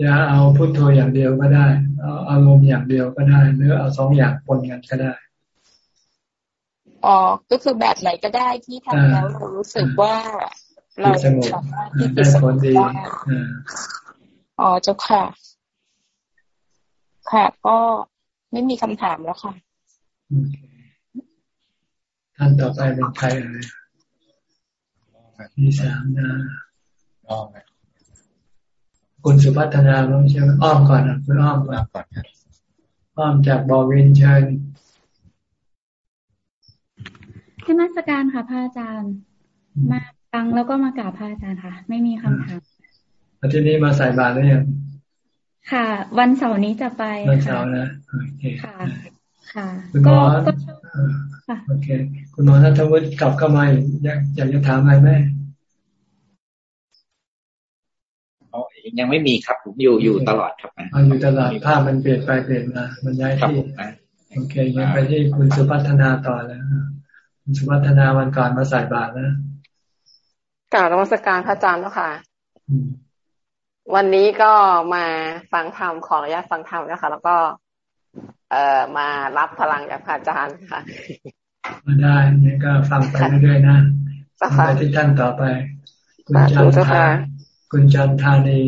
จะเอาพุทโธอย่างเดียวก็ได้ เอาอารมณ์อย่างเดียวก็ได้ หรือเอาสองอย่างปนกันก็ได้อ๋อก็คือแบบไหนก็ได้ที่ทำแล้วเรารู้สึกว่าเราสามารถที่จะสงบได้อ๋อเจ้าค่ะ ค่ะ ก็ไม่มีคำถามแล้วค่ะท่านต่อไปเป็นใครอะไรมีสามนะอ้อม คุณสุพัฒนาบ้างใช่ไหมอ้อมก่อนนะคุณอ้อมก่อนก่อนครับอ้อมจากบอวินเชิญที่มาสการค่ะพระอาจารย์ มาฟังแล้วก็มากราบพระอาจารย์ค่ะ ไม่มีคำถามอาทิตย์นี้มาใส่บาตรหรือยังค่ะ วันเสาร์นี้จะไปวันเสาร์นะโอเคค่ะ ค่ะคุณหมอโอเค คุณหมอนัทวุฒิกลับเข้ามาอยากอยากจะถามอะไรไหม ยังไม่มีครับผมอยู่อยู่ตลอดครับอยู่ตลอดภาพมันเปลี่ยนไปเปลี่ยนมามันย้ายที่โอเคยังไปที่คุณสุพัฒนาต่อแล้วคุณสุพัฒนาวันก่อนมาใส่บาตรนะกล่าวนมัสการพระอาจารย์แล้วค่ะ วันนี้ก็มาฟังธรรมขออนุญาตฟังธรรมนะคะแล้วก็ เอ่อมารับพลังจากพระอาจารย์ค่ะมาได้เนี่ยก็ฟังไปเรื่อยๆนะไปที่ท่านต่อไปคุณจันทา คุณจันทานี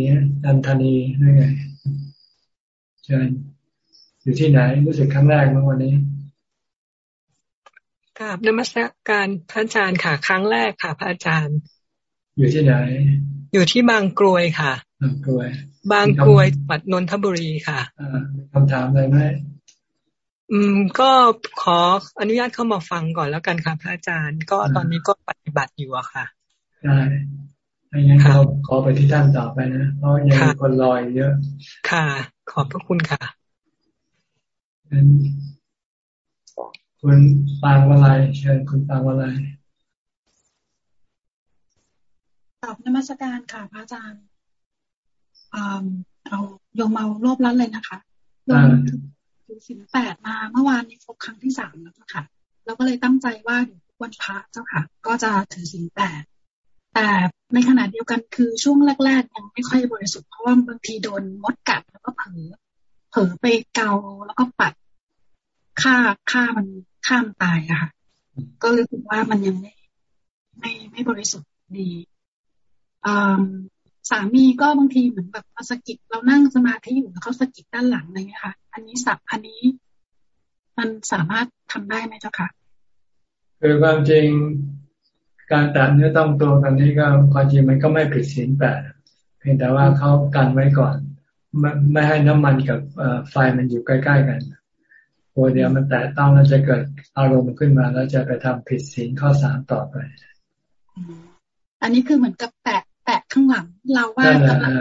จันทานีนี่ไงเชิญอยู่ที่ไหนรู้สึกครั้งแรกเมื่อวันนี้กราบนมัสการพระอาจารย์ค่ะ ครั้งแรกค่ะ พระอาจารย์ อยู่ที่ไหน อยู่ที่บางกรวยค่ะ บางกรวย บางกรวยจังหวัดนนทบุรีค่ะอ่ามีคำถามอะไรไหมอืม ก็ขออนุญาตเข้ามาฟังก่อนแล้วกันค่ะ พระอาจารย์ ก็ตอนนี้ก็ปฏิบัติอยู่อะค่ะ ได้ ถ้างั้นเราขอไปที่ท่านต่อไปนะเพราะยังมีคนรอเยอะ ค่ะ ขอบพระคุณค่ะคุณปางวลัยเชิญคุณปางวลัยตอบนมัสการค่ะ พระอาจารย์เอาโยมเมารวบลัดเลยนะคะโยมถือสินแปดมาเมื่อวานนี้ครบครั้งที่สามแล้วค่ะเราก็เลยตั้งใจว่าวันพระเจ้าค่ะ ก็จะถือสินแปด แต่ในขณะเดียวกันคือช่วงแรกๆยังไม่ค่อยบริสุทธิ์เพราะว่าบางทีโดนมดกัดแล้วก็เผลอเผลอไปเกาแล้วก็ปัดฆ่าฆ่ามันข้ามตายอะค่ะ ก็รู้สึกว่ามันยังไม่ไม่ไม่บริสุทธิ์ดีสามีก็บางทีเหมือนแบบมาสกิดเรานั่งสมาธิอยู่แล้วเขาสกิดด้านหลังอะไรเงี้ยค่ะ อันนี้สับอันนี้ มันสามารถทำได้ไหมเจ้าค่ะคือความจริง การแตะเนื้อต้องตัวกันนี้ก็ความจริงมันก็ไม่ผิดศีลแปดเพียงแต่ว่าเขากันไว้ก่อน ไม่ไม่ให้น้ำมันกับไฟมันอยู่ใกล้ๆกันโัวเดียวมันแตะต้องแล้วจะเกิดอารมณ์ขึ้นมาแล้วจะไปทำผิดศีลข้อสามต่อไป อันนี้คือเหมือนกับแตะแตะข้างหลังเราว่ากำลัง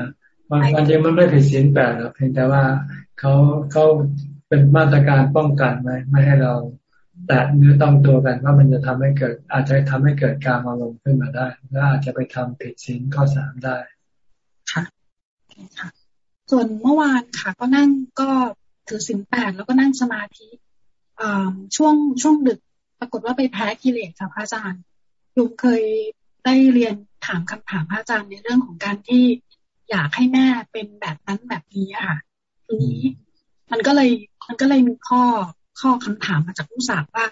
มันจริงมันไม่ผิดศีลแปดหรอกเพียงแต่ว่าเขาเขาเป็นมาตรการป้องกันไว้ไม่ให้เรา แตะเนื้อต้องตัวกันว่ามันจะทำให้เกิด อาจจะทำให้เกิดการอารมณ์ขึ้นมาได้ และอาจจะไปทำผิดศีลข้อสามได้ค่ะค่ะ ส่วนเมื่อวานค่ะ ก็นั่งก็ถือสินแปดแล้วก็นั่งสมาธิช่วงช่วงดึกปรากฏว่าไปแพ้กิเลสค่ะพระอาจารย์ลุงเคยได้เรียนถามคำถามพระอาจารย์ในเรื่องของการที่อยากให้แม่เป็นแบบนั้นแบบนี้ค่ะ ทีนี้มันก็เลยมันก็เลยมีข้อ ข้อคำถามมาจากผู้สาวว่า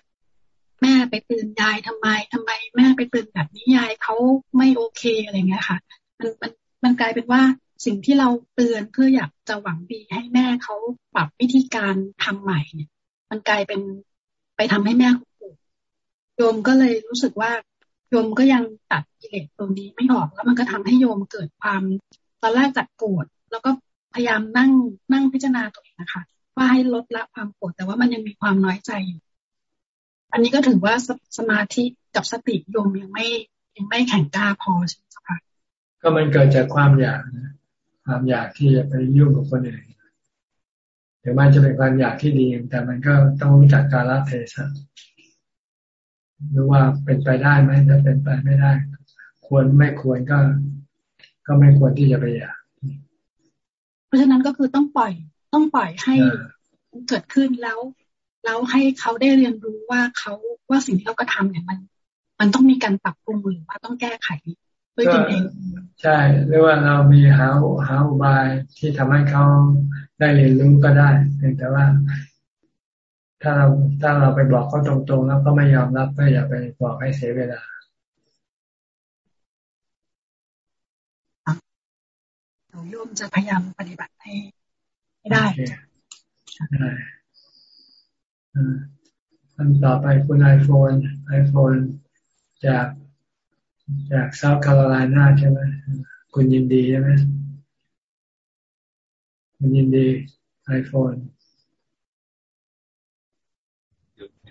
แม่ไปเตือนยายทำไมทำไม แม่ไปเตือนแบบนี้ยายเขาไม่โอเคอะไรเงี้ยค่ะ มันมันมันกลายเป็นว่าสิ่งที่เราเตือนเพื่ออยากจะหวังดีให้แม่เขาปรับวิธีการทำใหม่เนี่ย มันกลายเป็นไปทำให้แม่เขาปวดโยมก็เลยรู้สึกว่าโยมก็ยังตัดกิเลสตรงนี้ไม่ออกแล้วมันก็ทำให้โยมเกิดความตอนแรกจัดปวดแล้วก็พยายามนั่งนั่งพิจารณาตัวเองนะคะ ว่าให้ลดละความปวดแต่ว่ามันยังมีความน้อยใจอยู่อันนี้ก็ถือว่าสสมาธิกับสติโยมยังไม่ยังไม่แข็งกล้าพอใช่ไหมคะก็มันเกิดจากความอยากนะความอยากที่จะไปยุ่งกับคนอื่นเดี๋ยวมันจะเป็นความอยากที่ดี แต่มันก็ต้องรู้จักกาลเทศะรู้ว่าเป็นไปได้ไหมถ้าเป็นไปไม่ได้ ควรไม่ควรก็ ก็ไม่ควรที่จะไปอยากเพราะฉะนั้นก็คือต้องปล่อย ต้องปล่อยให้เกิดขึ้นแล้ว แล้วให้เขาได้เรียนรู้ว่าเขาว่าสิ่งที่เขากระทาเนี่ยมัน มันต้องมีการปรับปรุงหรือว่าต้องแก้ไขด้วยตนเอง ใช่หรือว่าเรามีหาหาอุบายที่ทำให้เขาได้เรียนรู้ก็ได้แต่ว่า ถ้าเราถ้าเราไปบอกเขาตรงๆ แล้วก็ไม่ยอมรับก็อย่าไปบอกให้เสียเวลาเราโยมจะพยายามปฏิบัติให้ ได้ได้อันต่อไปคุณไอโฟนไอโฟนจากจากเซาท์แคโรไลนาใช่ไหมคุณยินดีใช่ไหมคุณยินดีไอโฟน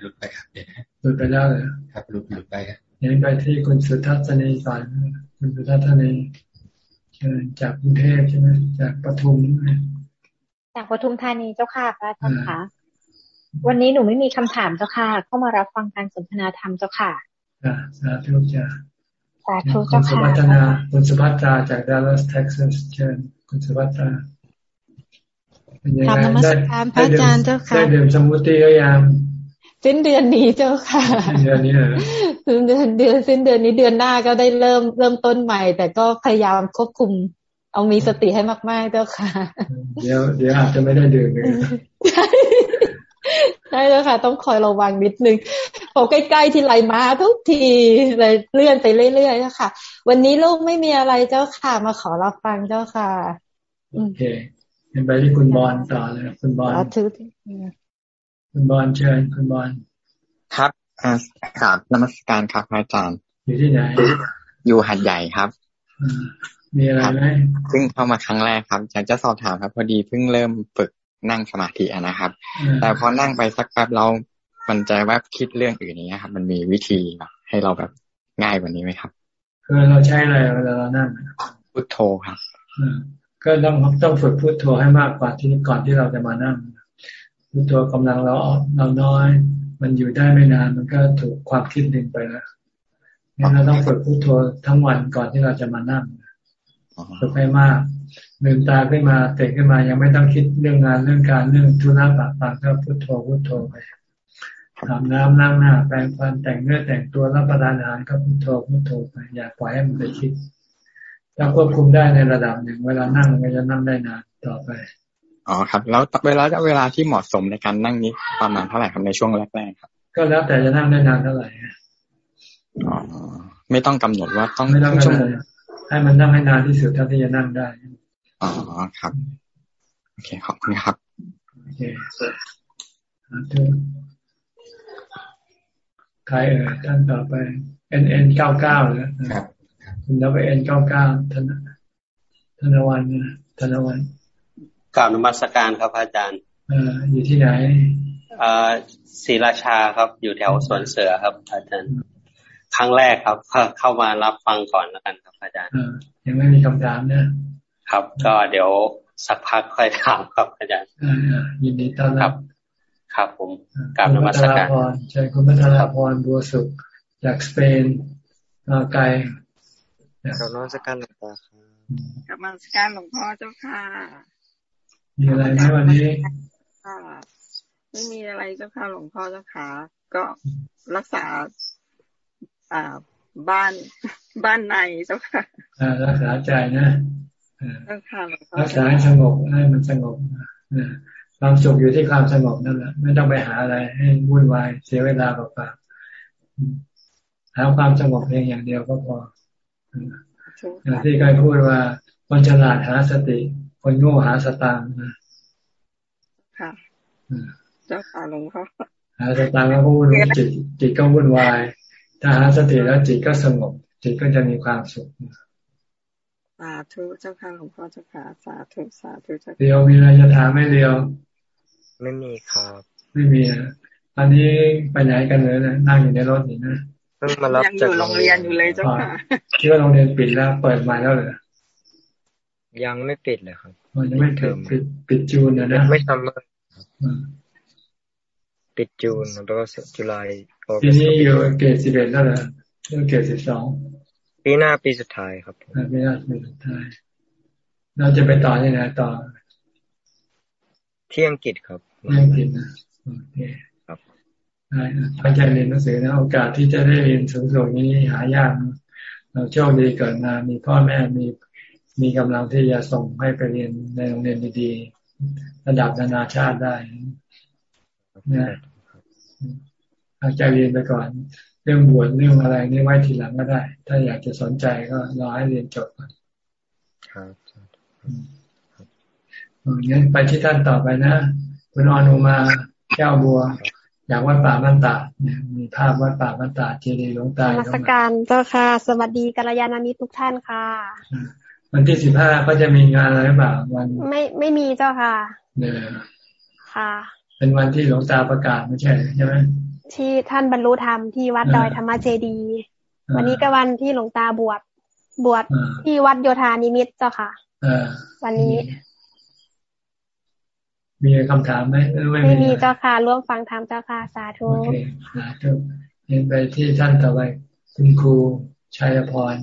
หลุดไปครับเดี๋ยวหลุดไปแล้วเลยครับหลุดหลุดไปครับเห็นไปที่คุณสุทัศนีก่อนคุณสุทัศนีเชิญจากกรุงเทพใช่ไหมจากปทุม จากปทุมธานีเจ้าค่ะพระอาจารย์คะวันนี้หนูไม่มีคำถามเจ้าค่ะ เข้ามารับฟังการสนทนาธรรมเจ้าค่ะสาธุจ้าสาธุเจ้าค่ะคุณสุพัฒนาคุณสุภัตราจากดัลลัสเท็กซัสเชิญคุณสุภัตราทำนมัสการพระอาจารย์เจ้าค่ะได้ดื่มสมุติก็ยังสิ้นเดือนนี้เจ้าค่ะสิ้นเดือนนี้เลยสิ้นเดือนเดือนสิ้นเดือนนี้เดือนหน้าก็ได้เริ่มเริ่มต้นใหม่ แต่ก็พยายามควบคุม เอามีสติให้มากๆเจ้าค่ะ เดี๋ยวเดี๋ยวอาจจะไม่ได้ดื่มเลยใช่แล้วค่ะ ต้องคอยระวังนิดนึงพอใกล้ๆที่ไหลมาทุกทีเลยเลื่อนไปเรื่อยๆเจ้าค่ะ วันนี้ลูกไม่มีอะไรเจ้าค่ะ มาขอรับฟังเจ้าค่ะโอเคเห็นไปที่คุณบอลต่อเลยคุณบอลคุณบอลเชิญคุณบอลครับอาครับนมัสการครับอาจารย์ อยู่ที่ไหนอยู่หัดใหญ่ครับ มีอะไรไหมเพิ่งเข้ามาครั้งแรกครับอยากจะสอบถามครับ พอดีเพิ่งเริ่มฝึกนั่งสมาธินะครับ แต่พอนั่งไปสักแป๊บเรามันจะแวบคิดเรื่องอื่นนี้ครับ มันมีวิธีแบบให้เราแบบง่ายกว่านี้ไหมครับคือเราใช้อะไรเวลาเรานั่งพุทโธครับก็ต้องต้องฝึกพุทโธให้มากกว่าที่ก่อนที่เราจะมานั่งพุทโธกำลังเราเราน้อย มันอยู่ได้ไม่นาน มันก็ถูกความคิดดึงไปแล้วงั้นเราต้องฝึกพุทโธทั้งวันก่อนที่เราจะมานั่ง ฝึกให้มากลืมตาขึ้นมาเตะขึ้นมา ยังไม่ต้องคิดเรื่องงานเรื่องการเรื่องธุระปากปากก็พุทโธพุทโธไปอาบน้ำล้างหน้าแปรงฟันแต่งเนื้อแต่งตัวรับประทานอาหารก็พุทโธพุทโธไปอย่าปล่อยให้มันไปคิดถ้าควบคุมได้ในระดับหนึ่ง เวลานั่งก็จะนั่งได้นานต่อไปอ๋อครับ แล้วเวลาเวลาที่เหมาะสมในการนั่งนี้ประมาณเท่าไหร่ครับในช่วงแรกๆครับ ก็แล้วแต่จะนั่งได้นานเท่าไหร่อ๋อไม่ต้องกำหนดว่าต้องไม่ต้องชั่วโมง ให้มันนั่งให้นานที่สุดเท่าที่จะนั่งได้อ๋อครับโอเคขอบคุณครับโอเคใครเอ่ยท่านต่อไป N N เก้าเก้าแล้วครับคุณนับไป N เก้าเก้าธนธนวันนะธนวันกล่าวนมัสการครับอาจารย์ออยู่ที่ไหนอ่าศรีราชาครับ อยู่แถวสวนเสือครับอาจารย์ ครั้งแรกครับเข้ามารับฟังก่อนแล้วกันครับอาจารย์ยังไม่มีคำถามนะ ครับ ก็เดี๋ยวสักพักค่อยถามครับอาจารย์ยินดีต้อนรับ ครับผมกราบนมัสการใช่คุณพัทราพรบัวสุขจากสเปนมาไกลกราบนมัสการหลวงพ่อครับกราบนมัสการหลวงพ่อเจ้าค่ะมีอะไรไหมวันนี้ค่ะไม่มีอะไรเจ้าค่ะหลวงพ่อเจ้าค่ะก็รักษาอ่า บ้านบ้านในเจ้าค่ะรักษาใจนะรักษาให้สงบให้มันสงบความสุขอยู่ที่ความสงบนั่นแหละไม่ต้องไปหาอะไร ให้วุ่นวายเสียเวลาเปล่าๆหาความสงบเพียงอย่างเดียวก็พออย่างที่เคยพูดว่าคนฉลาดหาสติ คนโง่หาสตางค์นะค่ะเจ้าค่ะหลวงพ่อหาสตางค์แล้วก็วุ่นจิตจิตก็วุ่นวาย ถ้าหาสติแล้วจิตก็สงบ จิตก็จะมีความสุขสาธุเจ้าค่ะหลวงพ่อเจ้าค่ะสาธุสาธุเจ้าเดียวมีอะไรจะถามไม่เดียว ไม่มีครับ ไม่มีอะอันนี้ไปไหนกันเลยนะนั่งอยู่ในรถนี่นะเพิ่งมารับจากโรงเรียนอยู่เลยเจ้าค่ะคิดว่าโรงเรียนปิดแล้ว เปิดใหม่แล้วเหรอยังไม่ปิดเลยครับยังไม่เทอมปิดปิดจูนนะนะไม่ทำเลยปิดจูนแล้วก็จุลาย ปีนี้อยู่เกรดสิบเอ็ดแล้วเหรอเรื่องเกรดสิบสองปีหน้าปีสุดท้ายครับปีหน้าปีสุดท้ายเราจะไปต่อยังไงต่อที่อังกฤษครับที่อังกฤษนะโอเคครับตั้งใจเรียนหนังสือนะโอกาสที่จะได้เรียนสูงๆนี้หายากเราโชคดีเกิดมามีพ่อแม่มีมีกำลังที่จะส่งให้ไปเรียนในโรงเรียนดีๆ ระดับนานาชาติได้นะ ตั้งใจเรียนไปก่อน เรื่องบวชเรื่องอะไรนี่ไว้ทีหลังก็ได้ ถ้าอยากจะสนใจก็รอให้เรียนจบก่อนครับงั้นไปที่ท่านต่อไปนะคุณอนุมาแก้วบัว อยากวัดป่ามันตาเนี่ยมีภาพวัดป่ามันตาเจดีย์หลวงตาธรรมสการเจ้าค่ะ สวัสดีกัลยาณมิตรทุกท่านค่ะ วันที่สิบห้าก็จะมีงานอะไรบ้างวันไม่ไม่มีเจ้าค่ะเนี่ยค่ะ เป็นวันที่หลวงตาประกาศไม่ใช่ใช่ไหม ที่ท่านบรรลุธรรมที่วัดดอยธรรมเจดีย์วันนี้ก็วันที่หลวงตาบวชบวชที่วัดโยธานิมิตเจ้าค่ะวันนี้ มีคำถามไหมไม่ไม่มีเจ้าค่ะ ร่วมฟังธรรมเจ้าค่ะ สาธุโอเคสาธุเห็นไปที่ท่านต่อไปคุณครูชัยพร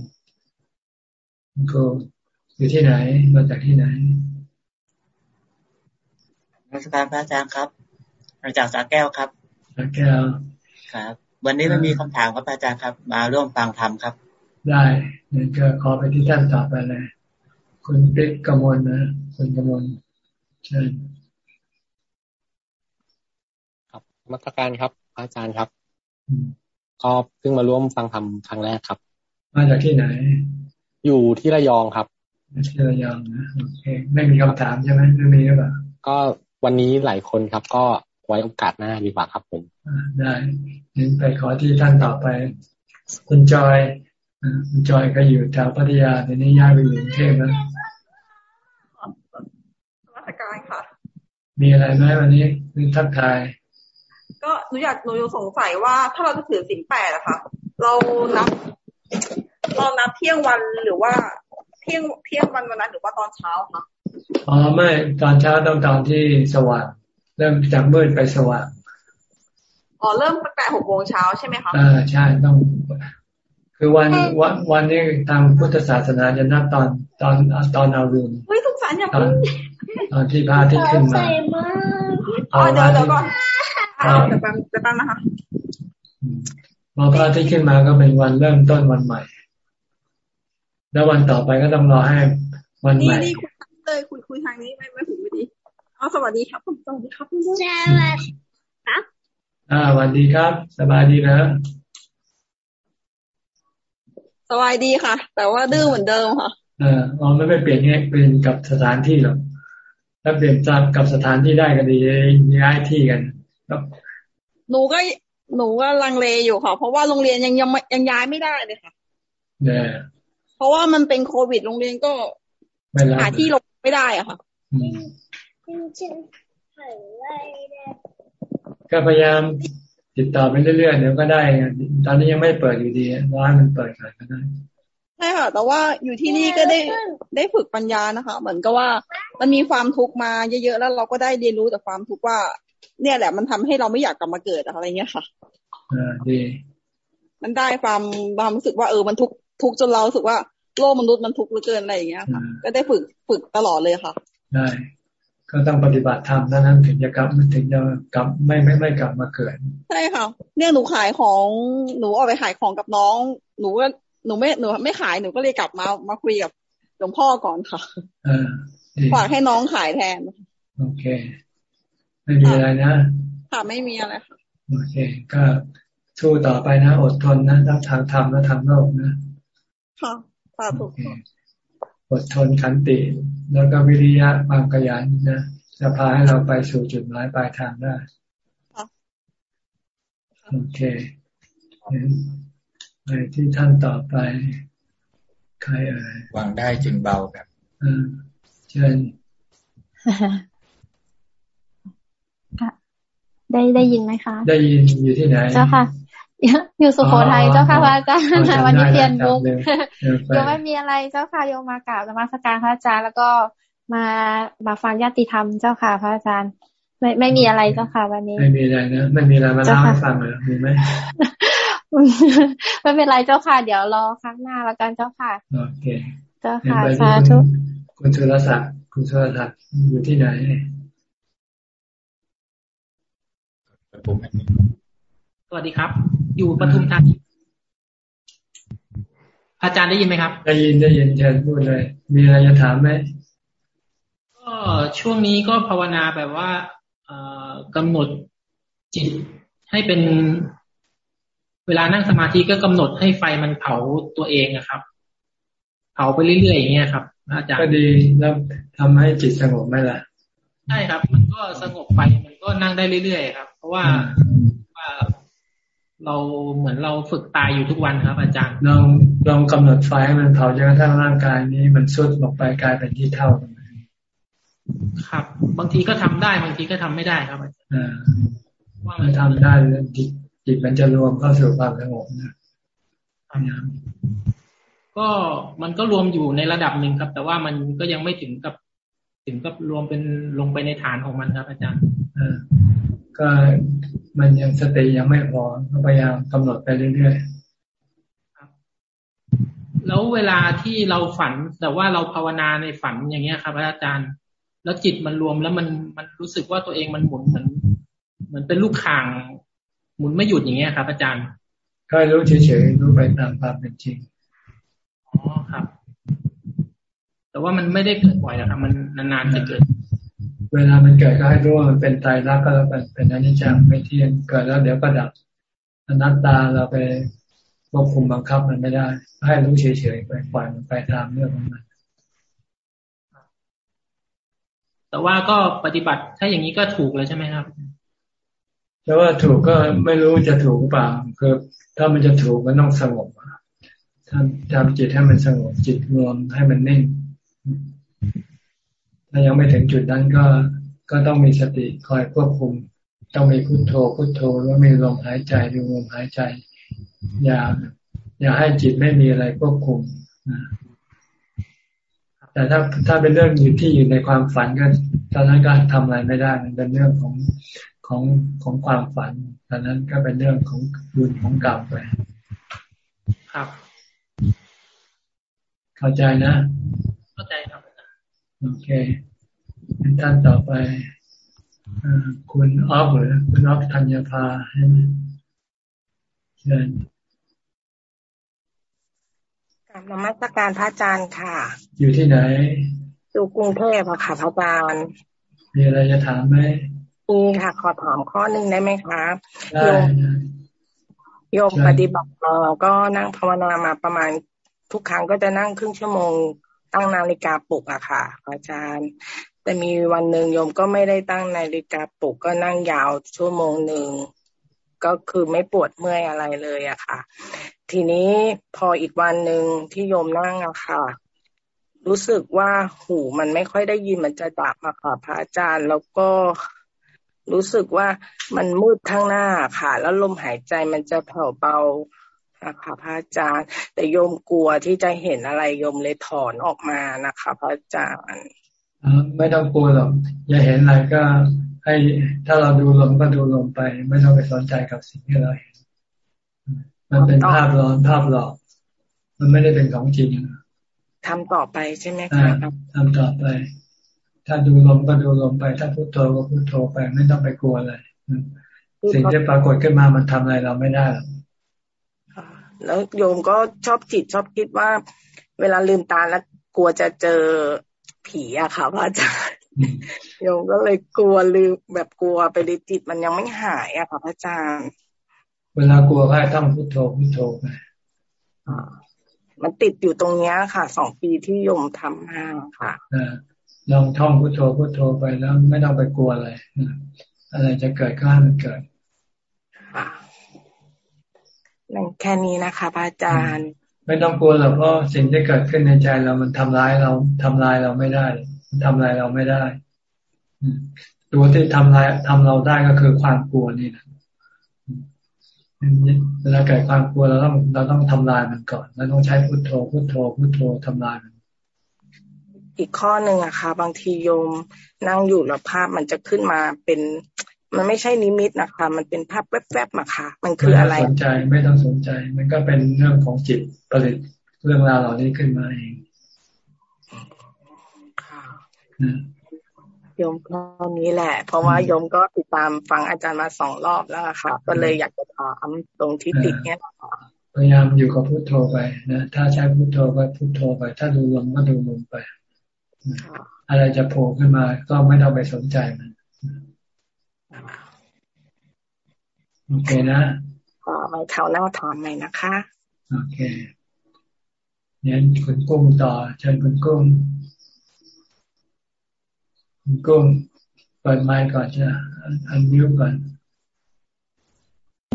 คุณครูอยู่ที่ไหนมาจากที่ไหนนักการพระอาจารย์ครับมาจากสาแก้วครับสา แก้วครับ วันนี้ไม่มีคำถามครับอาจารย์ครับ มาร่วมฟังธรรมครับ ได้งั้นก็ขอไปที่ท่านต่อไปเลย คุณปิ๊กกมลนะคุณกมลเชิญครับมัสการครับ อาจารย์ครับก็เพิ่งมาร่วมฟังธรรมครั้งแรกครับมาจากที่ไหน อยู่ที่ระยองครับที่ระยองนะโอเคไม่มีคำถามใช่ไหมไม่มีหรือเปล่าก็วันนี้หลายคนครับ ก็ ไว้โอกาสหน้าดีกว่าครับผมได้งั้นไปขอที่ท่านต่อไป คุณจอยคุณจอยก็อยู่แถวพัทยาในนี้ย้ายไปอยู่กรุงเทพแล้วราชการค่ะ มีอะไรไหมวันนี้คือทักทาย ก็หนูอยากหนูสงสัยว่าถ้าเราจะถือสินแปดอะค่ะ เรานับเรานับเที่ยงวันหรือว่าเที่ยงเที่ยงวันวันนั้นหรือว่าตอนเช้าคะอ๋อไม่ตอนเช้าต้องตอนที่สว่าง เริ่มจากมืดไปสว่างอ๋อเริ่มตั้งแต่หกโมงเช้าใช่ไหมคะอ่าใช่ต้อง คือวันวันวันนี้ทางพุทธศาสนาจะนับตอนตอนตอนเอารุณเฮ้ยสงสารอย่าตอนตอนที่พระอาทิตย์ขึ้นมาอ๋อเดี๋ยวเดี๋ยวก่อนเอาเดี๋ยวแป๊บเดี๋ยวแป๊บนะคะพอพระอาทิตย์ขึ้นมาก็เป็นวันเริ่มต้นวันใหม่ แล้ววันต่อไปก็ต้องรอให้วันใหนี่ม่นี่คุยเลยคุยคุยทางนี้ไม่ไม่ถึงไม่ดี อ๋อสวัสดีครับสวัสดีครับสวัสดีครับอ่าสวัสดีครับ สบายดีนะสบายดีค่ะ แต่ว่าดื้อเหมือนเดิมค่ะเอออ๋อไม่ไปเปลี่ยนเนี่ยเปลี่ยนกับสถานที่หรอกถ้าเปลี่ยนจากกับสถานที่ได้ก็ดีย้ายที่กันครับหนูก็หนูก็ลังเลอยู่ค่ะ เพราะว่าโรงเรียนยังยังยังย้ายไม่ได้เลยค่ะเนี่ยเพราะว่ามันเป็นโควิดโรงเรียนก็ไม่รับหาที่ลงไม่ได้อะค่ะอืม ก็พยายามติดต่อไปเรื่อยๆเดี๋ยวก็ได้ไงตอนนี้ยังไม่เปิดอยู่ดีร้านมันเปิดก่อนก็ได้ใช่ค่ะแต่ว่าอยู่ที่นี่ก็ได้ได้ฝึกปัญญานะคะ เหมือนกับว่ามันมีความทุกข์มาเยอะๆแล้วเราก็ได้เรียนรู้จากความทุกข์ว่า เนี่ยแหละมันทำให้เราไม่อยากกลับมาเกิดอะไรเงี้ยค่ะอ่าดีมันได้ความความรู้สึกว่าเออมันทุกข์ทุกข์จนเรารู้สึกว่าโลกมนุษย์มันทุกข์เหลือเกินอะไรอย่างเงี้ยค่ะ ก็ได้ฝึกฝึกตลอดเลยค่ะ ได้ ก็ต้องปฏิบัติธรรมเท่านั้นถึงจะกลับถึงจะกลับไม่ไม่ไม่กลับมาเกิดใช่ค่ะเนี่ยหนูขายของหนูออกไปขายของกับน้อง หนูก็หนูไม่หนูไม่ขายหนูก็เลยกลับมามาคุยกับหลวงพ่อก่อนค่ะอ่าดีฝากให้น้องขายแทน โอเค ไม่มีอะไรนะค่ะไม่มีอะไรค่ะโอเค ก็สู้ต่อไปนะ อดทนนะทั้งทางธรรมและทางโลกนะค่ะสาธุค่ะ อดทนขันติ แล้วก็วิริยะความขยันนะจะพาให้เราไปสู่จุดหมายปลายทางได้ค่ะโอเคงั้นไปที่ท่านต่อไป ใครเอ่ยวางได้จึงเบาครับอ่าเชิญค่ะได้ได้ยินไหมคะ ได้ยินอยู่ที่ไหนเจ้าค่ะ อยู่สุโขทัยเจ้าค่ะพระอาจารย์อ๋อจำได้วันนี้เปลี่ยนมุกจำได้เออไปยังไม่มีอะไรเจ้าค่ะโยมมากราบนมัสการพระอาจารย์แล้วก็มามาฟังญาติธรรมเจ้าค่ะพระอาจารย์ ไม่ไม่มีอะไรเจ้าค่ะ วันนี้ ไม่มีอะไรนะไม่มีอะไรมาเล่าเจ้าค่ะให้ฟังเหรอมีไหมไม่เป็นไรเจ้าค่ะ เดี๋ยวรอครั้งหน้าแล้วกันเจ้าค่ะโอเคเจ้าเห็นค่ะไปสาที่ธุคุณคุณสุรศักดิ์คุณสุรศักดิ์อยู่ที่ไหน สวัสดีครับ อยู่ปทุมธานีอาจารย์ได้ยินไหมครับ ได้ยินได้ยินเชิญพูดเลย มีอะไรจะถามไหมก็ช่วงนี้ก็ภาวนาแบบว่าเอ่อกำหนดจิตให้เป็น เวลานั่งสมาธิก็กำหนดให้ไฟมันเผาตัวเองอะครับ เผาไปเรื่อยๆอย่างเงี้ยครับอาจารย์ก็ดีแล้วทำให้จิตสงบไหมล่ะใช่ครับ มันก็สงบไปมันก็นั่งได้เรื่อยๆครับ เพราะว่าว่า เราเหมือนเราฝึกตายอยู่ทุกวันครับ อาจารย์ลองลองกำหนดไฟให้มันเผาจนกระทั่งร่างกายนี้ มันสุดลงไปกลายเป็นที่เท่ากันครับ บางทีก็ทำได้ บางทีก็ทำไม่ได้ครับอาจารย์ว่ามันทำได้จิตจิตมันจะรวมเข้าสู่ความสงบนะพยายามก็มันก็รวมอยู่ในระดับหนึ่งครับ แต่ว่ามันก็ยังไม่ถึงกับ ถึงกับรวมเป็นลงไปในฐานของมันครับ อาจารย์ ก็มันยังสติยังไม่พอก็พยายามกำหนดไปเรื่อยๆแล้วเวลาที่เราฝันแต่ว่าเราภาวนาในฝันอย่างเงี้ยครับอาจารย์ แล้วจิตมันรวมแล้วมันมันรู้สึกว่าตัวเองมันหมุนเหมือนเหมือนเป็นลูกข่าง หมุนไม่หยุดอย่างเงี้ยครับ อาจารย์ก็รู้เฉยๆรู้ไปตามความเป็นจริงอ๋อครับ แต่ว่ามันไม่ได้เกิดบ่อยนะครับ มันนานๆจะเกิด เวลามันเกิดก็ให้รู้ว่ามันเป็นตายรักก็แล้วกันเป็นอนิจจังไม่เที่ยงเกิดแล้วเดี๋ยวก็ดับอนัตตาเราไปควบคุมบังคับมันไม่ได้ ให้รู้เฉยๆไปปล่อยมันไปตามเรื่องของมันแต่ว่าก็ปฏิบัติถ้าอย่างนี้ก็ถูกเลยใช่ไหมครับแต่ว่าถูกก็ไม่รู้จะถูกหรือเปล่าคือถ้ามันจะถูกมันต้องสงบทำทำจิตให้มันสงบจิตรวมให้มันนิ่ง ถ้ายังไม่ถึงจุดนั้นก็ก็ต้องมีสติคอยควบคุม ต้องมีพุโทโธพุโทโธแล้วมีลมหายใจดูลมหายใจ อย่า อย่าให้จิตไม่มีอะไรควบคุมแต่ถ้าถ้าเป็นเรื่องอยู่ที่อยู่ในความฝันก็ตอนนั้นก็ทำอะไรไม่ได้มันเป็นเรื่องของของของความฝันตอนนั้นก็เป็นเรื่องของบุญของกรรมไปครับ เข้าใจนะ เข้าใจครับ โอเคเป็นท่านต่อไปคุณออฟหรือคุณออฟธัญพาให้เชิญกลับนมัสการพระอาจารย์ค่ะ อยู่ที่ไหน อยู่กรุงเทพค่ะพระอาจารย์มีอะไรจะถามไหมมีค่ะ ขอถามข้อหนึ่งได้ไหมคะโยมโยมปฏิบัติมาก็นั่งภาวนามาประมาณทุกครั้งก็จะนั่งครึ่งชั่วโมง ตั้งนาฬิกาปลุกอะค่ะอาจารย์ แต่มีวันหนึ่งโยมก็ไม่ได้ตั้งนาฬิกาปลุกก็นั่งยาวชั่วโมงหนึ่งก็คือไม่ปวดเมื่อยอะไรเลยอะค่ะ ทีนี้พออีกวันหนึ่งที่โยมนั่งอะค่ะ รู้สึกว่าหูมันไม่ค่อยได้ยินมันจะดับอะค่ะพระอาจารย์แล้วก็รู้สึกว่ามันมืดข้างหน้าค่ะ แล้วลมหายใจมันจะแผ่วเบา นะคะพระอาจารย์ แต่โยมกลัวที่จะเห็นอะไรโยมเลยถอนออกมานะคะพระอาจารย์ไม่ต้องกลัวหรอกอย่าเห็นอะไรก็ให้ถ้าเราดูลมก็ดูลมไป ไม่ต้องไปสนใจกับสิ่งที่เราเห็นมันเป็นภาพร้อนภาพหลอก มันไม่ได้เป็นของจริงทำต่อไปใช่ไหมคะทำต่อไป ถ้าดูลมก็ดูลมไป ถ้าพุโทโธก็พุโทโธไป ไม่ต้องไปกลัวอะไรสิ่งที่ปรากฏขึ้นมามันทำอะไรเราไม่ได้หรอก แล้วโยมก็ชอบจิตชอบคิดว่า เวลาลืมตาแล้วกลัวจะเจอผีอะค่ะพระอาจารย์โยมก็เลยกลัวลืมแบบกลัวไปเลยจิตมันยังไม่หายอะค่ะพระอาจารย์ เวลากลัวก็ต้องพุทโธพุทโธไปมันติดอยู่ตรงเนี้ยค่ะสองปีที่โยมทำมาค่ะลองท่องพุทโธพุทโธไปแล้วไม่ต้องไปกลัวอะไรอะไรจะเกิดก็ให้มันเกิด แค่นี้นะคะพระอาจารย์ ไม่ต้องกลัวหรอกเพราะสิ่งที่เกิดขึ้นในใจเรามันทำร้ายเราทำลายเราไม่ได้ทำลายเราไม่ได้ตัวที่ทำลายทำเราได้ก็คือความกลัวนี่นะเวลาเกิดความกลัวเราต้องเราต้องทำลายมันก่อนเราต้องใช้พุทโธพุทโธพุทโธทำลายมันอีกข้อหนึ่งอะค่ะ บางทีโยมนั่งอยู่แล้วภาพมันจะขึ้นมาเป็น มันไม่ใช่นิมิตนะคะ มันเป็นภาพแวบๆมาค่ะ มันคืออะไรไม่ต้องสนใจไม่ต้องสนใจ มันก็เป็นเรื่องของจิตผลิตเรื่องราวเหล่านี้ขึ้นมาเองโยมก็นี้แหละ เพราะว่าโยมก็ติดตามฟังอาจารย์มาสองรอบแล้วค่ะ ก็เลยอยากจะถามตรงที่ติดเนี้ยพยายามอยู่กับพุทโธไปนะถ้าใช้พุทโธก็พุทโธไป ถ้าดูลมก็ดูลมไป อะไรจะโผล่ขึ้นมาก็ไม่ต้องไปสนใจมัน โอเคนะก็ไว้เขาหน้าถอนใหม่นะคะ โอเคเนี่ยคุณกุ้งต่อเชิญคุณกุ้งคุณกุ้งปิดไมค์ก่อนจ้ะอันมิวก่อน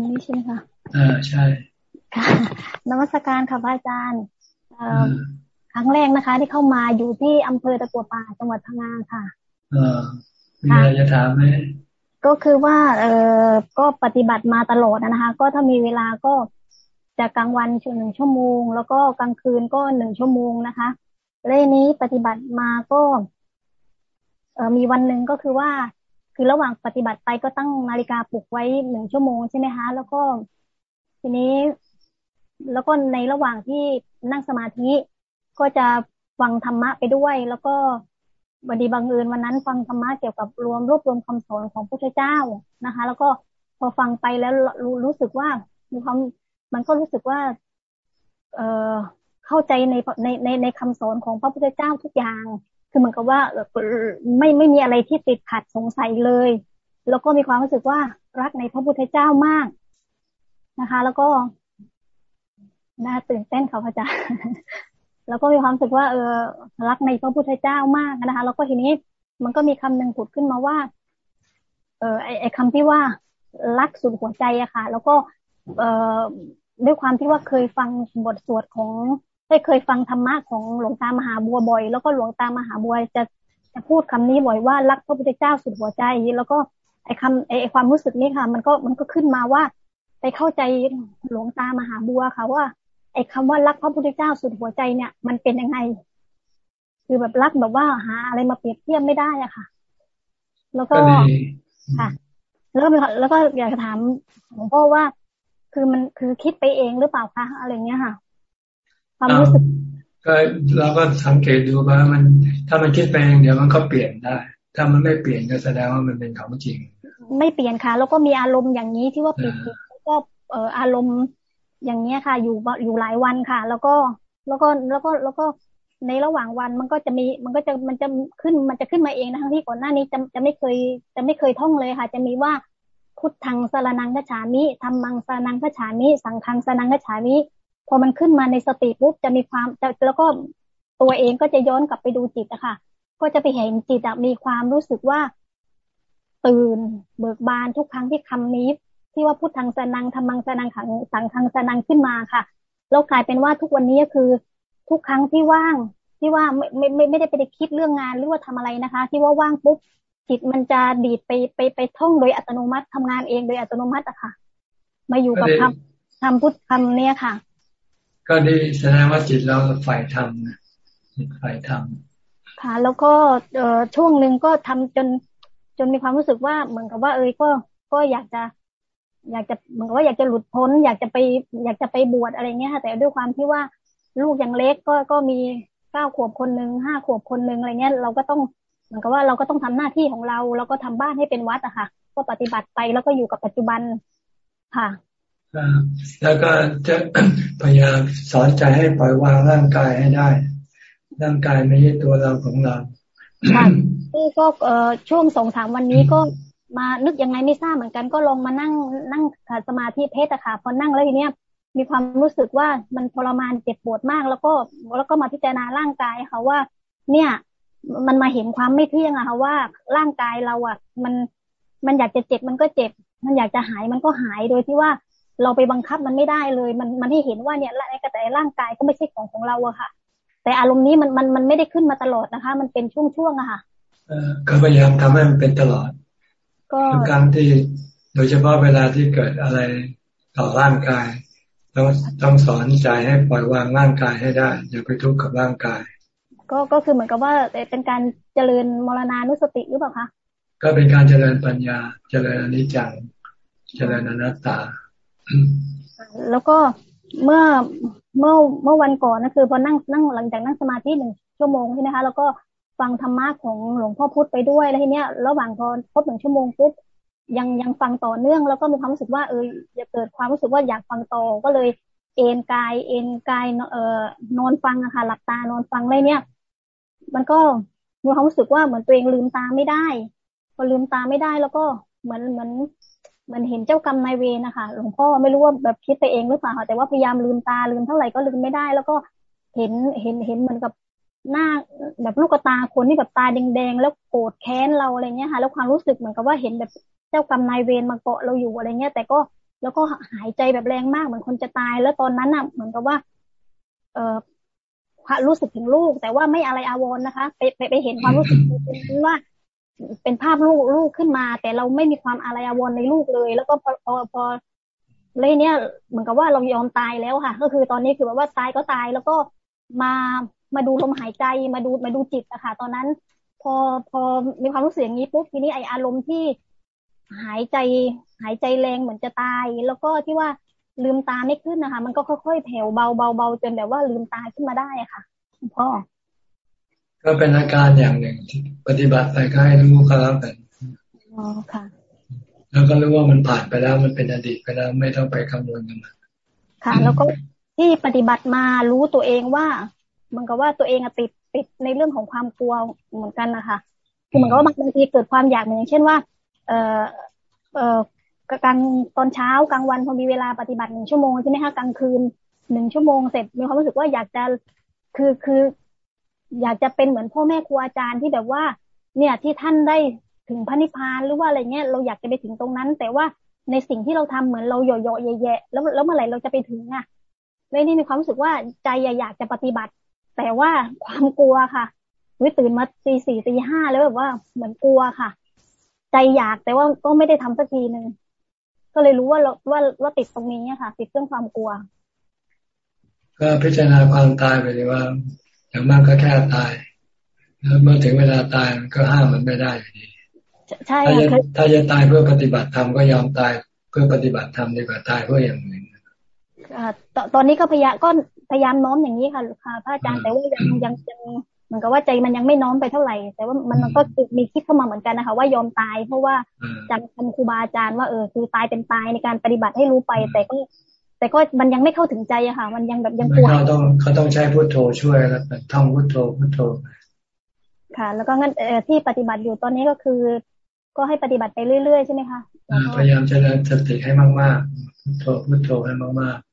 นี่ใช่ไหมคะอ่าใช่ค่ะนมัสการค่ะพระอาจารย์ครั้งแรกนะคะ ที่เข้ามาอยู่ที่อำเภอตะกัวป่าจังหวัดพังงาค่ะอ่ามีอะไรจะถามไหม ก็คือว่า เออก็ปฏิบัติมาตลอดนะคะ ก็ถ้ามีเวลาก็จะกลางวันช่วงหนึ่งชั่วโมง แล้วก็กลางคืนก็หนึ่งชั่วโมงนะคะเรื่องนี้ปฏิบัติมาก็ เออมีวันหนึ่งก็คือว่า คือระหว่างปฏิบัติไปก็ตั้งนาฬิกาปลุกไว้หนึ่งชั่วโมงใช่ไหมคะแล้วก็ ทีนี้ แล้วก็ในระหว่างที่นั่งสมาธิก็จะฟังธรรมะไปด้วย แล้วก็ วันดีบางเอิญวันนั้นฟังธรรมะเกี่ยวกับรวมรวบรวมคำสอนของพระพุทธเจ้านะคะ แล้วก็พอฟังไปแล้วรู้รู้สึกว่ามีความมันก็รู้สึกว่า เออเข้าใจในในในในคำสอนของพระพุทธเจ้าทุกอย่าง คือเหมือนกับว่าไม่ไม่มีอะไรที่ติดขัดสงสัยเลย แล้วก็มีความรู้สึกว่ารักในพระพุทธเจ้ามากนะคะ แล้วก็น่าตื่นเต้นค่ะพระอาจารย์ แล้วก็มีความรู้สึกว่าเออรักในพระพุทธเจ้ามากนะคะแล้วก็ทีนี้มันก็มีคำหนึ่งผุดขึ้นมาว่า เออไอไอคำที่ว่ารักสุดหัวใจอะค่ะ แล้วก็เออด้วยความที่ว่าเคยฟังบทสวดของได้เคยฟังธรรมะของหลวงตามหาบัวบ่อย แล้วก็หลวงตามหาบัวจะจะพูดคำนี้บ่อยว่ารักพระพุทธเจ้าสุดหัวใจ แล้วก็ไอคำไอความรู้สึกนี้ค่ะ มันก็มันก็ขึ้นมาว่า ไปเข้าใจหลวงตามหาบัวค่ะว่า ไอ้คาว่ารักพระพุทธเจ้าสุดหัวใจเนี่ย มันเป็นยังไง คือแบบรักแบบว่าหาอะไรมาเปรียบเทียบไม่ได้อะค่ะ แล้วก็ค่ะ แล้วก็แล้วก็อยากจะถามหลวงพ่อว่า คือมันคือคิดไปเองหรือเปล่าคะอะไรเงี้ยค่ะ ความรู้สึกก็เราก็สังเกตดูว่ามัน ถ้ามันคิดไปเองเดี๋ยวมันก็เปลี่ยนได้ ถ้ามันไม่เปลี่ยนก็แสดงว่ามันเป็นของจริง ไม่เปลี่ยนค่ะ แล้วก็มีอารมณ์อย่างนี้ที่ว่าปิดแล้วก็เอ่ออารมณ์ อย่างเนี้ยค่ะ อยู่อยู่หลายวันค่ะ แล้วก็แล้วก็แล้วก็แล้วก็ในระหว่างวันมันก็จะมีมันก็จะมันจะขึ้นมันจะขึ้นมาเองนะทั้งที่ก่อนหน้านี้จะจะไม่เคยจะไม่เคยท่องเลยค่ะ จะมีว่าพุทธังสารนังกฉามิธรรมังสารนังกฉามิ สังฆังสารนังกฉามิพอมันขึ้นมาในสติปุ๊บจะมีความจะแล้วก็ตัวเองก็จะย้อนกลับไปดูจิตอะค่ะ ก็จะไปเห็นจิตมีความรู้สึกว่า ตื่นเบิกบานทุกครั้งที่คำนี้ ที่ว่าพุทธังสนังธรรมังสนังขังสังฆังสนังขึ้นมาค่ะแล้วกลายเป็นว่าทุกวันนี้คือทุกครั้งที่ว่าง ที่ว่าไม่ไม่ไม่ไม่ได้ไปคิดเรื่องงานหรือว่าทำอะไรนะคะ ที่ว่าว่างปุ๊บจิตมันจะดีดไปไปไปท่องโดยอัตโนมัติทำงานเองโดยอัตโนมัติอะค่ะ มาอยู่กับคำทำพุทธคำเนี้ยค่ะ ก็ดีแสดงว่าจิตเราฝ่ายทำนะจิตฝ่ายทำค่ะ แล้วก็เอ่อช่วงหนึ่งก็ทำจนจนมีความรู้สึกว่าเหมือนกับว่า เอ้ยก็ก็อยากจะ อยากจะเหมือนว่าอยากจะหลุดพ้น อยากจะไป อยากจะไปบวชอะไรเงี้ยค่ะ แต่ด้วยความที่ว่าลูกยังเล็กก็ก็มีเก้าขวบคนหนึ่งห้าขวบคนหนึ่งอะไรเงี้ยเราก็ต้องเหมือนกับว่าเราก็ต้องทำหน้าที่ของเรา เราก็ทำบ้านให้เป็นวัดอะค่ะ ก็ปฏิบัติไปแล้วก็อยู่กับปัจจุบันค่ะแล้วก็จะพยายามสอนใจให้ปล่อยวางร่างกายให้ได้ ร่างกายไม่ใช่ตัวเราของเราค่ะก็เอ่อช่วงสองสามวันนี้ก็ มานึกยังไงไม่ทราบเหมือนกัน ก็ลงมานั่งนั่งสมาธิเพชรอะค่ะพอนั่งแล้วทีเนี้ยมีความรู้สึกว่ามันทรมานเจ็บปวดมาก แล้วก็แล้วก็มาพิจารณาร่างกายค่ะว่า เนี่ย มันมาเห็นความไม่เที่ยงอะค่ะว่าร่างกายเราอะมันมันอยากจะเจ็บมันก็เจ็บ มันอยากจะหายมันก็หายโดยที่ว่าเราไปบังคับมันไม่ได้เลย มันมันให้เห็นว่าเนี่ยแต่ร่างกายก็ไม่ใช่ของของเราอะค่ะ แต่อารมณ์นี้มันมันมันไม่ได้ขึ้นมาตลอดนะคะ มันเป็นช่วงๆอะค่ะก็พยายามทำให้มันเป็นตลอด ทุกครั้งที่โดยเฉพาะเวลาที่เกิดอะไรต่อร่างกายต้องต้องสอนใจให้ปล่อยวางร่างกายให้ได้ อย่าไปทุกข์กับร่างกาย ก็ก็คือเหมือนกับว่าเป็นการเจริญมรณานุสติหรือเปล่าคะก็เป็นการเจริญปัญญาเจริญอนิจจังเจริญอนัตตา แล้วก็เมื่อเมื่อเมื่อวันก่อนนะคือพอนั่งนั่งหลังจากนั่งสมาธิหนึ่งชั่วโมงใช่ไหมคะแล้วก็ ฟังธรรมะของหลวงพ่อพุธไปด้วยแล้วทีเนี้ยระหว่างพอครบหนึ่งชั่วโมงปุ๊บยังยังฟังต่อเนื่อง แล้วก็มีความรู้สึกว่าเออจะเกิดความรู้สึกว่าอยากฟังต่อก็เลย เอนกาย เอนกายเอ่อนอนฟังอะค่ะหลับตานอนฟังเลยเนี่ย มันก็มีความรู้สึกว่าเหมือนตัวเองลืมตาไม่ได้ พอลืมตาไม่ได้แล้วก็เหมือนเหมือนเหมือนเห็นเจ้ากรรมนายเวรนะคะหลวงพ่อไม่รู้ว่าแบบคิดไปเองหรือเปล่าแต่ว่าพยายามลืมตาลืมเท่าไหร่ก็ลืมไม่ได้ แล้วก็เห็นเห็นเห็นเหมือนกับ หน้าแบบลูกตาคนที่แบบตาแดงๆ แล้วโกรธแค้นเราอะไรเงี้ยค่ะ แล้วความรู้สึกเหมือนกับว่าเห็นแบบเจ้ากรรมนายเวรมาเกาะเราอยู่อะไรเงี้ย แต่ก็แล้วก็หายใจแบบแรงมากเหมือนคนจะตาย แล้วตอนนั้นอะเหมือนกับว่า เออรู้สึกถึงลูก แต่ว่าไม่อะไรอาวรนะคะ ไปไปไปเห็นความรู้สึกว่าเป็นภาพลูกลูกขึ้นมา แต่เราไม่มีความอะไรอาวรในลูกเลย แล้วก็พอพอพอเลยเนี้ยเหมือนกับว่าเรายอมตายแล้วค่ะ ก็คือตอนนี้คือแบบว่าตายก็ตายแล้วก็มา มาดูลมหายใจมาดูมาดูจิตอะค่ะ ตอนนั้น พอพอมีความรู้สึกอย่างนี้ปุ๊บทีนี้ไออารมณ์ที่หายใจหายใจแรงเหมือนจะตาย แล้วก็ที่ว่าลืมตาไม่ขึ้นนะคะ มันก็ค่อยๆแผ่วเบาเบาเบาจนแบบว่าลืมตาขึ้นมาได้ค่ะพ่อก็เป็นอาการอย่างหนึ่งที่ปฏิบัติไปก็ให้รู้ก็แล้วกันอ๋อค่ะ แล้วก็รู้ว่ามันผ่านไปแล้วมันเป็นอดีตไปแล้วไม่ต้องไปคำนวณกันมันค่ะ แล้วก็ที่ปฏิบัติมารู้ตัวเองว่า มันก็ว่าตัวเองอะติดติดในเรื่องของความกลัวเหมือนกันนะคะคือเหมือนกับว่าบางทีเกิดความอยากอย่างเช่นว่า เออเออกลางตอนเช้ากลางวันพอมีเวลาปฏิบัติหนึ่งชั่วโมงใช่ไหมคะกลางคืนหนึ่งชั่วโมงเสร็จมีความรู้สึกว่าอยากจะคือคือ อยากจะเป็นเหมือนพ่อแม่ครูอาจารย์ที่แบบว่า เนี่ยที่ท่านได้ถึงพระนิพพานหรือว่าอะไรเงี้ยเราอยากจะไปถึงตรงนั้น แต่ว่าในสิ่งที่เราทำเหมือนเราหย่อๆแย่ๆแล้วแล้วเมื่อไหร่เราจะไปถึงอะเลยนี่มีความรู้สึกว่าใจอยากจะปฏิบัติ แต่ว่าความกลัวค่ะวิตื่นมาตีสี่ตีห้าแล้วแบบว่าเหมือนกลัวค่ะ ใจอยากแต่ว่าก็ไม่ได้ทำสักทีหนึ่งก็เลยรู้ว่าว่าว่าติดตรงนี้ค่ะ ติดเรื่องความกลัว ก็พิจารณาความตายไปเลยว่า อย่างมากก็แค่ตาย แล้วเมื่อถึงเวลาตายมันก็ห้ามมันไม่ได้อยู่ดีใช่ถ้าจะถ้าจะตายเพื่อปฏิบัติธรรมก็ยอมตายเพื่อปฏิบัติธรรมดีกว่าตายเพื่ออย่างอื่นตอนนี้ก็พยายามก็ พยายามน้อมอย่างนี้ค่ะค่ะพระอาจารย์แต่ว่ายังยังยังเหมือนกับว่าใจมันยังไม่น้อมไปเท่าไหร่ แต่ว่ามันมันก็มีคิดเข้ามาเหมือนกันนะคะ ว่ายอมตาย เพราะว่าจำคำครูบาอาจารย์ว่าเออคือตายเป็นตายในการปฏิบัติให้รู้ไป แต่ก็แต่ก็มันยังไม่เข้าถึงใจอะค่ะ มันยังแบบยังกลัวเขาต้องเขาต้องใช้พุทโธช่วยแล้วท่องพุทโธพุทโธ ค่ะ แล้วก็งั้นเออที่ปฏิบัติอยู่ตอนนี้ก็คือ ก็ให้ปฏิบัติไปเรื่อยๆใช่ไหมคะพยายามจะเริญสติให้มากๆพุทโธพุทโธให้มากๆ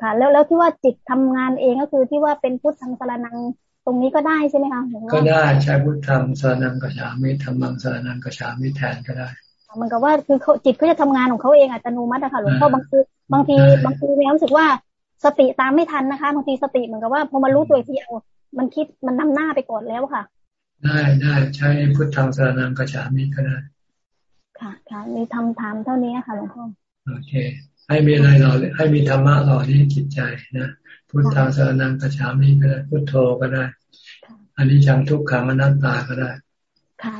ค่ะ แล้วแล้วที่ว่าจิตทำงานเองก็คือที่ว่าเป็นพุทธังสารนังตรงนี้ก็ได้ใช่ไหมคะก็ได้ใช้พุทธังสารนังกฉามิธรรมังสารนังกฉามิแทนก็ได้มันก็ว่าคือจิตเขาจะทำงานของเขาเองอัตโนมัตินะคะหลวงพ่อบางทีบางทีบางทีมีความรู้สึกว่าสติตามไม่ทันนะคะบางทีสติเหมือนกับว่าพอมารู้ตัวทีเอามันคิดมันนำหน้าไปก่อนแล้วค่ะ ได้ได้ใช้พุทธังสารนังกฉามิก็ได้ ค่ะค่ะมีทำถามเท่านี้ค่ะหลวงพ่อโอเค ให้มีอะไรหล่อให้มีธรรมะหล่อนี้จิตใจนะพุทธาสรนังกระฉามีก็ได้พุทโธก็ได้ อันนี้จังทุกขังอนัตตาก็ได้ค่ะ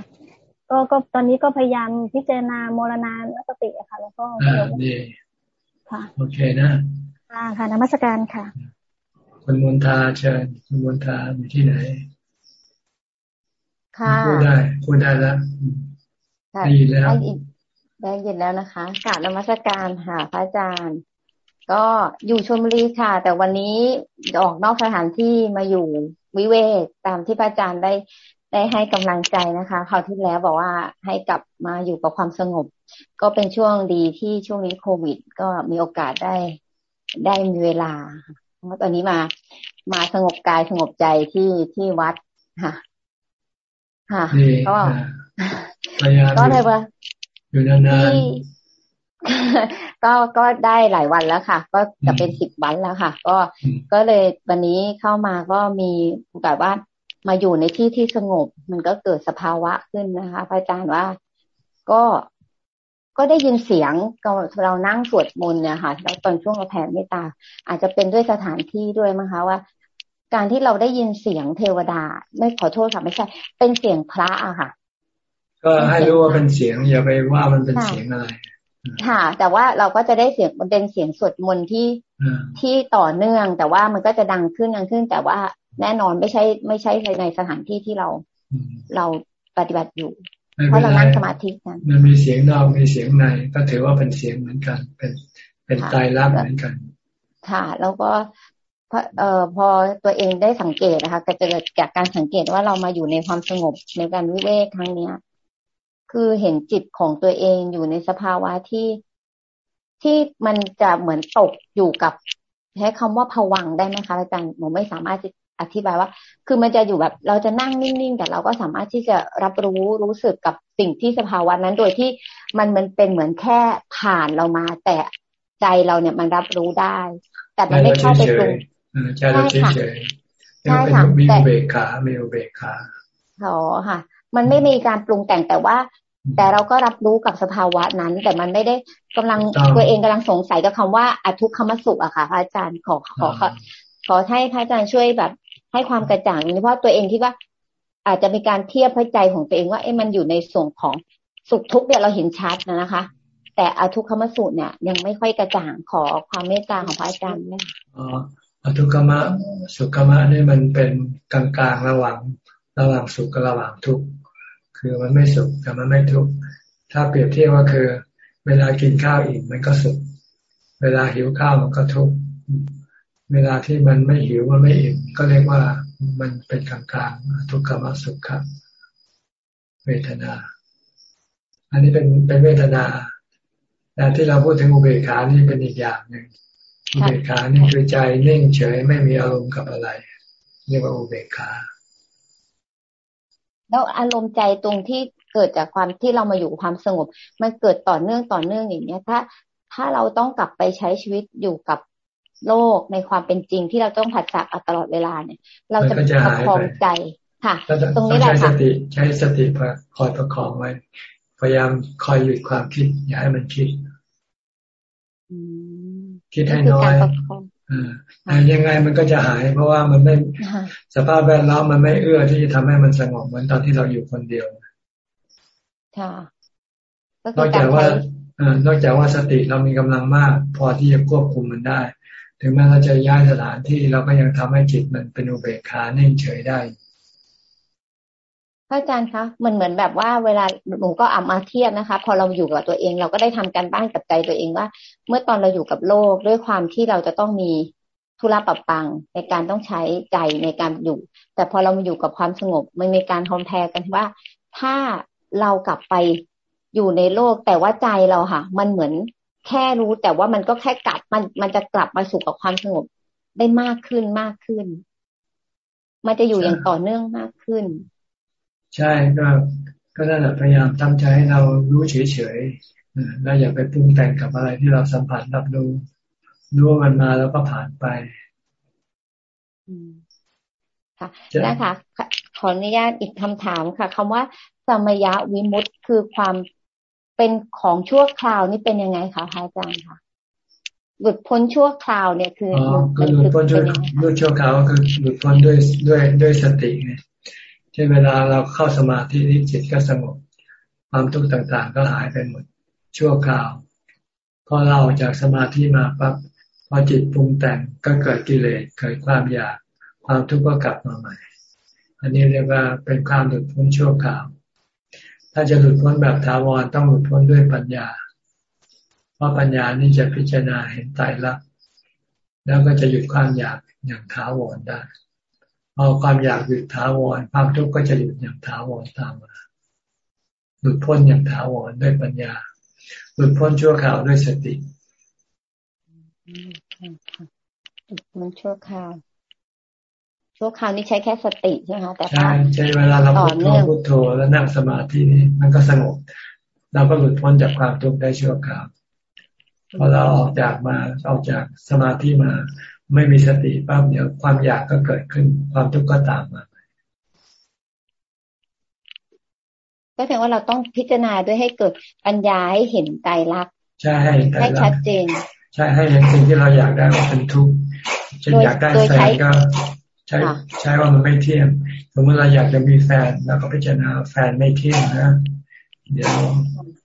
ก็ก็ตอนนี้ก็พยายามพิจารณามรณาสติอะค่ะ แล้วก็ดีค่ะโอเคนะค่ะค่ะนมัสการค่ะคุณมนทาเชิญคุณมนทาอยู่ที่ไหน ค่ะพูดได้พูดได้แล้วได้ยินแล้ว ได้ยินแล้วนะคะกาบนมัสการค่ะพระอาจารย์ ก็อยู่ชลบุรีค่ะ แต่วันนี้ออกนอกสถานที่มาอยู่วิเวกตามที่พระอาจารย์ได้ได้ให้กำลังใจนะคะคราวที่แล้วบอกว่าให้กลับมาอยู่กับความสงบ ก็เป็นช่วงดีที่ช่วงนี้โควิด ก็มีโอกาสได้ได้มีเวลาเพราะตอนนี้มามาสงบกายสงบใจที่ที่วัดค่ะ ค่ะก็ก็เลยว่า อยู่นานๆก็ก็ได้หลายวันแล้วค่ะ ก็จะเป็นสิบวันแล้วค่ะ ก็ก็เลยวันนี้เข้ามาก็มีแบบว่ามาอยู่ในที่ที่สงบ มันก็เกิดสภาวะขึ้นนะคะพระอาจารย์ว่าก็ก็ได้ยินเสียงเรานั่งสวดมนต์เนี่ยค่ะแล้วตอนช่วงเราแผ่เมตตา อาจจะเป็นด้วยสถานที่ด้วยมั้งคะว่า การที่เราได้ยินเสียงเทวดา ไม่ขอโทษค่ะไม่ใช่ เป็นเสียงพระอะค่ะ ก็ให้รู้ว่าเป็นเสียงอย่าไปว่ามันเป็นเสียงอะไรค่ะ แต่ว่าเราก็จะได้เสียงมันเป็นเสียงสวดมนต์ที่ที่ต่อเนื่อง แต่ว่ามันก็จะดังขึ้นดังขึ้น แต่ว่าแน่นอนไม่ใช่ ไม่ใช่ในสถานที่ที่เราเราปฏิบัติอยู่ เพราะเรานั่งสมาธิกันมันมีเสียงนอกมีเสียงใน ก็ถือว่าเป็นเสียงเหมือนกัน เป็นเป็นตายรับเหมือนกัน ค่ะ แล้วก็พอเอ่อพอตัวเองได้สังเกตนะคะก็จะเกิดจากการสังเกตว่าเรามาอยู่ในความสงบในการวิเวกครั้งเนี้ย คือเห็นจิตของตัวเองอยู่ในสภาวะที่ที่มันจะเหมือนตกอยู่กับใช้คำว่าผวังได้ไหมคะอาจารย์หนูไม่สามารถอธิบายว่า คือมันจะอยู่แบบ เราจะนั่งนิ่งๆแต่เราก็สามารถที่จะรับรู้รู้สึกกับสิ่งที่สภาวะนั้น โดยที่มันมันเป็นเหมือนแค่ผ่านเรามา แต่ใจเราเนี่ยมันรับรู้ได้ แต่มันไม่เข้าไปปรุงใช่ค่ะใช่ค่ะมีอุเบกขามีอุเบกขาอ๋อค่ะ มันไม่มีการปรุงแต่งแต่ว่า แต่เราก็รับรู้กับสภาวะนั้น แต่มันไม่ได้กำลังตัวเองกำลังสงสัยกับคำว่าอทุกขมสุขอะค่ะพระอาจารย์ขอขอขอขอให้พระอาจารย์ช่วยแบบ ให้ความกระจ่างนี้เพราะตัวเองคิดว่า อาจจะมีการเทียบพระใจของตัวเองว่าเอ๊ะมันอยู่ในส่วนของสุขทุกข์เนี่ยเราเห็นชัดนะนะคะ แต่อทุกขมสุขเนี่ยยังไม่ค่อยกระจ่างขอความเมตตาของพระอาจารย์นะอ๋ออทุกขมะสุขมะนี่มันเป็นกลางๆระหว่างระหว่างสุขกับระหว่างทุกข์ คือมันไม่สุขแต่มันไม่ทุกข์ถ้าเปรียบเทียบว่าคือ เวลากินข้าวอิ่มมันก็สุข เวลาหิวข้าวมันก็ทุกข์เวลาที่มันไม่หิวมันไม่อิ่มก็เรียกว่ามันเป็นกลางๆทุกขมสุขครับเวทนา อันนี้เป็นเป็นเวทนาแต่ที่เราพูดถึงอุเบกขานี่เป็นอีกอย่างหนึ่งอุเบกขานี่คือใจนิ่งเฉยไม่มีอารมณ์กับอะไรเรียกว่าอุเบกขา แล้วอารมณ์ใจตรงที่เกิดจากความที่เรามาอยู่ความสงบ มันเกิดต่อเนื่องต่อเนื่องอย่างเนี้ยถ้า ถ้าเราต้องกลับไปใช้ชีวิตอยู่กับโลกในความเป็นจริงที่เราต้องผัดสักตลอดเวลาเนี่ย เราจะประคองใจค่ะ ตรงนี้แหละค่ะใช้สติใช้สติคอยประคองไว้ พยายามคอยหยุดความคิด อย่าให้มันคิด คิดให้น้อย อ่ายังไงมันก็จะหาย เพราะว่ามันไม่สภาพแวดล้อมมันไม่เอื้อที่จะทำให้มันสงบเหมือนตอนที่เราอยู่คนเดียวค่ะนอกจากว่านอกจากว่าสติเรามีกำลังมาก พอที่จะควบคุมมันได้ ถึงแม้เราจะย้ายสถานที่เราก็ยังทำให้จิตมันเป็นอุเบกขาเน่งเฉยได้ พระอาจารย์คะมันเหมือนแบบว่าเวลาหนูก็อามาเทียบนะคะ พอเราอยู่กับตัวเอง เราก็ได้ทำการบ้านกับใจตัวเองว่า เมื่อตอนเราอยู่กับโลกด้วยความที่เราจะต้องมีธุระปรับปังในการต้องใช้ใจในการอยู่ แต่พอเรามาอยู่กับความสงบมันมีการคอมแพรกันว่า ถ้าเรากลับไปอยู่ในโลก แต่ว่าใจเราค่ะ มันเหมือนแค่รู้แต่ว่ามันก็แค่กลับมันมันจะกลับมาสู่กับความสงบได้มากขึ้นมากขึ้น มันจะอยู่อย่างต่อเนื่องมากขึ้น ใช่ก็ก็นั่นแหละพยายามทำใจให้เรารู้เฉยๆเราอย่าไปปรุงแต่งกับอะไรที่เราสัมผัสรับรู้รู้ว่ามันมาแล้วก็ผ่านไปค่ะนะคะขออนุญาตอีกคำถามค่ะคำว่าสมยะวิมุตต์คือความเป็นของชั่วคราวนี่เป็นยังไงคะพระอาจารย์คะหลุดพ้นชั่วคราวเนี่ยคืออ๋อก็หลุดพ้นชั่วคราวก็คือหลุดพ้นด้วยด้วยด้วยสติไงเช่นเวลาเราเข้าสมาธินี้จิตก็สงบ ความทุกข์ต่างๆ ก็หายไปหมดชั่วคราว พอเราออกจากสมาธิมาปั๊บพอจิตปรุงแต่งก็เกิดกิเลสเกิดความอยาก ความทุกข์ก็กลับมาใหม่ อันนี้เรียกว่าเป็นความหลุดพ้นชั่วคราว ถ้าจะหลุดพ้นแบบถาวรต้องหลุดพ้นด้วยปัญญา เพราะปัญญานี่จะพิจารณาเห็นไตายรักษณ์แล้วก็จะหยุดความอยากอย่างถาวรได้ พอความอยากหยุดถาวรความทุกข์ก็จะหยุดอย่างถาวรตามมาหลุดพ้นอย่างถาวรด้วยปัญญา หลุดพ้นชั่วคราวด้วยสติหลุดพ้นชั่วคราวชั่วคราวนี้ใช้แค่สติใช่ไหมคะแต่ใช่ใช่เวลาเราพุทโธพุทโธแล้วนั่งสมาธินี้มันก็สงบเราก็หลุดพ้นจากความทุกข์ได้ชั่วคราวพอเราออกจากมาออกจากสมาธิมา ไม่มีสติปั๊บเดี๋ยวความอยากก็เกิดขึ้น ความทุกข์ก็ตามมาก็แสดงว่าเราต้องพิจารณาด้วยให้เกิดปัญญาให้เห็นใจรักใช่ให้ให้ชัดเจน ใช่ให้เห็นสิ่งที่เราอยากได้ว่าเป็นทุกข์เช่นอยากได้แฟนก็ใช่ใช่ว่ามันไม่เที่ยงสมมติเราอยากจะมีแฟนเราก็พิจารณาแฟนไม่เที่ยงนะเดี๋ยว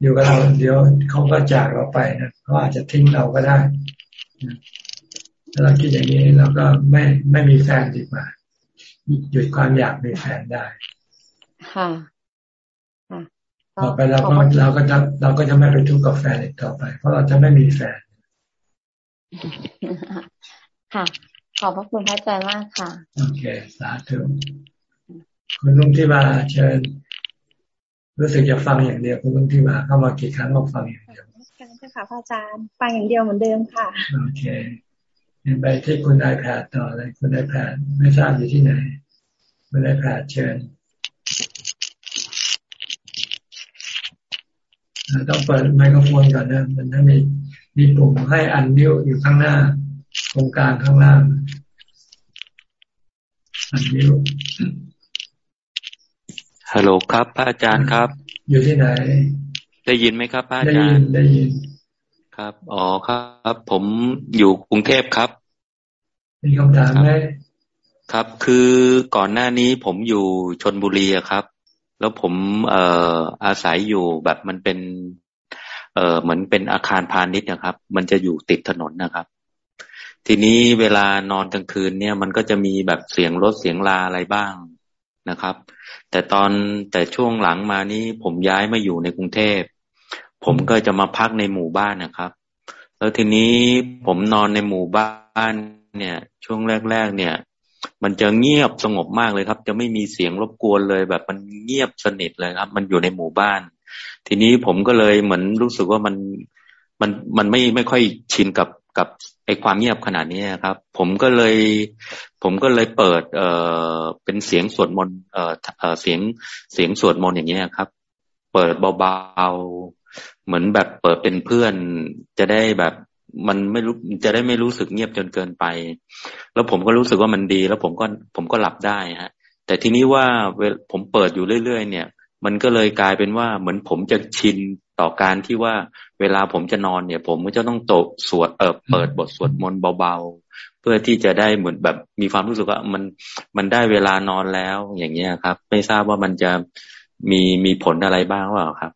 อยู่กับเราเดี๋ยวเขาก็จากเราไปนะเขาอาจจะทิ้งเราก็ได้ ถ้าเราคิดอย่างนี้เราก็ไม่ไม่มีแฟนดีกว่า หยุดความอยากมีแฟนได้ ค่ะต่อไปเราก็เราก็จะเราก็จะไม่ไปทุกข์กับแฟนอีกต่อไป เพราะเราจะไม่มีแฟน ค่ะ ขอบพระคุณพระอาจารย์มากค่ะ โอเค สาธุคุณลุงที่มาเชิญ รู้สึกจะฟังอย่างเดียวคุณลุงที่มาเข้ามากี่ครั้งก็ฟังอย่างเดียวค่ะพระอาจารย์ฟังอย่างเดียวเหมือนเดิมค่ะ โอเค ไปที่คุณนายแพทย์ต่อเลยคุณนายแพทย์ไม่ทราบอยู่ที่ไหนคุณนายแพทย์เชิญต้องเปิดไมโครโฟนก่อนนะมันถ้ามีมีปุ่มให้อันนิ้วอยู่ข้างหน้า ตรงกลางข้างล่าง อันนิ้วฮัลโหลครับ พระอาจารย์ครับ อยู่ที่ไหน ได้ยินไหมครับพระอาจารย์ได้ยิน ครับ อ๋อครับ ผมอยู่กรุงเทพครับ มีคำถามไหมครับ คือก่อนหน้านี้ผมอยู่ชนบุรีครับ แล้วผมเอ่ออาศัยอยู่แบบมันเป็น เอ่อเหมือนเป็นอาคารพาณิชย์นะครับ มันจะอยู่ติดถนนนะครับ ทีนี้เวลานอนกลางคืนเนี่ย มันก็จะมีแบบเสียงรถเสียงลาอะไรบ้างนะครับ แต่ตอนแต่ช่วงหลังมานี้ผมย้ายมาอยู่ในกรุงเทพ ผมก็จะมาพักในหมู่บ้านนะครับ แล้วทีนี้ผมนอนในหมู่บ้านเนี่ย ช่วงแรกๆเนี่ย มันจะเงียบสงบมากเลยครับ จะไม่มีเสียงรบกวนเลย แบบมันเงียบสนิทเลยครับ มันอยู่ในหมู่บ้าน ทีนี้ผมก็เลยเหมือนรู้สึกว่ามันมันมันไม่ไม่ค่อยชินกับกับไอความเงียบขนาดนี้นะครับ ผมก็เลย ผมก็เลยเปิด เอ่อเป็นเสียงสวดมนต์เอ่อเสียงเสียงสวดมนต์อย่างนี้ครับ เปิดเบา เหมือนแบบเปิดเป็นเพื่อน จะได้แบบมันไม่รู้จะได้ไม่รู้สึกเงียบจนเกินไป แล้วผมก็รู้สึกว่ามันดี แล้วผมก็ผมก็หลับได้ฮะ แต่ทีนี้ว่าผมเปิดอยู่เรื่อยๆ เนี่ย มันก็เลยกลายเป็นว่าเหมือนผมจะชินต่อการที่ว่าเวลาผมจะนอนเนี่ย ผมก็จะต้องโตสวดเออเปิดบทสวดมนต์เบาๆ เพื่อที่จะได้เหมือนแบบมีความรู้สึกว่ามันมันได้เวลานอนแล้วอย่างเงี้ยครับ ไม่ทราบว่ามันจะมีมีผลอะไรบ้างหรือเปล่าครับ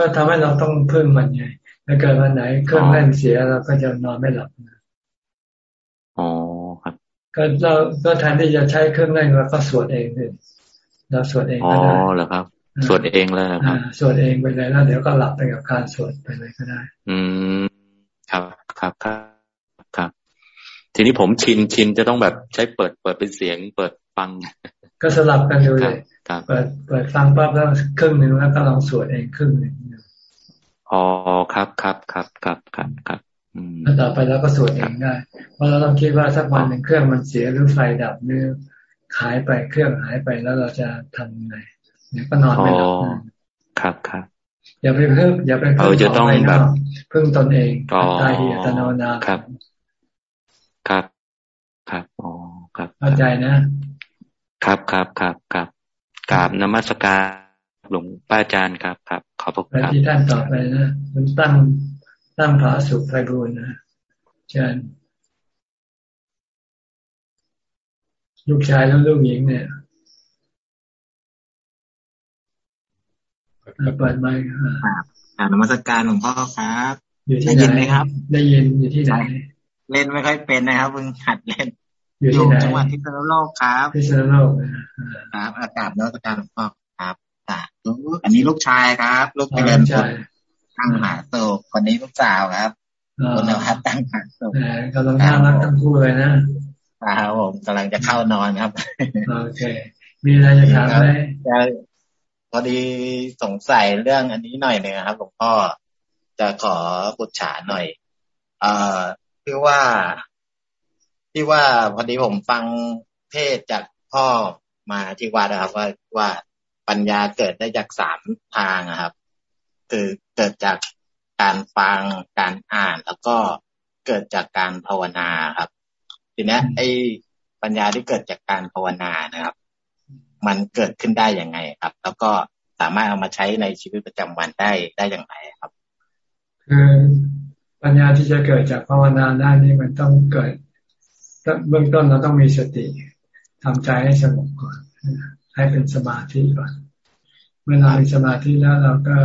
ก็ทำให้เราต้องพึ่งมันไงถ้าเกิดวันไหนเครื่องเล่นเสียเราก็จะนอนไม่หลับอ๋อครับ ก็เราก็แทนที่จะใช้เครื่องเล่นเราก็สวดเองเลยเราสวดเองก็ได้อ๋อเหรอครับสวดเองเลยครับสวดเองไปเลยแล้วเดี๋ยวก็หลับไปกับการสวดไปเลยก็ได้ อืมครับครับครับครับ ทีนี้ผมชินชินจะต้องแบบใช้เปิดเปิดเป็นเสียง เปิดฟัง ก็สลับกันดูเลยเปิดเปิดฟังปั๊บแล้วครึ่งหนึ่งแล้วก็ลองสวดเองครึ่งหนึ่ง อ๋อครับครับครับครับครับครับแล้วต่อไปแล้วก็สวดเองได้ เพราะเราต้องคิดว่าสักวันหนึ่งเครื่องมันเสียหรือไฟดับหรือหายไปเครื่องหายไปแล้วเราจะทำยังไงเนี่ยก็นอนไม่หลับครับครับ อย่าไปเพิ่งอย่าไปเพิ่งจะต้องแบบพึ่งตนเองตายเหียตโนนาครับ ครับ ครับอ๋อครับเข้าใจนะ ครับครับครับครับกราบนมัสการ หลวงป้าอาจารย์ครับครับ ขอบพระคุณครับที่ท่านต่อไปนะคุณตั้งตั้งผาสุขไพบูลนะเชิญลูกชายแล้วลูกหญิงเนี่ยเปิดไมค์ครับนมัสการหลวงพ่อครับอยู่ที่ไหนไหมครับ ได้ยินอยู่ที่ไหน เล่นไม่ค่อยเป็นนะครับเพิ่งหัดเล่นอยู่จังหวัดพิษณุโลกครับพิษณุโลกครับอากาศนมัสการหลวงพ่อ ครับอันนี้ลูกชายครับลูกเจริญผลตั้งหาโศกคนนี้ลูกสาวครับคนนวัดตั้งหาโศกกำลังน่ารักทั้งคู่เลยนะครับผมกำลังจะเข้านอนครับโอเค มีอะไรจะถามไหมพอดีสงสัยเรื่องอันนี้หน่อยหนึ่งครับหลวงพ่อจะขอปุจฉาหน่อย เอ่อคือว่าที่ว่าพอดีผมฟังเทศจากพ่อมาที่วัดนะครับ ว่าว่า ปัญญาเกิดได้จากสามทางครับ คือเกิดจากการฟังการอ่านแล้วก็เกิดจากการภาวนาครับ ทีนี้ไอ้ปัญญาที่เกิดจากการภาวนานะครับ มันเกิดขึ้นได้ยังไงครับ แล้วก็สามารถเอามาใช้ในชีวิตประจำวันได้ได้อย่างไรครับ คือปัญญาที่จะเกิดจากภาวนาได้นี่มันต้องเกิดเบื้องต้นเราต้องมีสติทำใจให้สงบก่อน ให้เป็นสมาธิก่อนเมื่อเรามีสมาธิแล้วเราก็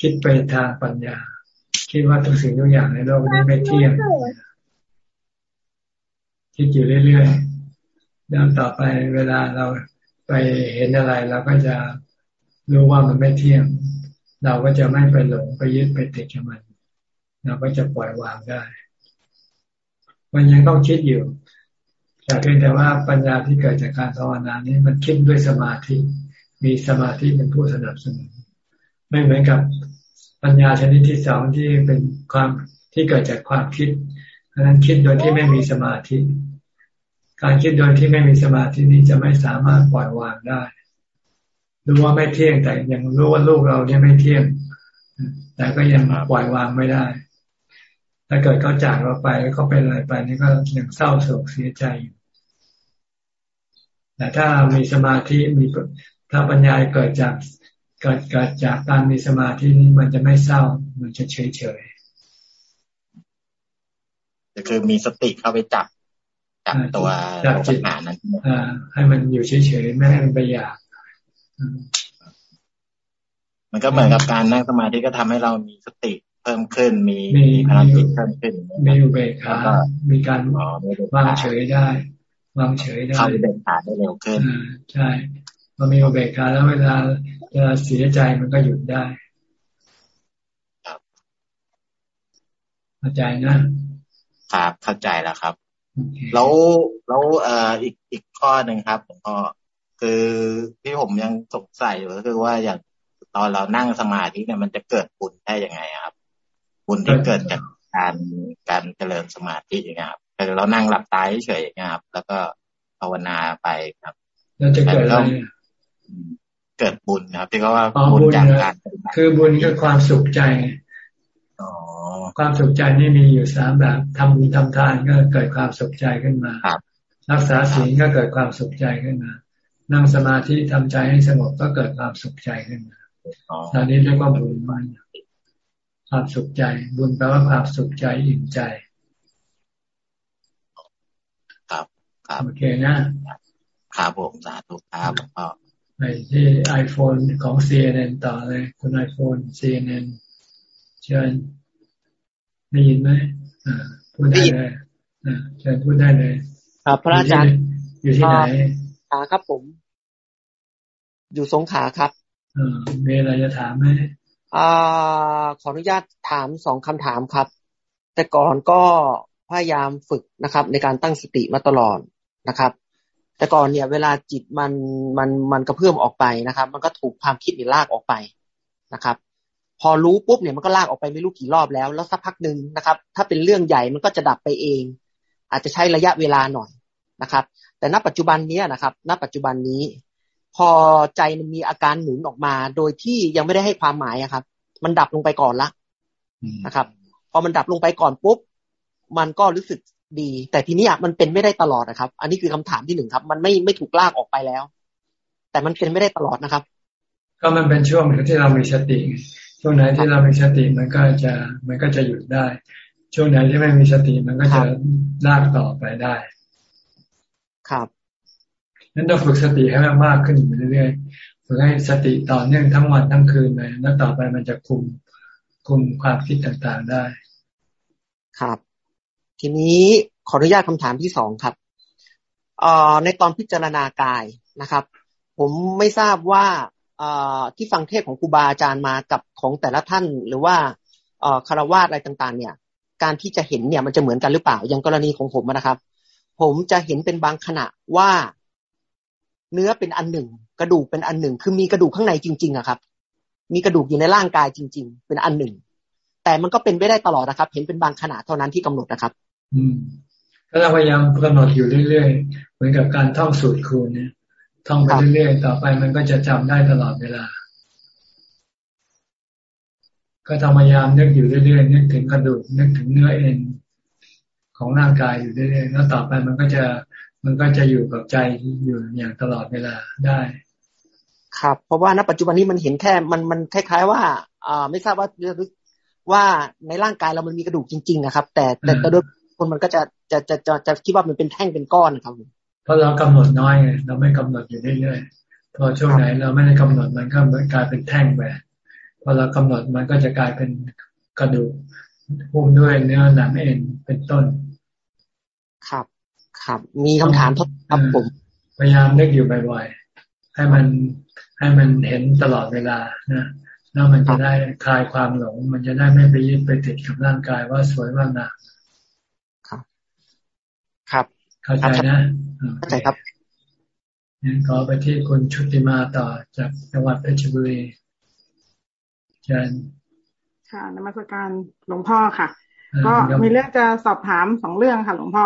คิดไปทางปัญญา คิดว่าทุกสิ่งทุกอย่างในโลกนี้ไม่เที่ยง คิดอยู่เรื่อยๆแล้วต่อไปเวลาเราไปเห็นอะไรเราก็จะรู้ว่ามันไม่เที่ยง เราก็จะไม่ไปหลงไปยึดไปติดกับมัน เราก็จะปล่อยวางได้ มันยังต้องคิดอยู่ แต่เพียงแต่ว่าปัญญาที่เกิดจากการภาวนานี้มันคิดด้วยสมาธิ มีสมาธิเป็นผู้สนับสนุน ไม่เหมือนกับปัญญาชนิดที่สองที่เป็นความที่เกิดจากความคิดราะนั้นคิดโดยที่ไม่มีสมาธิ การคิดโดยที่ไม่มีสมาธินี้จะไม่สามารถปล่อยวางได้รู้ว่าไม่เที่ยงแต่ยังรู้ว่าลูกเราเนี่ยไม่เที่ยง แต่ก็ยังปล่อยวางไม่ได้ ถ้าเกิดเขาจากเราไปแล้วเขาเป็นอะไรไปนี่ก็ยังเศร้าโศกเสียใจอยู่แต่ถ้ามีสมาธิมีถ้าปัญญาเกิดจากเกิดเกิดจากการมีสมาธินี้มันจะไม่เศร้า มันจะเฉยเฉยก็คือมีสติเข้าไปจับจับตัวจับจิตนั้นอ่าให้มันอยู่เฉยๆไม่ให้มันไปอยากมันก็เหมือนกับการนั่งสมาธิก็ทำให้เรามีสติ เพิ่มขึ้นมีมีพลังจิตเพิ่มขึ้นมีอุเบกขามีการวางเฉยได้วางเฉยได้เข้าอุเบกขาได้เร็วขึ้นใช่พอมีอุเบกขาแล้วเวลาจะเสียใจมันก็หยุดได้เข้าใจนะครับเข้าใจแล้วครับ แล้วแล้วเอ่ออีกอีกข้อหนึ่งครับหลวงพ่อคือที่ผมยังสงสัยอยู่ก็คือว่าอย่างตอนเรานั่งสมาธิเนี่ยมันจะเกิดบุญได้ยังไงครับ บุญที่เกิดจากการการเจริญสมาธิอย่างเงี้ยครับแต่เรานั่งหลับตาเฉยๆนะครับ แล้วก็ภาวนาไปครับแล้วจะเกิดอะไรเกิดบุญครับที่เขาว่าบุญจากการคือบุญคือความสุขใจความสุขใจนี่มีอยู่สามแบบทำบุญทำทานก็เกิดความสุขใจขึ้นมารักษาศีลก็เกิดความสุขใจขึ้นมา นั่งสมาธิทำใจให้สงบก็เกิดความสุขใจขึ้นมาตอนนี้เรียกว่าบุญมัน ความสุขใจ บุญแปลว่าความสุขใจอิ่มใจ ครับ ครับโอเคนะครับผมสาธุครับพ่อไปที่ไอโฟนของ CNN ต่อเลยคุณไอโฟน CNN เชิญได้ยินไหมอ่าพูดได้เลยอ่าเชิญพูดได้เลย ครับพระอาจารย์อยู่ที่ไหนขาครับผม อยู่สงขาครับอ่ามีอะไรจะถามไหม อขออนุญาตถามสองคำถามครับ แต่ก่อนก็พยายามฝึกนะครับ ในการตั้งสติมาตลอดนะครับ แต่ก่อนเนี่ย เวลาจิตมันมันมันกระเพื่อมออกไปนะครับ มันก็ถูกความคิดนี่ลากออกไปนะครับ พอรู้ปุ๊บเนี่ยมันก็ลากออกไปไม่รู้กี่รอบแล้ว แล้วสักพักหนึ่งนะครับ ถ้าเป็นเรื่องใหญ่มันก็จะดับไปเอง อาจจะใช้ระยะเวลาหน่อยนะครับ แต่ณปัจจุบันนี้นะครับ ณปัจจุบันนี้ พอใจมันมีอาการหนุนออกมา โดยที่ยังไม่ได้ให้ความหมายครับ มันดับลงไปก่อนละนะครับ พอมันดับลงไปก่อนปุ๊บมันก็รู้สึกดี แต่ทีนี้มันเป็นไม่ได้ตลอดนะครับ อันนี้คือคำถามที่หนึ่งครับ มันไม่ไม่ถูกลากออกไปแล้ว แต่มันเป็นไม่ได้ตลอดนะครับ ก็มันเป็นช่วงที่เรามีสติช่วงไหนที่เรามีสติมันก็จะมันก็จะหยุดได้ ช่วงไหนที่ไม่มีสติมันก็จะลากต่อไปได้ ครับ นั้นต้องฝึกสติให้มากขึ้นเรื่อยๆฝึกให้สติต่อเนื่องทั้งวันทั้งคืนเลยแล้วต่อไปมันจะคุมคุมความคิดต่างๆได้ ครับ ทีนี้ขออนุญาตคำถามที่สองครับเอ่อในตอนพิจารณากายนะครับ ผมไม่ทราบว่าอ่าที่ฟังเทศของครูบาอาจารย์มากับของแต่ละท่าน หรือว่าอ่าคารวาสอะไรต่าง ๆ เนี่ย การที่จะเห็นเนี่ยมันจะเหมือนกันหรือเปล่าอย่างกรณีของผมนะครับ ผมจะเห็นเป็นบางขณะว่า เนื้อเป็นอันหนึ่ง กระดูกเป็นอันหนึ่ง คือมีกระดูกข้างในจริง ๆอะครับ มีกระดูกอยู่ในร่างกายจริง ๆ เป็นอันหนึ่ง แต่มันก็เป็นไม่ได้ตลอดนะครับ เห็นเป็นบางขณะเท่านั้นที่กำหนดนะครับ อืมก็เราพยายามกำหนดอยู่เรื่อยๆ เหมือนกับการท่องสูตรคูณเนี่ยท่องไปเรื่อยๆ ต่อไปมันก็จะจำได้ตลอดเวลา ก็ทำพยายามนึกอยู่เรื่อยๆ นึกถึงกระดูก นึกถึงเนื้อเอ็นของร่างกายอยู่เรื่อยๆ แล้วต่อไปมันก็จะ มันก็จะอยู่กับใจอยู่อย่างตลอดเวลาได้ ครับ เพราะว่าณปัจจุบันนี้มันเห็นแค่มันมันคล้ายๆว่าอ่าไม่ทราบว่าว่าในร่างกายเรามันมีกระดูกจริง ๆ นะครับ แต่แต่โดยคนมันก็จะจะจะจะจะคิดว่ามันเป็นแท่งเป็นก้อนครับเพราะเรากำหนดน้อยไงเราไม่กำหนดอยู่เรื่อยๆพอช่วงไหนเราไม่ได้กำหนดมันก็กลายเป็นแท่งไปพอเรากำหนดมันก็จะกลายเป็นกระดูกหุ้มด้วยเนื้อหนังเอ็นเป็นต้น ครับ ครับ มีคำถามทดครับผมพยายามนึกอยู่บ่อยๆให้มันให้มันเห็นตลอดเวลานะแล้วมันจะได้คลายความหลง มันจะได้ไม่ไปยึดไปติดกับร่างกายว่าสวยว่างามครับ ครับเข้าใจนะเข้าใจครับงั้นขอไปที่คุณชุติมาต่อจากจังหวัดเพชรบุรีเชิญค่ะนมัสการหลวงพ่อค่ะ ก็มีเรื่องจะสอบถามสองเรื่องค่ะ หลวงพ่อ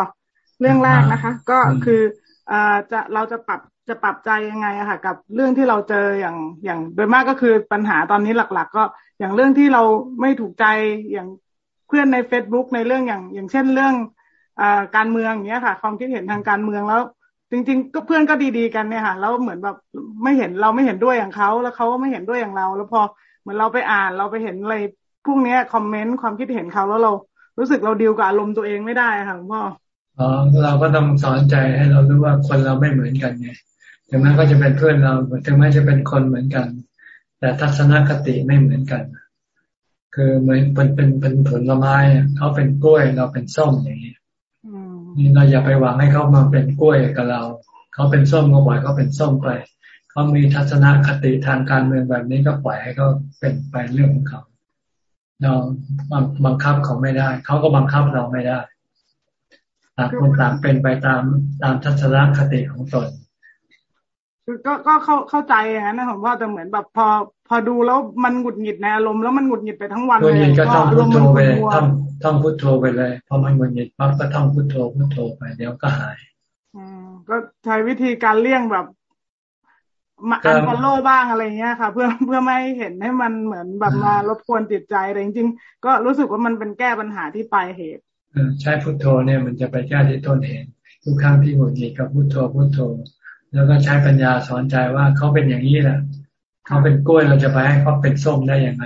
เรื่องแรกนะคะ ก็คือเอ่อจะเราจะปรับจะปรับใจยังไงอะค่ะ กับเรื่องที่เราเจออย่างอย่างโดยมากก็คือปัญหาตอนนี้หลัก ๆ ก็อย่างเรื่องที่เราไม่ถูกใจอย่างเพื่อนในเฟซบุ๊กในเรื่องอย่างอย่างเช่นเรื่องอการเมืองอย่างเงี้ยค่ะ ความคิดเห็นทางการเมืองแล้ว จริง ๆ ก็เพื่อนก็ดีๆกันเนี่ยค่ะแล้วเหมือนแบบไม่เห็นเราไม่เห็นด้วยอย่างเขาแล้วเขาก็ไม่เห็นด้วยอย่างเรา แล้วพอเหมือนเราไปอ่านเราไปเห็นอะไรพวกนี้คอมเมนต์ความคิดเห็นเขาแล้วเรารู้สึกเราดีลกับอารมณ์ตัวเองไม่ได้ค่ะหลวงพ่อ อ๋อเราก็ต้องสอนใจให้เรารู้ว่าคนเราไม่เหมือนกันไงถึงแม้ก็จะเป็นเพื่อนเราถึงแม้จะเป็นคนเหมือนกัน แต่ทัศนคติไม่เหมือนกัน คือเหมือนเป็นเป็นเป็นผลไม้เขาเป็นกล้วยเราเป็นส้มอย่างนี้นี่เราอย่าไปหวังให้เขามาเป็นกล้วยกับเราเขาเป็นส้มก็ปล่อยเขาเป็นส้มไปเขามีทัศนคติทางการเมืองแบบนี้ก็ปล่อยให้เขาเป็นไปเรื่องของเขาเราบังคับเขาไม่ได้เขาก็บังคับเราไม่ได้ ต่างคนต่างเป็นไปตามตามทัศนคติของตนคือก็ก็เข้าเข้าใจอย่างนั้นนะผมว่าแต่เหมือนแบบพอพอดูแล้วมันหงุดหงิดในอารมณ์แล้วมันหงุดหงิดไปทั้งวันเลยก็ต้องพุทโธไปต้องต้องพุทโธไปเลยพอมันหงุดหงิดปั๊บก็ต้องพุทโธพุทโธไปเดี๋ยวก็หาย อืมก็ใช้วิธีการเลี่ยงแบบมาอันฟอลโล่บ้างอะไรเงี้ยค่ะ เพื่อเพื่อไม่เห็นให้มันเหมือนแบบมารบกวนติดใจแต่จริงๆก็รู้สึกว่ามันเป็นแก้ปัญหาที่ปลายเหตุ ใช้พุทโธเนี่ยมันจะไปแก้ที่ต้นเหตุทุกครั้งที่หงุดหงิดกับพุทโธพุทโธ แล้วก็ใช้ปัญญาสอนใจว่าเขาเป็นอย่างนี้แหละเขาเป็นกล้วยเราจะไปให้เขาเป็นส้มได้ยังไง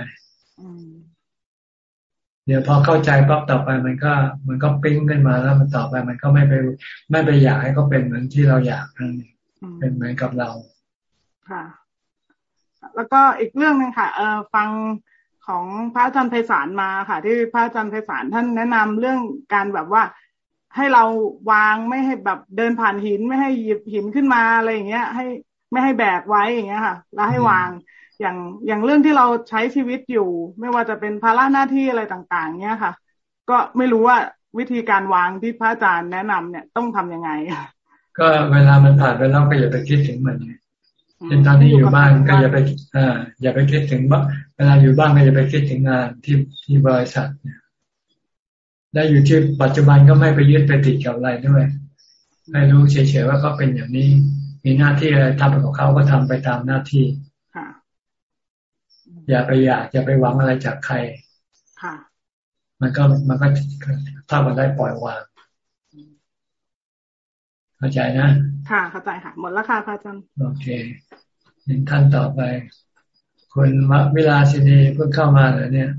เดี๋ยวพอเข้าใจปั๊บต่อไปมันก็ มันก็ปิ้งขึ้นมาแล้วมันต่อไปมันก็ไม่ไปไม่ไปอยากให้เขาเป็นเหมือนที่เราอยากนั่นเป็นเหมือนกับเรา ค่ะ แล้วก็อีกเรื่องหนึ่งค่ะ เออฟัง ของพระอาจารย์ไพศาลมาค่ะ ที่พระอาจารย์ไพศาลท่านแนะนำเรื่องการแบบว่าให้เราวางไม่ให้แบบเดินผ่านหินไม่ให้หยิบหินขึ้นมาอะไรอย่างเงี้ย ให้ไม่ให้แบกไว้อย่างเงี้ยค่ะ แล้วให้วางอย่างอย่างเรื่องที่เราใช้ชีวิตอยู่ ไม่ว่าจะเป็นภาระหน้าที่อะไรต่างๆ เนี้ยค่ะ ก็ไม่รู้ว่าวิธีการวางที่พระอาจารย์แนะนำเนี่ยต้องทํำยังไงก็เวลามันผ่านไปแล้วก็อย่าไปคิดถึงมันไง เช่นตอนที่อยู่บ้านก็อย่าไปอ่าอย่าไปคิดถึงเวลาอยู่บ้านก็อย่าไปคิดถึงงานที่ที่บริษัทเนี่ยได้อยู่ที่ปัจจุบันก็ไม่ไปยึดไปติดกับอะไรด้วยให้รู้เฉยๆว่าเขาเป็นอย่างนี้ มีหน้าที่อะไรทำกับเขาก็ทำไปตามหน้าที่อย่าไปอยากอย่าไปหวังอะไรจากใครมันก็มันก็ถ้ามันได้ปล่อยวาง เข้าใจนะ ค่ะ เข้าใจค่ะ หมดแล้วค่ะพระอาจารย์ โอเคหนึ่งท่านต่อไป คุณวิลาสินีเพิ่งเข้ามาเลยเนี่ย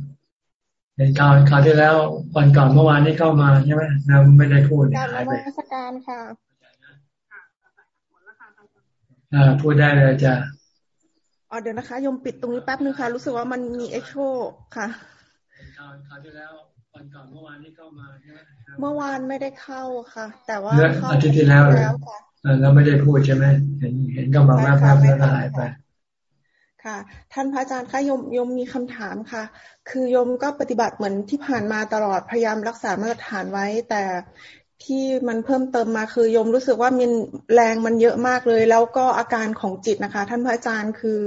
เห็นข่าวข่าวที่แล้ววันก่อนเมื่อวานนี้เข้ามาใช่ไหมนะไม่ได้พูดหายไปการราชการค่ะอ่าพูดได้เลยจ้ะอ๋อเดี๋ยวนะคะยมปิดตรงนี้แป๊บนึงค่ะ รู้สึกว่ามันมีเอ็กโชค่ะข่าวข่าวที่แล้ว วันก่อนเมื่อวานนี้เข้ามาใช่ไหมเมื่อวานไม่ได้เข้าค่ะ แต่ว่าเข้าอาทิตย์ที่แล้วเลยแล้วไม่ได้พูดใช่ไหมเห็นเห็นก็มาแวบๆแล้วก็หายไปค่ะท่านพระอาจารย์คะยมยมมีคำถามค่ะ คือยมก็ปฏิบัติเหมือนที่ผ่านมาตลอดพยายามรักษามาตรฐานไว้ แต่ที่มันเพิ่มเติมมาคือยมรู้สึกว่ามันแรงมันเยอะมากเลย แล้วก็อาการของจิตนะคะ ท่านพระอาจารย์คือ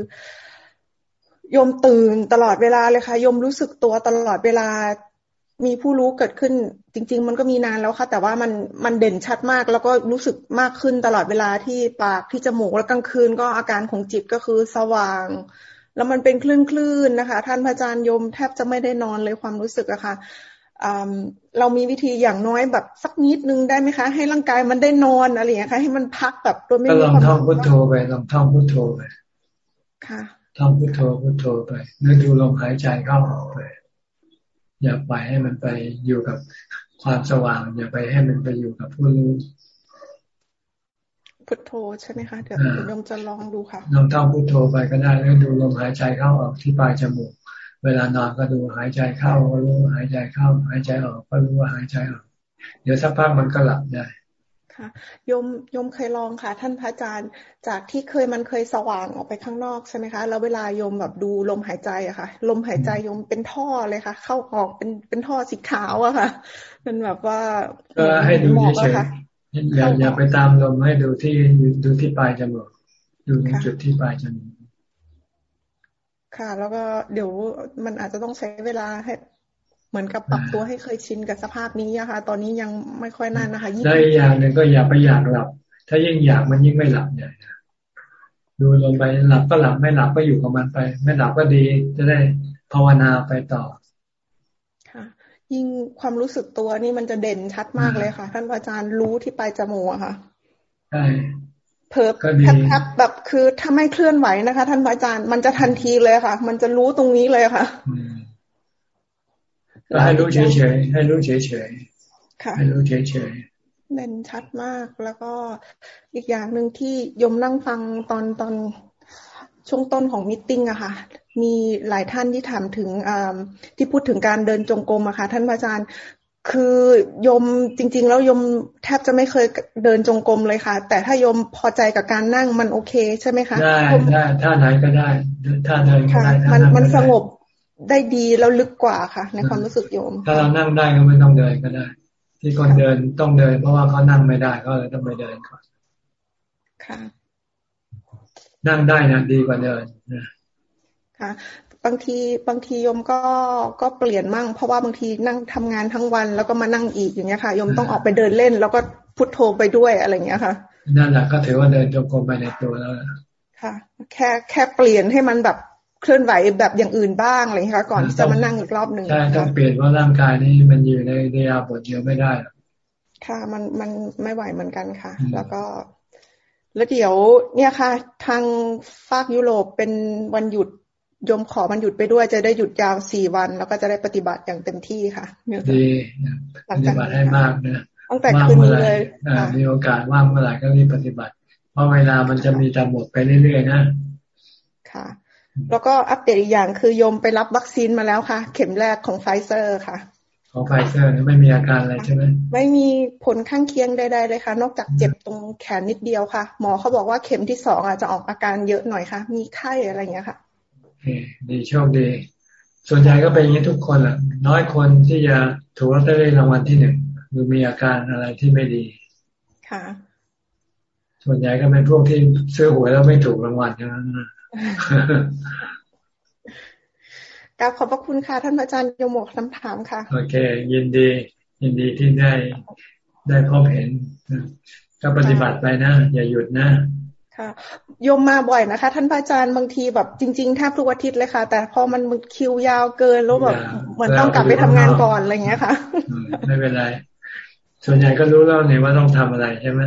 ยมตื่นตลอดเวลาเลยค่ะยมรู้สึกตัวตลอดเวลา มีผู้รู้เกิดขึ้นจริง ๆ มันก็มีนานแล้วค่ะ แต่ว่ามันมันเด่นชัดมาก แล้วก็รู้สึกมากขึ้นตลอดเวลาที่ปากที่จมูกแล้วกลางคืนก็อาการของจิตก็คือสว่าง แล้วมันเป็นคลื่นคลื่นนะคะ ท่านพระอาจารย์ยมแทบจะไม่ได้นอนเลยความรู้สึกอะค่ะเรามีวิธีอย่างน้อยแบบสักนิดนึงได้ไหมคะ ให้ร่างกายมันได้นอนอะไรอย่างเงี้ยค่ะให้มันพักแบบโดยไม่มีความลองท่องพุทโธไปลองท่องพุทโธไปค่ะท่องพุทโธพุทโธไปนึกดูลมหายใจเข้าออกไป อย่าไปให้มันไปอยู่กับความสว่าง อย่าไปให้มันไปอยู่กับผู้รู้พุทโธใช่ไหมคะเดี๋ยวโยมจะลองดูค่ะลองท่องพุทโธไปก็ได้แล้วดูลมหายใจเข้าออกที่ปลายจมูก เวลานอนก็ดูหายใจเข้าก็รู้หายใจเข้า หายใจออกก็รู้ว่าหายใจออก เดี๋ยวสักพักมันก็หลับได้ ค่ะยมยมเคยลองค่ะ ท่านพระอาจารย์ จากที่เคยมันเคยสว่างออกไปข้างนอกใช่ไหมคะ แล้วเวลายมแบบดูลมหายใจอะค่ะ ลมหายใจยมเป็นท่อเลยค่ะ เข้าออกเป็นเป็นท่อสีขาวอะค่ะ มันแบบว่าก็ให้ดูเฉยๆอย่าอย่าไปตามลมให้ดูที่ดูที่ปลายจมูกดูตรงจุดที่ปลายจมูกค่ะ แล้วก็เดี๋ยวมันอาจจะต้องใช้เวลาให้ เหมือนกับปรับตัวให้เคยชินกับสภาพนี้อะค่ะ ตอนนี้ยังไม่ค่อยนั่นนะคะได้อย่างหนึ่งก็อย่าไปอยากหลับ ถ้ายิ่งอยากมันยิ่งไม่หลับเนี่ยดูลงไปหลับก็หลับไม่หลับก็อยู่กับมันไป ไม่หลับก็ดีจะได้ภาวนาไปต่อค่ะยิ่งความรู้สึกตัวนี่มันจะเด่นชัดมากเลยค่ะ ท่านอาจารย์รู้ที่ปลายจมูกอะค่ะใช่เพิบแทบแบบคือถ้าไม่เคลื่อนไหวนะคะ ท่านอาจารย์มันจะทันทีเลยค่ะ มันจะรู้ตรงนี้เลยค่ะ ก็ให้รู้เฉยๆให้รู้เฉยๆให้รู้เฉยๆเด่นชัดมากแล้วก็อีกอย่างหนึ่งที่ยมนั่งฟังตอนตอนช่วงต้นของมิ팅อะค่ะ มีหลายท่านที่ถามถึงที่พูดถึงการเดินจงกรมอะค่ะ ท่านอาจารย์คือยมจริง ๆ แล้วยมแทบจะไม่เคยเดินจงกรมเลยค่ะ แต่ถ้ายมพอใจกับการนั่งมันโอเคใช่ไหมคะได้ได้ท่าไหนก็ได้ท่าเดินก็ได้มันมันสงบ ได้ดีแล้วลึกกว่าค่ะ ในความรู้สึกโยม ถ้าเรานั่งได้ก็ไม่ต้องเดินก็ได้ ที่คนเดินต้องเดิน เพราะว่าเขานั่งไม่ได้ก็เลยต้องไปเดินก่อนค่ะนั่งได้นะดีกว่าเดินนะค่ะบางทีบางทีโยมก็ก็เปลี่ยนมั่ง เพราะว่าบางทีนั่งทำงานทั้งวันแล้วก็มานั่งอีกอย่างเงี้ยค่ะโยมต้องออกไปเดินเล่น แล้วก็พุทโธไปด้วยอะไรเงี้ยค่ะนั่นแหละก็ถือว่าเดินจงกรมไปในตัวแล้วค่ะ แค่แค่เปลี่ยนให้มันแบบ เคลื่อนไหวแบบอย่างอื่นบ้างอะไรเงี้ยค่ะก่อนที่จะมานั่งอีกรอบหนึ่งใช่ต้องเปลี่ยนว่าร่างกายนี้มันอยู่ในเดียบทเดียวไม่ได้ ค่ะมันมันไม่ไหวเหมือนกันค่ะ แล้วก็ แล้วเดี๋ยว เนี่ยค่ะ ทางฝากยุโรปเป็นวันหยุดโยมขอวันหยุดไปด้วยจะได้หยุดยาวสี่วัน แล้วก็จะได้ปฏิบัติอย่างเต็มที่ค่ะดีปฏิบัติให้มากนะตั้งแต่คืนเลยมีโอกาสว่างเมื่อไหร่ก็รีบปฏิบัติ เพราะเวลามันจะมีแต่หมดไปเรื่อยๆนะค่ะ แล้วก็อัปเดตอีกอย่างคือโยมไปรับวัคซีนมาแล้วค่ะ เข็มแรกของไฟเซอร์ค่ะ ของไฟเซอร์ไม่มีอาการอะไรใช่ไหมไม่มีผลข้างเคียงใดๆเลยค่ะ นอกจากเจ็บตรงแขนนิดเดียวค่ะ หมอเขาบอกว่าเข็มที่สองอาจจะออกอาการเยอะหน่อยค่ะ มีไข้อะไรอย่างเงี้ยค่ะดีโชคดี ส่วนใหญ่ก็เป็นอย่างนี้ทุกคนแหละน้อยคนที่จะถูกลอตเตอรี่รางวัลที่หนึ่งหรือมีอาการอะไรที่ไม่ดีค่ะ ส่วนใหญ่ก็เป็นพวกที่ซื้อหวยแล้วไม่ถูกรางวัลนั้น กราบขอบพระคุณค่ะ ท่านอาจารย์ยมกคำถามค่ะ โอเค ยินดี ยินดีที่ได้ได้พบเห็นก็ปฏิบัติไปนะ อย่าหยุดนะค่ะโยมมาบ่อยนะคะ ท่านพระอาจารย์บางทีแบบจริงๆแทบทุกอาทิตย์เลยค่ะ แต่พอมันคิวยาวเกินแล้วแบบเหมือนต้องกลับไปทำงานก่อนอะไรเงี้ยค่ะไม่เป็นไร ส่วนใหญ่ก็รู้แล้วเนี่ยว่าต้องทำอะไรใช่ไหม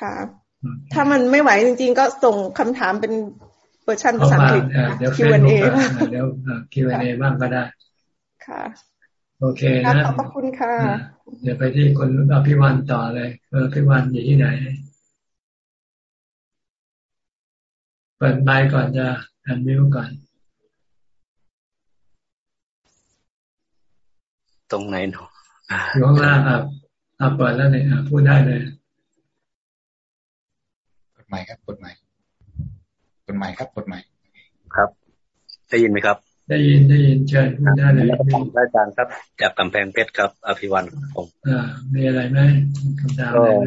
ค่ะ ถ้ามันไม่ไหวจริง ๆ ก็ส่งคำถามเป็น เวอร์ชันภาษาอังกฤษ Q&A เดี๋ยว Q&A บ้างก็ได้ ค่ะ โอเคนะขอบพระคุณค่ะ เดี๋ยวไปที่คนอภิวันต่อเลยเออภิวันอยู่ที่ไหน เปิดไมค์ก่อนจะอันมิวก่อน ตรงไหนหนูอยู่ข้างล่างอะอะเปิดแล้วเนี่ยพูดได้เลยเปิดไมค์ครับเปิดไมค์ เปิดไมค์ครับเปิดไมค์ครับได้ยินไหมครับ ได้ยินได้ยินเชิญพูดได้เลยอาจารย์ครับ จากกำแพงเพชรครับ อภิวันผมอ่ามีอะไรไหมคำถามอะไรไหม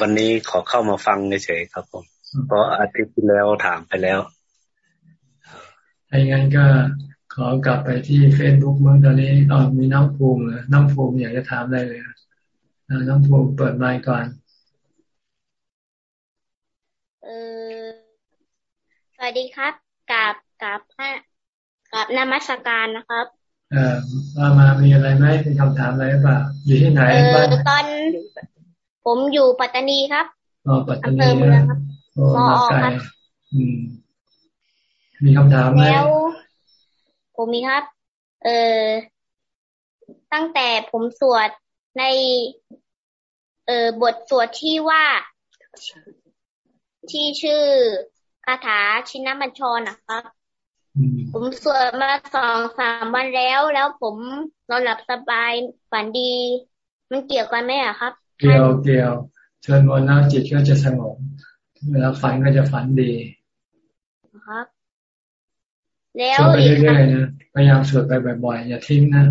วันนี้ขอเข้ามาฟังเฉยๆครับผมเพราะอาทิตย์ที่แล้วถามไปแล้วถ้างั้นก็ขอกลับไปที่เฟซบุ๊กเมื่อตอนนี้อ๋อมีน้องภูมิน้องภูมิอยากจะถามได้เลยน้องภูมิเปิดไมค์ก่อน เออส วัสดีครับกับกับพระกับนมัสการนะครับ เออว่ามามีอะไรไหมมีคำถามอะไรหรือเปล่าอยู่ที่ไหนบ้างตอน ผมอยู่ปัตตานีครับอ๋อปัตตานีครับมอครับมีคำถามไหมแล้วผมมีครับ เออตั้งแต่ผมสวดใน เออบทสวดที่ว่าที่ชื่อคาถาชินมัญชรนะครับผมสวดมาสองสามวันแล้ว แล้วผมนอนหลับสบายฝันดี มันเกี่ยวกันไหมอะครับ เกี่ยวเกี่ยวเชิญวันแล้วจิตก็จะสงบเวลาฝันก็จะฝันดีครับ แล้วสวดไปเรื่อยๆนะพยายามสวดไปบ่อยๆอย่าทิ้งนะ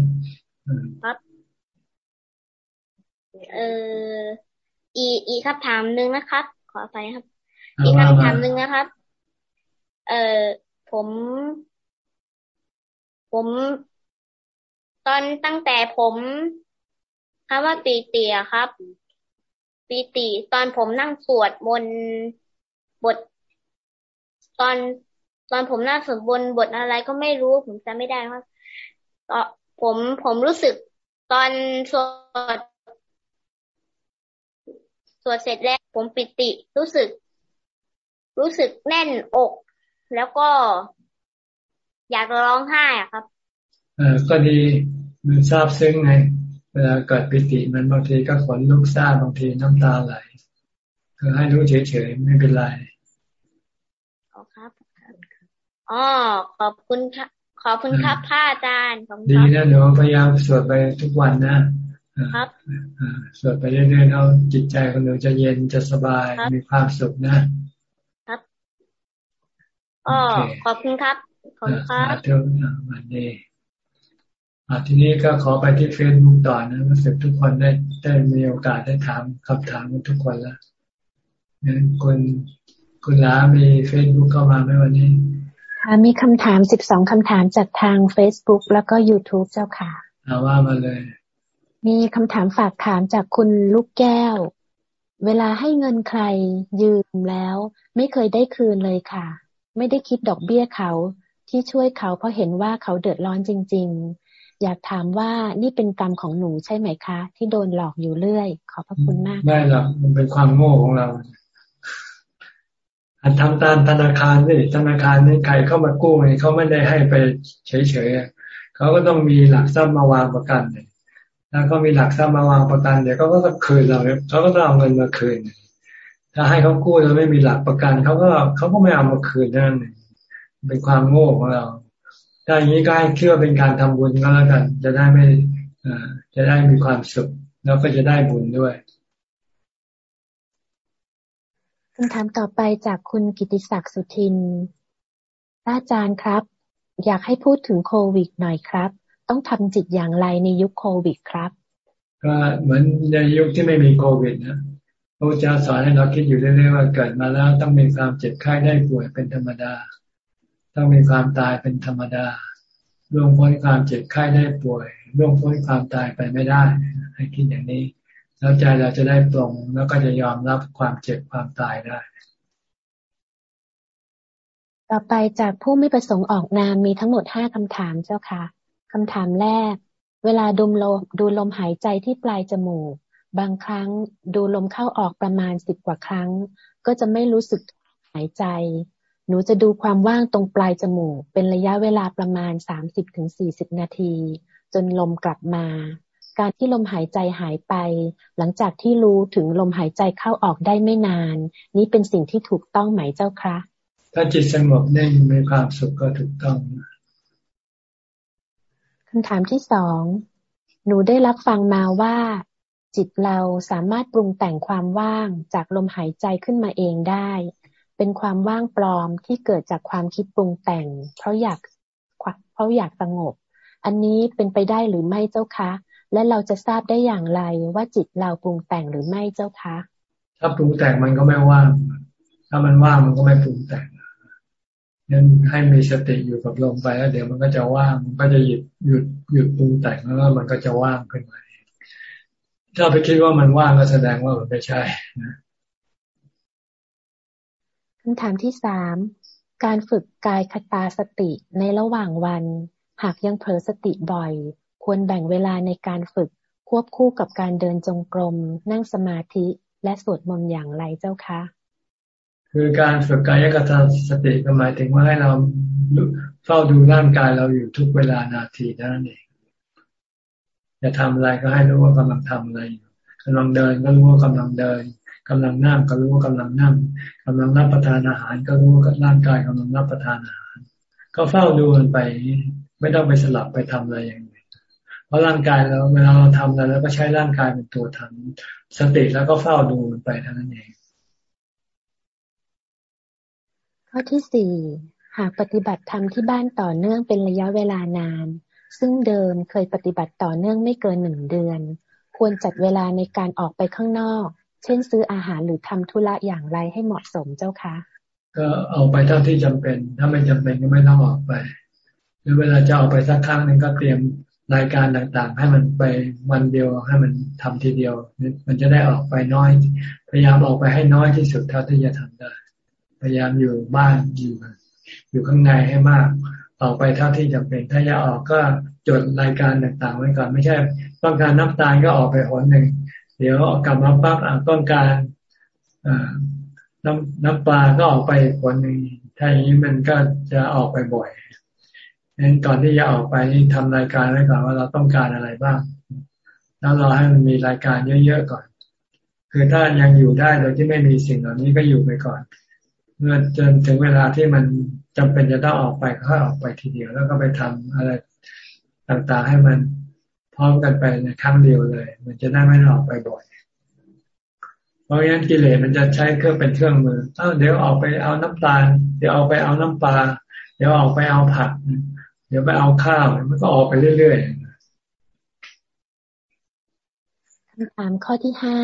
ครับ เอออีอีคำถามหนึ่งนะครับ ขอไปครับ อีกคำถามหนึ่งนะครับ เออผม ผม ตอนตั้งแต่ผมคำว่าปีติอะครับ ปีติตอนผมนั่งสวดบนบท ตอนตอนผมนั่งสวดบนบทอะไรก็ไม่รู้ ผมจำไม่ได้ครับผมผมรู้สึกตอนสวดสวดเสร็จแล้วผมปิติรู้สึก รู้สึกแน่นอก แล้วก็อยากร้องไห้อะครับเออก็ดีมันซาบซึ้งไงเวลาเกิดปิติมันบางทีก็ขนลุกซาบางทีน้ำตาไหลคือให้รู้เฉยๆไม่เป็นไรอ๋อครับอ๋อขอบคุณครับขอบคุณครับพระอาจารย์ดีนะหนูพยายามสวดไปทุกวันนะครับสวดไปเรื่อยๆแล้วจิตใจของหนูจะเย็นจะสบายมีความสุขนะครับ อ๋อขอบคุณครับ ขอบคุณครับเท่าวันนี้อ่าทีนี้ก็ขอไปที่เฟซบุ๊กต่อนะรู้สึกทุกคนได้ได้มีโอกาสได้ถามคำถามทุกคนแล้วงั้นคุณคุณล้ามีเฟซบุ๊กเข้ามาไหมวันนี้ค่ะมีคำถามสิบสองคำถามจากทาง Facebook แล้วก็ YouTube เจ้าค่ะอาว่ามาเลย มีคำถามฝากถามจากคุณลูกแก้ว เวลาให้เงินใครยืมแล้ว ไม่เคยได้คืนเลยค่ะ ไม่ได้คิดดอกเบี้ยเขาที่ช่วยเขาเพราะเห็นว่าเขาเดือดร้อนจริง ๆ อยากถามว่านี่เป็นกรรมของหนูใช่ไหมคะ ที่โดนหลอกอยู่เรื่อย ขอบพระคุณมากไม่หรอกมันเป็นความโง่ของเราอันทำตามธนาคารนี่ธนาคารนี่ใครเข้ามากู้ไงเขาไม่ได้ให้ไปเฉยๆเขาก็ต้องมีหลักทรัพย์มาวางประกันเนี่ยถ้าเขามีหลักทรัพย์มาวางประกันเดี๋ยวเขาก็ต้องคืนเราเขาก็ต้องเอาเงินมาคืน ถ้าให้เขากู้แล้วไม่มีหลักประกันเขาก็เขาก็ไม่เอามาคืนนั่นเป็นความโง่ของเราถ้าอย่างนี้ก็ให้เชื่อเป็นการทำบุญก็แล้วกัน จะได้ไม่จะได้มีความสุขแล้วก็จะได้บุญด้วยคำถามต่อไปจากคุณกิติศักดิ์สุทินอาจารย์ครับ อยากให้พูดถึงโควิดหน่อยครับ ต้องทำจิตอย่างไรในยุคโควิดครับ ก็เหมือนในยุคที่ไม่มีโควิดนะ พระเจ้าสอนให้เราคิดอยู่เรื่อยๆว่าเกิดมาแล้วต้องมีความเจ็บไข้ได้ป่วยเป็นธรรมดา ต้องมีความตายเป็นธรรมดาล่วงพ้นความเจ็บไข้ได้ป่วยล่วงพ้นความตายไปไม่ได้ ให้คิดอย่างนี้ แล้วใจเราจะได้ปลงแล้วก็จะยอมรับความเจ็บความตายได้ ต่อไปจากผู้ไม่ประสงค์ออกนามมีทั้งหมดห้าคำถามเจ้าค่ะคำถามแรก เวลาดูลมดูลมหายใจที่ปลายจมูก บางครั้งดูลมเข้าออกประมาณสิบกว่าครั้ง ก็จะไม่รู้สึกหายใจ หนูจะดูความว่างตรงปลายจมูก เป็นระยะเวลาประมาณสามสิบถึงสี่สิบนาที จนลมกลับมา การที่ลมหายใจหายไป หลังจากที่รู้ถึงลมหายใจเข้าออกได้ไม่นาน นี้เป็นสิ่งที่ถูกต้องไหมเจ้าคะถ้าจิตสงบนิ่งมีความสุขก็ถูกต้องคำถามที่สอง หนูได้รับฟังมาว่า จิตเราสามารถปรุงแต่งความว่างจากลมหายใจขึ้นมาเองได้ เป็นความว่างปลอมที่เกิดจากความคิดปรุงแต่ง เพราะอยากเพราะอยากสงบ อันนี้เป็นไปได้หรือไม่เจ้าคะ และเราจะทราบได้อย่างไรว่าจิตเราปรุงแต่งหรือไม่เจ้าคะ ถ้าปรุงแต่งมันก็ไม่ว่าง ถ้ามันว่างมันก็ไม่ปรุงแต่งนั้นให้มีสติอยู่กับลมไปแล้วเดี๋ยวมันก็จะว่าง มันก็จะหยุดหยุดหยุดปรุงแต่งแล้วมันก็จะว่างขึ้นมา ถ้าไปคิดว่ามันว่างก็แสดงว่ามันไม่ใช่นะคำถามที่สามการฝึกกายคตาสติในระหว่างวัน หากยังเผลอสติบ่อย ควรแบ่งเวลาในการฝึกควบคู่กับการเดินจงกรม นั่งสมาธิและสวดมนต์อย่างไรเจ้าคะ คือการฝึกกายกตาสติก็หมายถึงว่าให้เราเฝ้าดูร่างกายเราอยู่ทุกเวลานาทีนั่นเอง จะทำอะไรก็ให้รู้ว่ากำลังทำอะไรอยู่กำลังเดินก็รู้ว่ากำลังเดินกำลังนั่งก็รู้ว่ากำลังนั่งกำลังรับประทานอาหาร ก็รู้ว่าร่างกายกำลังรับประทานอาหาร ก็เฝ้าดูมันไป ไม่ต้องไปสลับไปทำอะไรอย่างเพราะร่างกายเราเวลาเราทำอะไรแล้วก็ใช้ร่างกายเป็นตัวทำสติแล้วก็เฝ้าดูมันไปเท่านั้นเอง ข้อที่สี่หากปฏิบัติธรรมที่บ้านต่อเนื่องเป็นระยะเวลานาน ซึ่งเดิมเคยปฏิบัติต่อเนื่องไม่เกินหนึ่งเดือน ควรจัดเวลาในการออกไปข้างนอก เช่นซื้ออาหารหรือทำธุระอย่างไรให้เหมาะสมเจ้าคะก็เอาไปเท่าที่จำเป็น ถ้าไม่จำเป็นก็ไม่ต้องออกไป หรือเวลาจะออกไปสักครั้งหนึ่งก็เตรียมรายการต่างๆ ให้มันไปวันเดียวให้มันทำทีเดียว มันจะได้ออกไปน้อย พยายามออกไปให้น้อยที่สุดเท่าที่จะทำได้ พยายามอยู่บ้านอยู่อยู่ข้างในให้มาก ออกไปเท่าที่จำเป็น ถ้าจะออกก็จดรายการต่างๆ ไว้ก่อนไม่ใช่ต้องการน้ำตาลก็ออกไปหนหนึ่งเดี๋ยวกลับมาปั๊บต้องการน้ำน้ำปลาก็ออกไปคนหนึ่งถ้าอย่างนี้มันก็จะออกไปบ่อยงั้นก่อนที่จะออกไปนี่ทำรายการไว้ก่อนว่าเราต้องการอะไรบ้าง แล้วรอให้มันมีรายการเยอะๆก่อน คือถ้ายังอยู่ได้โดยที่ไม่มีสิ่งเหล่านี้ก็อยู่ไปก่อน เมื่อจนถึงเวลาที่มันจำเป็นจะต้องออกไปก็ออกไปทีเดียว แล้วก็ไปทำอะไรต่างๆให้มันพร้อมกันไปในครั้งเดียวเลย มันจะได้ไม่ออกไปบ่อย เพราะงั้นกิเลสมันจะใช้เครื่องเป็นเครื่องมือเอ้าเดี๋ยวออกไปเอาน้ำตาล เดี๋ยวออกไปเอาน้ำปลาเดี๋ยวออกไปเอาผัก เดี๋ยวไปเอาข้าวมันก็ออกไปเรื่อยๆคำถามข้อที่ห้า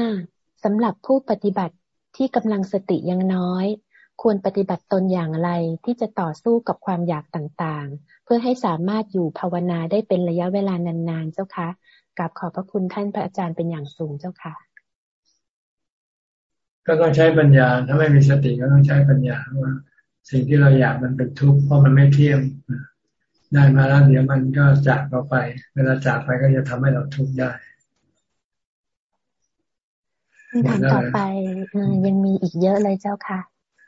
สำหรับผู้ปฏิบัติที่กำลังสติยังน้อย ควรปฏิบัติตนอย่างไรที่จะต่อสู้กับความอยากต่างๆ เพื่อให้สามารถอยู่ภาวนาได้เป็นระยะเวลานานๆ เจ้าคะกับขอบพระคุณท่านพระอาจารย์เป็นอย่างสูงเจ้าค่ะ ก็ต้องใช้ปัญญา ถ้าไม่มีสติก็ต้องใช้ปัญญาว่า สิ่งที่เราอยากมันเป็นทุกข์เพราะมันไม่เที่ยงได้มาแล้วเดี๋ยวมันก็จากเราไป เวลาจากไปก็จะทำให้เราทุกข์ได้คำถามต่อไปยังมีอีกเยอะเลยเจ้าค่ะ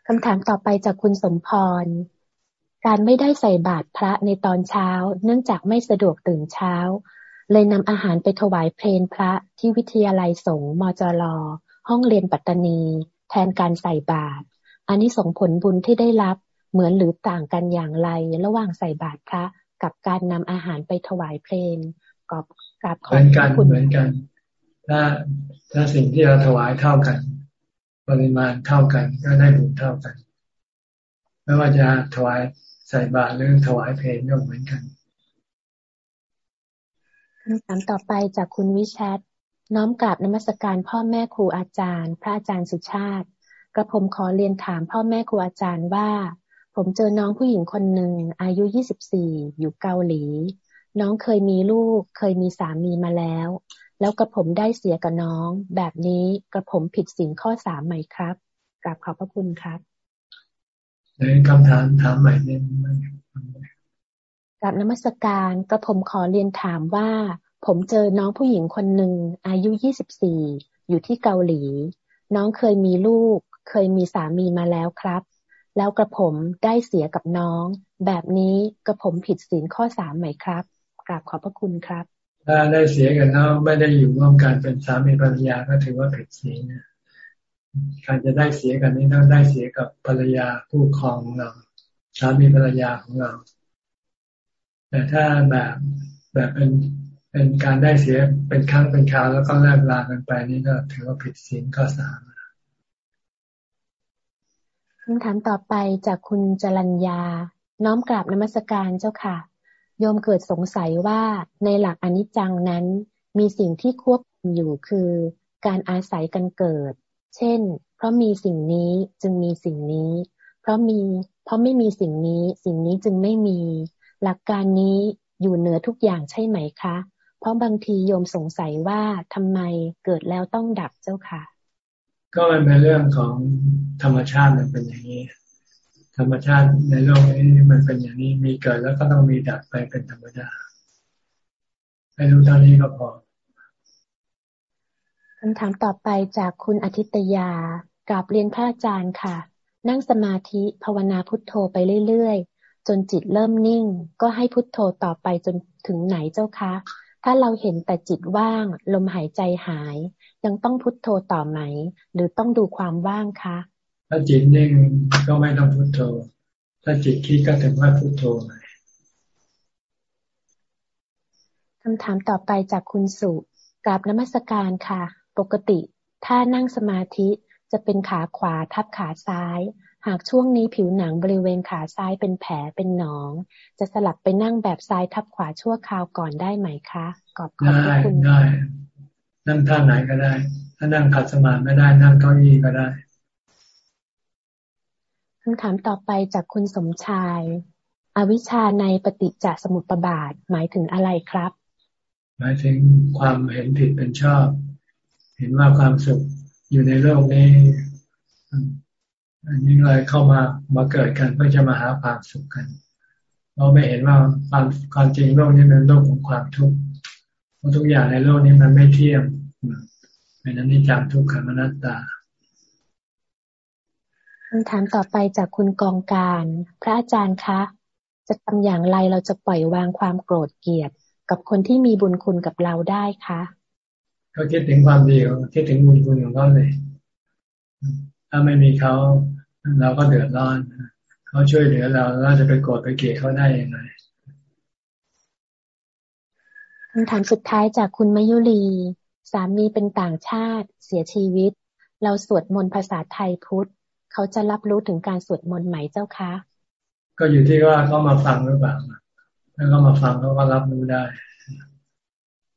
คำถามต่อไปจากคุณสมพร การไม่ได้ใส่บาตรพระในตอนเช้า เนื่องจากไม่สะดวกตื่นเช้า เลยนำอาหารไปถวายเพลนพระที่วิทยาลัยสงฆ์มจรห้องเรียนปัตตานี แทนการใส่บาตรอันนี้ส่งผลบุญที่ได้รับเหมือนหรือต่างกันอย่างไร ระหว่างใส่บาตรพระกับการนำอาหารไปถวายเพลงกอบกราบขอบคุณเหมือนกัน ถ้าถ้าสิ่งที่เราถวายเท่ากัน ปริมาณเท่ากันก็ได้บุญเท่ากัน ไม่ว่าจะถวายใส่บาตรหรือถวายเพลงก็เหมือนกันคำถามต่อไปจากคุณวิชัดน้อมกราบนมัสการพ่อแม่ครูอาจารย์ พระอาจารย์สุชาติ กระผมขอเรียนถามพ่อแม่ครูอาจารย์ว่า ผมเจอน้องผู้หญิงคนหนึ่งอายุ 24 อยู่เกาหลี น้องเคยมีลูก เคยมีสามีมาแล้ว แล้วกระผมได้เสียกับน้อง แบบนี้กระผมผิดศีลข้อสามไหมครับกราบขอบพระคุณครับในคำถามถามใหม่เนี่ยกับนมัสการกระผมขอเรียนถามว่า ผมเจอน้องผู้หญิงคนหนึ่งอายุ 24 อยู่ที่เกาหลี น้องเคยมีลูก เคยมีสามีมาแล้วครับ แล้วกระผมได้เสียกับน้อง แบบนี้กระผมผิดศีลข้อสามไหมครับกราบขอบพระคุณครับ ถ้าได้เสียกันแล้วไม่ได้อยู่ร่วมกันเป็นสามีภรรยาก็ถือว่าผิดศีลนะการจะได้เสียกันนี้ต้องได้เสียกับภรรยาผู้ครองของเราสามีภรรยาของเรา แต่ถ้าแบบแบบเป็นเป็นการได้เสียเป็นครั้งเป็นคราวแล้วก็เลิกลากันไปนี่ก็ถือว่าผิดศีลข้อสามคำถามต่อไปจากคุณจรัญญา น้อมกราบนมัสการเจ้าค่ะ โยมเกิดสงสัยว่าในหลักอนิจจังนั้น มีสิ่งที่ควบคุมอยู่คือ การอาศัยกันเกิด เช่น เพราะมีสิ่งนี้จึงมีสิ่งนี้ เพราะมี เพราะไม่มีสิ่งนี้ สิ่งนี้จึงไม่มี หลักการนี้อยู่เหนือทุกอย่างใช่ไหมคะ เพราะบางทีโยมสงสัยว่าทำไมเกิดแล้วต้องดับเจ้าค่ะ ก็มันเป็นเรื่องของธรรมชาติมันเป็นอย่างนี้ ธรรมชาติในโลกนี้มันเป็นอย่างนี้มีเกิดแล้วก็ต้องมีดับไปเป็นธรรมดาให้รู้เท่านี้ก็พอคำถามต่อไปจากคุณอาทิตยากราบเรียนพระอาจารย์ค่ะ นั่งสมาธิภาวนาพุทโธไปเรื่อยๆ จนจิตเริ่มนิ่ง ก็ให้พุทโธต่อไปจนถึงไหนเจ้าคะ ถ้าเราเห็นแต่จิตว่าง ลมหายใจหาย ยังต้องพุทโธต่อไหม หรือต้องดูความว่างคะ ถ้าจิตนิ่งก็ไม่ต้องพุทโธ ถ้าจิตคิดก็ถึงว่าพุทโธใหม่คำถามต่อไปจากคุณสุกราบนมัสการค่ะ ปกติ ถ้านั่งสมาธิจะเป็นขาขวาทับขาซ้าย หากช่วงนี้ผิวหนังบริเวณขาซ้ายเป็นแผลเป็นหนอง จะสลับไปนั่งแบบซ้ายทับขวาชั่วคราวก่อนได้ไหมคะ ขอบคุณได้นั่งท่าไหนก็ได้ ถ้านั่งขัดสมาธิไม่ได้นั่งเก้าอี้ก็ได้ คำถามต่อไปจากคุณสมชาย อวิชชาในปฏิจจสมุปบาทหมายถึงอะไรครับ หมายถึงความเห็นผิดเป็นชอบ เห็นว่าความสุขอยู่ในโลกนี้อันนี้เลยเข้ามามาเกิดกันเพื่อจะมาหาความสุขกัน เราไม่เห็นว่าความความจริงโลกนี้เป็นโลกของความทุกข์เพราะทุกอย่างในโลกนี้มันไม่เที่ยงเป็นอนิจจังทุกขังอนัตตา คำถามต่อไปจากคุณกองการ พระอาจารย์คะ จะทำอย่างไรเราจะปล่อยวางความโกรธเกลียด กับคนที่มีบุญคุณกับเราได้คะก็คิดถึงความดีคิดถึงบุญคุณของเขาเลย ถ้าไม่มีเขาเราก็เดือดร้อนเขาช่วยเหลือเราเราจะไปโกรธไปเกลียดเขาได้ยังไงคำถามสุดท้ายจากคุณมยุรีสามีเป็นต่างชาติ เสียชีวิต เราสวดมนต์ภาษาไทยพุทธ เขาจะรับรู้ถึงการสวดมนต์ไหมเจ้าคะ ก็อยู่ที่ว่าเขามาฟังหรือเปล่าถ้าเขามาฟังเขาก็รับรู้ได้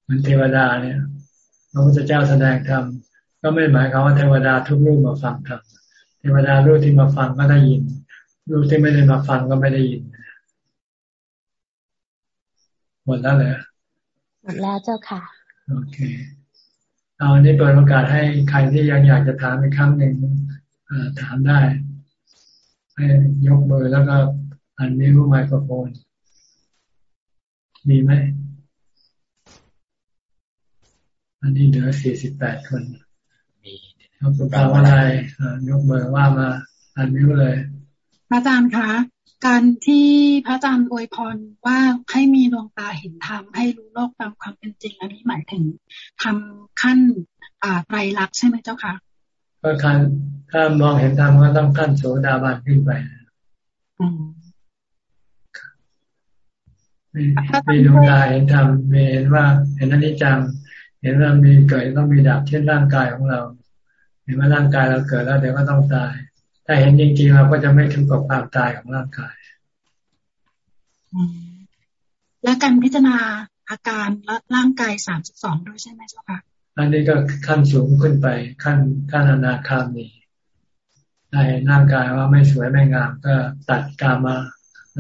เหมือนเทวดาเนี่ยพระพุทธเจ้าแสดงธรรมก็ไม่หมายความว่าเทวดาทุกรูปมาฟังธรรมเทวดารูปที่มาฟังก็ได้ยิน รูปที่ไม่ได้มาฟังก็ไม่ได้ยินหมดแล้วเลยหมดแล้วเจ้าค่ะ โอเค เอาอันนี้เปิดโอกาสให้ใครที่ยังอยากจะถามอีกครั้งหนึ่ง ถามได้ ให้ยกมือแล้วก็อันนี้รูไมโครโฟนมีไหม อันนี้เหลือสี่สิบแปดคน มีครับคุณตาว่าอะไรยกมือว่ามา อันนิ้วเลย พระอาจารย์คะการที่พระอาจารย์อวยพรว่าให้มีดวงตาเห็นธรรมให้รู้โลกตามความเป็นจริง อันนี้หมายถึงทำขั้นอ่าไตรลักษณ์ใช่ไหมเจ้าคะ ก็ขั้นถ้ามองเห็นธรรมก็ต้องขั้นโสดาบันขึ้นไปมีมีดวงตาเห็นธรรมมีเห็นว่า เห็นอนิจจังเห็นว่ามีเกิดต้องมีดับเช่นร่างกายของเรา เห็นว่าร่างกายเราเกิดแล้วเดี๋ยวก็ต้องตาย ถ้าเห็นจริงๆเราก็จะไม่ทุกข์กับความตายของร่างกาย และการพิจารณาอาการและร่างกายสามสิบสองด้วยใช่ไหมเจ้าค่ะ อันนี้ก็ขั้นสูงขึ้นไป ขั้นขั้นอนาคามีได้ร่างกายว่าไม่สวยไม่งาม ก็ตัดกามา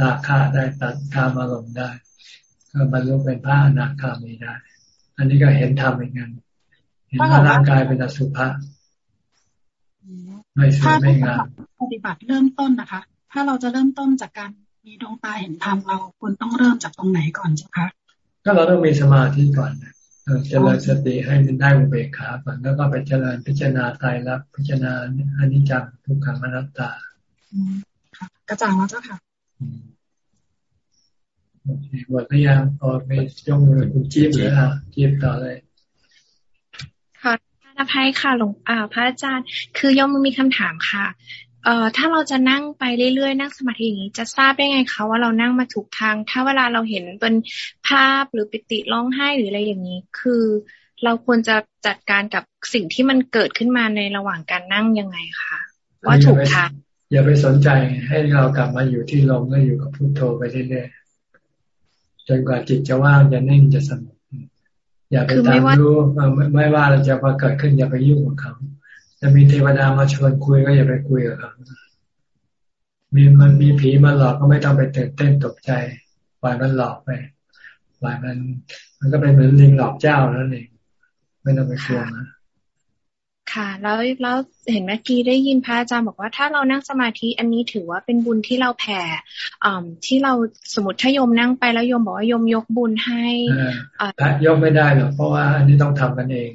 ราคาได้ตัดกามาลงได้ ก็บรรลุเป็นพระอนาคามีได้ อันนี้ก็เห็นธรรมเหมือนกันเห็นว่าร่างกายเป็นอสุภะไม่สวยไม่งามปฏิบัติเริ่มต้นนะคะ ถ้าเราจะเริ่มต้นจากการมีดวงตาเห็นธรรมเราควรต้องเริ่มจากตรงไหนก่อนเจ้าคะก็เราต้องมีสมาธิก่อน เจริญสติให้มันได้อุเบกขาก่อนแล้วก็ไปเจริญพิจารณาตายรักพิจารณาอนิจจังทุกขังอนัตตากระจ่างแล้วเจ้าค่ะโอเคหมดหรือยังพอไปยกมือคุณจี๊บเลยอะจี๊บต่อเลยค่ะอภัยค่ะหลวงอ่าพระอาจารย์ คือยมมีคำถามค่ะ เอ่อถ้าเราจะนั่งไปเรื่อยๆนั่งสมาธิอย่างนี้จะทราบได้ไงคะว่าเรานั่งมาถูกทาง ถ้าเวลาเราเห็นเป็นภาพหรือปิติร้องไห้หรืออะไรอย่างนี้ คือ เราควรจะจัดการกับสิ่งที่มันเกิดขึ้นมาในระหว่างการนั่งยังไงคะว่าถูกทางอย่าไปสนใจให้เรากลับมาอยู่ที่ลมแล้วอยู่กับพุโทโธไปเรื่อยจนกว่าจิตจะว่างจะนิ่งจะสงบอย่าไปตามรู้ไม่ว่าเราจะมาเกิดขึ้นอย่าไปยุ่งกับเขา จะมีเทวดามาชวนคุยก็อย่าไปคุยกับเขามีมันมีผีมาหลอกก็ไม่ต้องไปตื่นเต้นตกใจปล่อยมันหลอกไปปล่อยมัน มันก็เป็นเหมือนลิงหลอกเจ้านั่นเองไม่ต้องไปกลัวนะค่ะ แล้วแล้วเห็นเมื่อกี้ได้ยินพระอาจารย์บอกว่าถ้าเรานั่งสมาธิอันนี้ถือว่าเป็นบุญที่เราแผ่ที่เราสมมติถ้าโยมนั่งไปแล้วโยมบอกว่าโยมยกบุญให้ยกไม่ได้หรอกเพราะว่าอันนี้ต้องทำกันเอง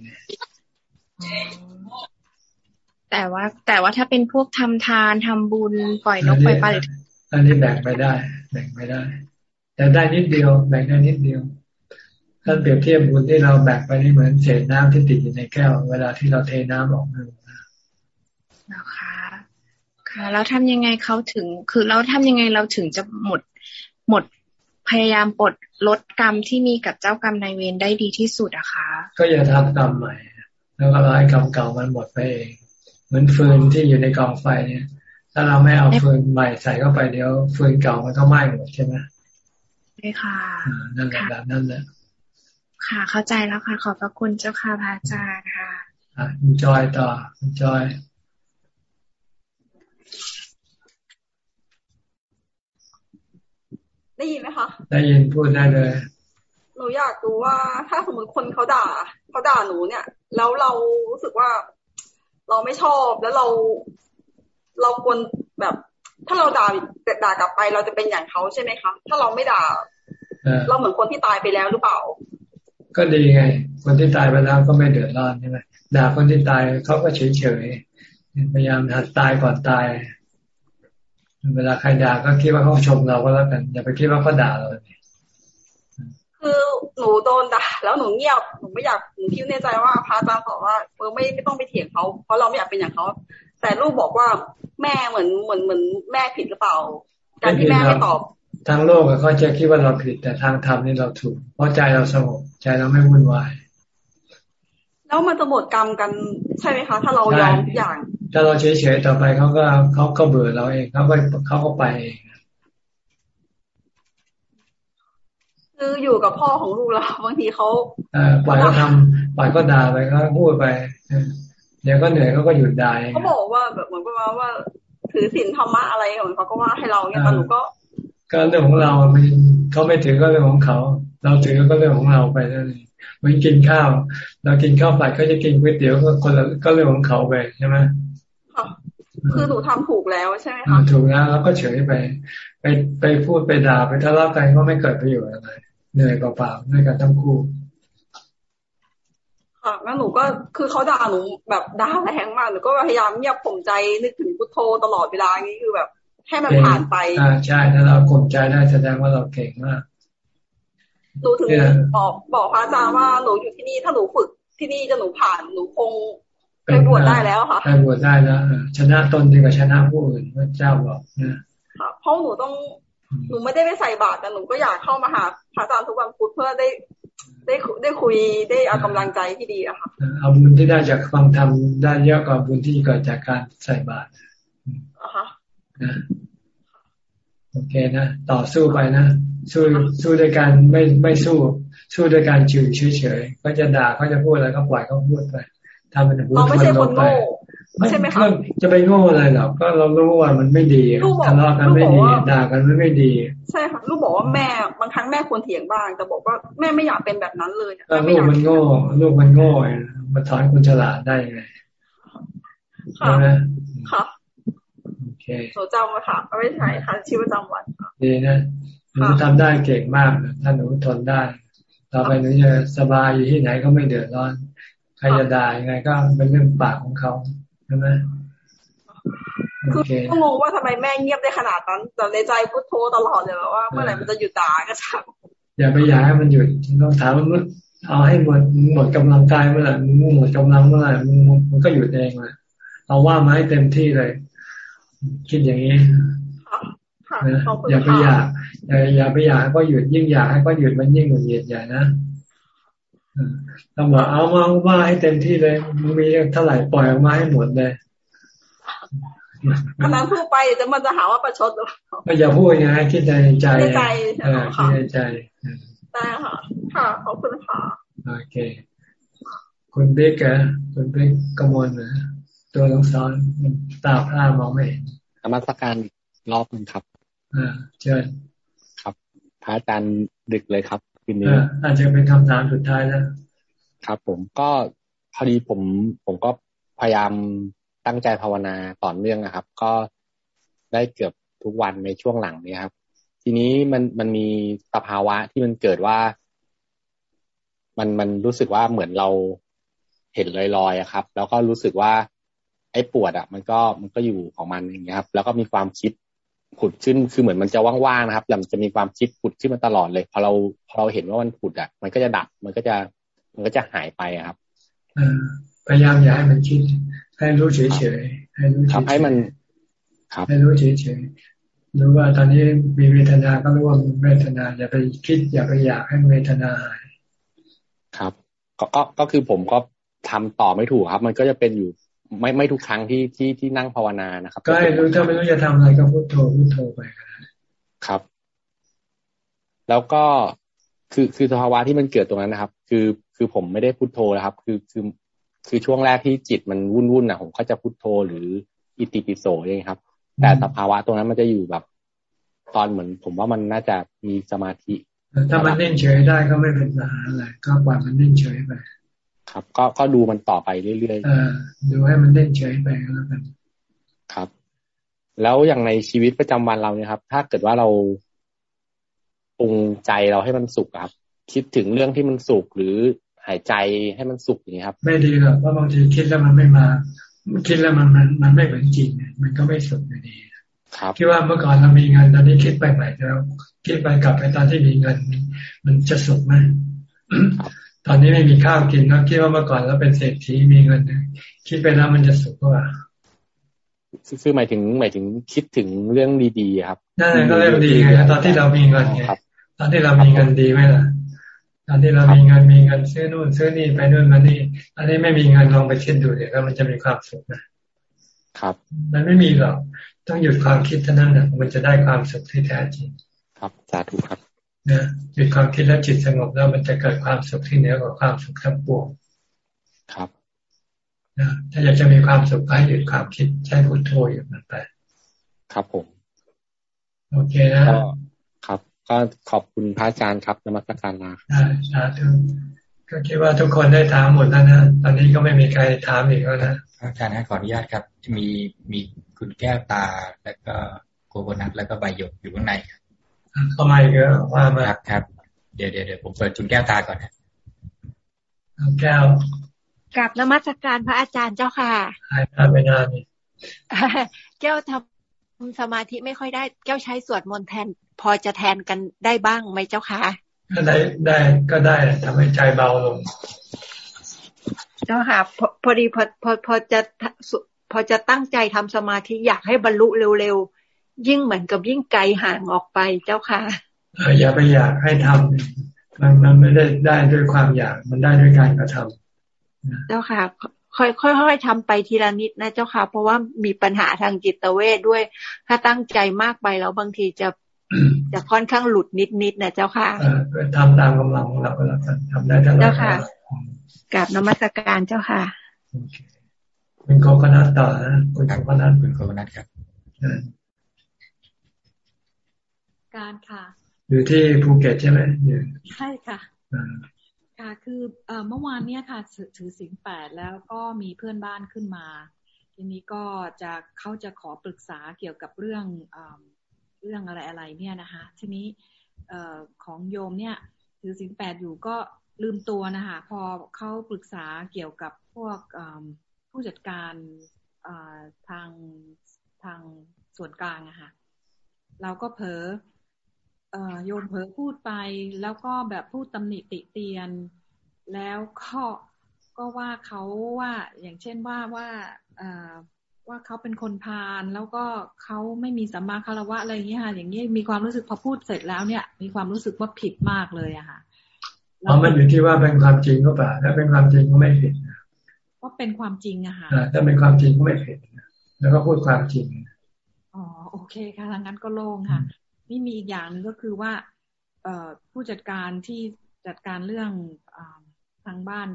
แต่ว่า แต่ว่าถ้าเป็นพวกทำทานทำบุญปล่อยนกปล่อยปลาหรืออันนี้แบ่งไปได้ แบ่งไปได้ แต่ได้นิดเดียว แบ่งได้นิดเดียวถ้าเปรียบเทียบบุญที่เราแบกไปนี่เหมือนเศษน้ำที่ติดอยู่ในแก้ว เวลาที่เราเทน้ำออกมานะคะค่ะแล้วทำยังไงเขาถึง คือเราทำยังไงเราถึงจะหมดหมดพยายามปลดลดกรรมที่มีกับเจ้ากรรมนายเวรได้ดีที่สุดอะคะ ก็อย่าทำกรรมใหม่ แล้วก็ร้ายกรรมเก่ามันหมดไปเองเห มือนฟืนที่อยู่ในกองไฟเนี่ย ถ้าเราไม่เอาฟืนใหม่ใส่เข้าไปเดี๋ยวฟืนเก่ามันก็ไหม้หมดใช่ไหมใช่ค่ะนั่นแหละแบบนั้นแหละค่ะ เข้าใจแล้วค่ะ ขอบพระคุณเจ้าค่ะพระอาจารย์ค่ะอะคุณจอยต่อคุณจอยได้ยินไหมคะ ได้ยินพูดได้เลย หนูอยากรู้ว่าถ้าสมมติคนเขาด่าเขาด่าหนูเนี่ย แล้วเรารู้สึกว่า เราไม่ชอบแล้วเราเราควรแบบ ถ้าเราด่าด่ากลับไป เราจะเป็นอย่างเขาใช่ไหมคะ ถ้าเราไม่ด่า เราเหมือนคนที่ตายไปแล้วหรือเปล่า ก็ดีไง คนที่ตายไปแล้วก็ไม่เดือดร้อนใช่ไหมด่าคนที่ตายเขาก็เฉยเฉยพยายามหัดตายก่อนตาย เวลาใครด่าก็คิดว่าเขาชมเราก็แล้วกันอย่าไปคิดว่าเขาด่าเรา คือหนูโดนด่าแล้วหนูเงียบหนูไม่อยากหนูคิดในใจว่าพระอาจารย์บอกว่าเออไม่ไม่ต้องไปเถียงเขาเพราะเราไม่อยากเป็นอย่างเขาแต่ลูกบอกว่าแม่เหมือนเหมือนเหมือนแม่ผิดหรือเปล่าการที่แม่ไม่ตอบทางโลกเขาจะคิดว่าเราผิดแต่ทางธรรมนี่เราถูก เพราะใจเราสงบใจเราไม่วุ่นวาย แล้วมันจะหมดกรรมกันใช่ไหมคะ ถ้าเรายอมทุกอย่าง ถ้าเราเฉยๆต่อไปเขาก็เขาก็เบื่อเราเองเขาก็เขาก็ไปเอง คืออยู่กับพ่อของลูกเราบางทีเขาปล่อยเขาทำปล่อยก็ด่าไปก็พูดไปเดี๋ยวก็เหนื่อยเขาก็หยุดด่าเขาบอกว่าแบบเหมือนประมาณว่าถือศีลธรรมะอะไรของเขาก็ว่าให้เราเนี่ยแต่หนูก็ ก็เรื่องของเราไม่เขาไม่ถือก็เรื่องของเขา เราถือก็เรื่องของเราไปนั่นเองเหมือนกินข้าว เรากินข้าวผัดเขาจะกินก๋วยเตี๋ยวก็คนละก็เรื่องของเขาไปใช่ไหม คือหนูทำถูกแล้วใช่ไหมคะถูกแล้วแล้วก็เฉยไป ไปไปพูดไปด่าไปทะเลาะกันก็ไม่เกิดประโยชน์อะไรเหนื่อยเปล่าๆด้วยกันทั้งคู่ค่ะแล้วหนูก็คือเขาด่าหนูแบบด่าแรงมากหนูก็พยายามเงียบผมใจนึกถึงพุทโธตลอดเวลานี้คือแบบให้มันผ่านไปอ่าใช่ถ้าเราข่มใจได้แสดงว่าเราเก่งมากหนูถึงบอกบอกพระอาจารย์ว่าหนูอยู่ที่นี่ถ้าหนูฝึกที่นี่จะหนูผ่านหนูคง ไปบวชได้แล้วค่ะไปบวชได้แล้วชนะตนดีกว่าชนะผู้อื่นพระเจ้าบอกนะเพราะหนูต้องหนูไม่ได้ไปใส่บาตรแต่หนูก็อยากเข้ามาหาพระอาจารย์ทุกวันพุธเพื่อได้ได้ได้คุยได้เอากำลังใจที่ดีอะค่ะเอาบุญที่ได้จากฟังธรรมได้เยอะกว่าบุญที่เกิดจากการใส่บาตรนะโอเคนะต่อสู้ไปนะสู้สู้ด้วยการไม่ไม่สู้ สู้ด้วยการจืดเฉยๆก็จะด่าเขาจะพูดอะไรก็ปล่อยเขาพูดไป ทำเป็นหูทนลงไปใช่ไหมคะจะไปโง่อะไรหรอกก็เรารู้ว่ามันไม่ดีทะเลาะกันไม่ดีด่ากันไม่ไม่ดี ใช่ค่ะลูกบอกว่าแม่บางครั้งแม่ควรเถียงบ้างแต่บอกว่าแม่ไม่อยากเป็นแบบนั้นเลยลูกมันโง่ลูกมันโง่มาสอนคนฉลาดได้ไงใช่ไหมค่ะโอเคโสจำมาค่ะไม่ใช่ค่ะชีวิตประจำวันดีนะหนูทำได้เก่งมากถ้าหนูทนได้ ต่อไปหนูจะสบายอยู่ที่ไหนก็ไม่เดือดร้อน ใครจะด่ายังไงก็เป็นเรื่องปากของเขาใช่ไหมคือก็งงว่าทำไมแม่เงียบได้ขนาดนั้นแต่ในใจพุทโธตลอดเลยแบบว่าเมื่อไหร่มันจะหยุดด่าก็ช่างอย่าไปอยากให้มันหยุดต้องถามว่าเอาให้หมดหมดกำลังกายเมื่อไหร่มึงหมดกำลังเมื่อไหร่มันก็หยุดเองเลยเอาว่ามาให้เต็มที่เลย คิดอย่างนี้อย่าไปอยากอย่าอย่าไปอยากให้ก็หยุดยิ่งอยากให้ก็หยุดมันยิ่งหงุดหงิดใหญ่นะ ต้องบอกเอามาว่าให้เต็มที่เลยมึงมีเท่าไหร่ปล่อยออกมาให้หมดเลยกำลังพูดไปจะมันจะหาว่าประชดหรือไม่อย่าพูดไงคิดในใจในใจคิดในใจได้ค่ะ ค่ะขอบคุณค่ะโอเคคุณเบกเกอร์คุณเบกกมลนะตัวลงซ้อนตาพร่ามองไม่เห็นธรรมสการรอบนึงครับอ่าเชิญครับพระอาจารย์ดึกเลยครับ คืนนี้อาจจะเป็นคำถามสุดท้ายแล้วครับ ผมก็พอดีผม ผมก็พยายามตั้งใจภาวนาต่อเนื่องนะครับ ก็ได้เกือบทุกวันในช่วงหลังนี้ครับ ทีนี้มันมันมีสภาวะที่มันเกิดว่า มันมันรู้สึกว่าเหมือนเราเห็นลอยๆครับ แล้วก็รู้สึกว่าไอ้ปวดอะ มันก็มันก็อยู่ของมันอย่างเงี้ยครับ แล้วก็มีความคิด ผุดขึ้นคือเหมือนมันจะว่างๆนะครับแต่มันจะมีความคิดผุดขึ้นมาตลอดเลยพอเราพอเราเห็นว่ามันผุดอะ มันก็จะดับมันก็จะมันก็จะหายไปครับพยายามอย่าให้มันคิด ให้รู้เฉยๆให้รู้เฉยๆให้มันให้รู้เฉยๆรู้ว่าตอนนี้มีเวทนาก็รู้ว่ามีเวทนา อย่าไปคิด อย่าไปอยากให้เวทนาหายครับ ก็ก็ก็คือผมก็ทำต่อไม่ถูกครับ มันก็จะเป็นอยู่ ไม่ไม่ทุกครั้งที่ที่ที่นั่งภาวนานะครับ ก็ให้รู้ถ้าไม่รู้จะทำอะไรก็พุทโธพุทโธไปครับ แล้วก็คือคือสภาวะที่มันเกิดตรงนั้นนะครับ คือคือผมไม่ได้พุทโธนะครับ คือคือคือช่วงแรกที่จิตมันวุ่นวุ่นอะ ผมก็จะพุทโธหรืออิติปิโสเองครับ แต่สภาวะตรงนั้นมันจะอยู่แบบ ตอนเหมือน ผมว่ามันน่าจะมีสมาธิ ถ้ามันนิ่งเฉยได้ก็ไม่เป็นปัญหาอะไรก็ปล่อยมันนิ่งเฉยไป ครับ ก็ก็ดูมันต่อไปเรื่อยๆเออดูให้มันนิ่งเฉยไปก็แล้วกันครับ แล้วอย่างในชีวิตประจำวันเราเนี่ยครับ ถ้าเกิดว่าเราปรุงใจเราให้มันสุขครับ คิดถึงเรื่องที่มันสุขหรือหายใจให้มันสุขอย่างนี้ครับ ไม่ดีหรอกเพราะบางทีคิดแล้วมันไม่มาคิดแล้วมันมันมันไม่เหมือนจริงมันก็ไม่สุขอยู่ดีครับคิดว่าเมื่อก่อนเรามีเงินตอนนี้คิดไปใหม่แล้วคิดไปกลับไปตอนที่มีเงิน มันจะสุขไหม ตอนนี้ไม่มีข้าวกินแล้วคิดว่าเมื่อก่อนเราเป็นเศรษฐีมีเงินคิดไปแล้วมันจะสุขกว่าคือหมายถึงหมายถึงคิดถึงเรื่องดีๆครับนั่นก็เรื่องดีไงตอนที่เรามีเงินไงตอนที่เรามีเงินดีไหมล่ะ ตอนที่เรามีเงินมีเงินซื้อนู่นซื้อนี่ไปนู่นมานี่อันนี้ไม่มีเงินลองไปคิดดูเดี๋ยวมันจะมีความสุขนะครับ มันไม่มีหรอกต้องหยุดความคิดเท่านั้นนะมันจะได้ความสุขที่แท้จริง ครับสาธุครับ นะหยุดความคิดแล้วจิตสงบแล้วมันจะเกิดความสุขที่เหนือกว่าความสุขทั้งปวงครับนะถ้าอยากจะมีความสุขให้หยุดความคิดใช้พุทโธอยู่มันไป ครับผม โอเคนะ ครับ ก็ขอบคุณพระอาจารย์ครับนมัสการลาสาธุก็คิดว่าทุกคนได้ถามหมดแล้วนะ ตอนนี้ก็ไม่มีใครถามอีกแล้วนะอาจารย์ขออนุญาตครับ มีมีคุณแก้วตาแล้วก็โกโกนัทแล้วก็ใบหยกอยู่ข้างในครับ เข้ามาอีกแล้วว่ามาครับครับ เดี๋ยวเดี๋ยวเดี๋ยวผมเปิดคุณแก้วตาก่อนนะแก้วกับนมัสการพระอาจารย์เจ้าค่ะหายาไปนานนี่แก้วทำสมาธิไม่ค่อยได้ แก้วใช้สวดมนต์แทน พอจะแทนกันได้บ้างไหมเจ้าค่ะก็ได้ได้ก็ได้ทำให้ใจเบาลง เจ้าค่ะพอพอดีพอพอพอจะพอจะตั้งใจทำสมาธิอยากให้บรรลุเร็วๆ ยิ่งเหมือนกับยิ่งไกลห่างออกไปเจ้าค่ะอย่าไปอยากให้ทำมันมันไม่ได้ได้ด้วยความอยากมันได้ด้วยการกระทำเจ้าค่ะ ค่อยค่อยๆทำไปทีละนิดนะเจ้าค่ะ เพราะว่ามีปัญหาทางจิตเวทด้วย ถ้าตั้งใจมากไปแล้วบางทีจะจะค่อนข้างหลุดนิดนิดนะเจ้าค่ะทำตามกำลังของเราแล้วกันทำได้เท่าไหร่เจ้าค่ะกราบนมัสการเจ้าค่ะเป็นโกคนัตต่อนะคุณโกคนัตเป็นโกคนัตครับ การค่ะ อยู่ที่ภูเก็ตใช่ไหมอยู่ใช่ค่ะค่ะคือเมื่อวานเนี้ยค่ะ ถือสิงแปดแล้วก็มีเพื่อนบ้านขึ้นมา ทีนี้ก็จะเขาจะขอปรึกษาเกี่ยวกับเรื่องเรื่องอะไรอะไรเนี่ยนะคะ ทีนี้อของโยมเนี่ย ถือสิงแปดอยู่ก็ลืมตัวนะคะพอเขาปรึกษาเกี่ยวกับพวกผู้จัดการทางทางส่วนกลางอะค่ะเราก็เผลอ โยมเผลอพูดไป แล้วก็แบบพูดตำหนิติเตียน แล้วก็ก็ว่าเขาว่าอย่างเช่นว่าว่าว่าเขาเป็นคนพาลแล้วก็เขาไม่มีสัมมาคารวะอะไรอย่างนี้ค่ะ อย่างนี้มีความรู้สึกพอพูดเสร็จแล้วเนี่ย มีความรู้สึกว่าผิดมากเลยอะค่ะเพราะมันอยู่ที่ว่าเป็นความจริงก็เปล่าถ้าเป็นความจริงก็ไม่ผิดก็เป็นความจริงอะค่ะถ้าเป็นความจริงก็ไม่ผิดแล้วก็พูดความจริงอ๋อโอเคค่ะงั้นก็โล่งค่ะ นี่มีอีกอย่างหนึ่งก็คือว่าเออผู้จัดการที่จัดการเรื่องอทางบ้าน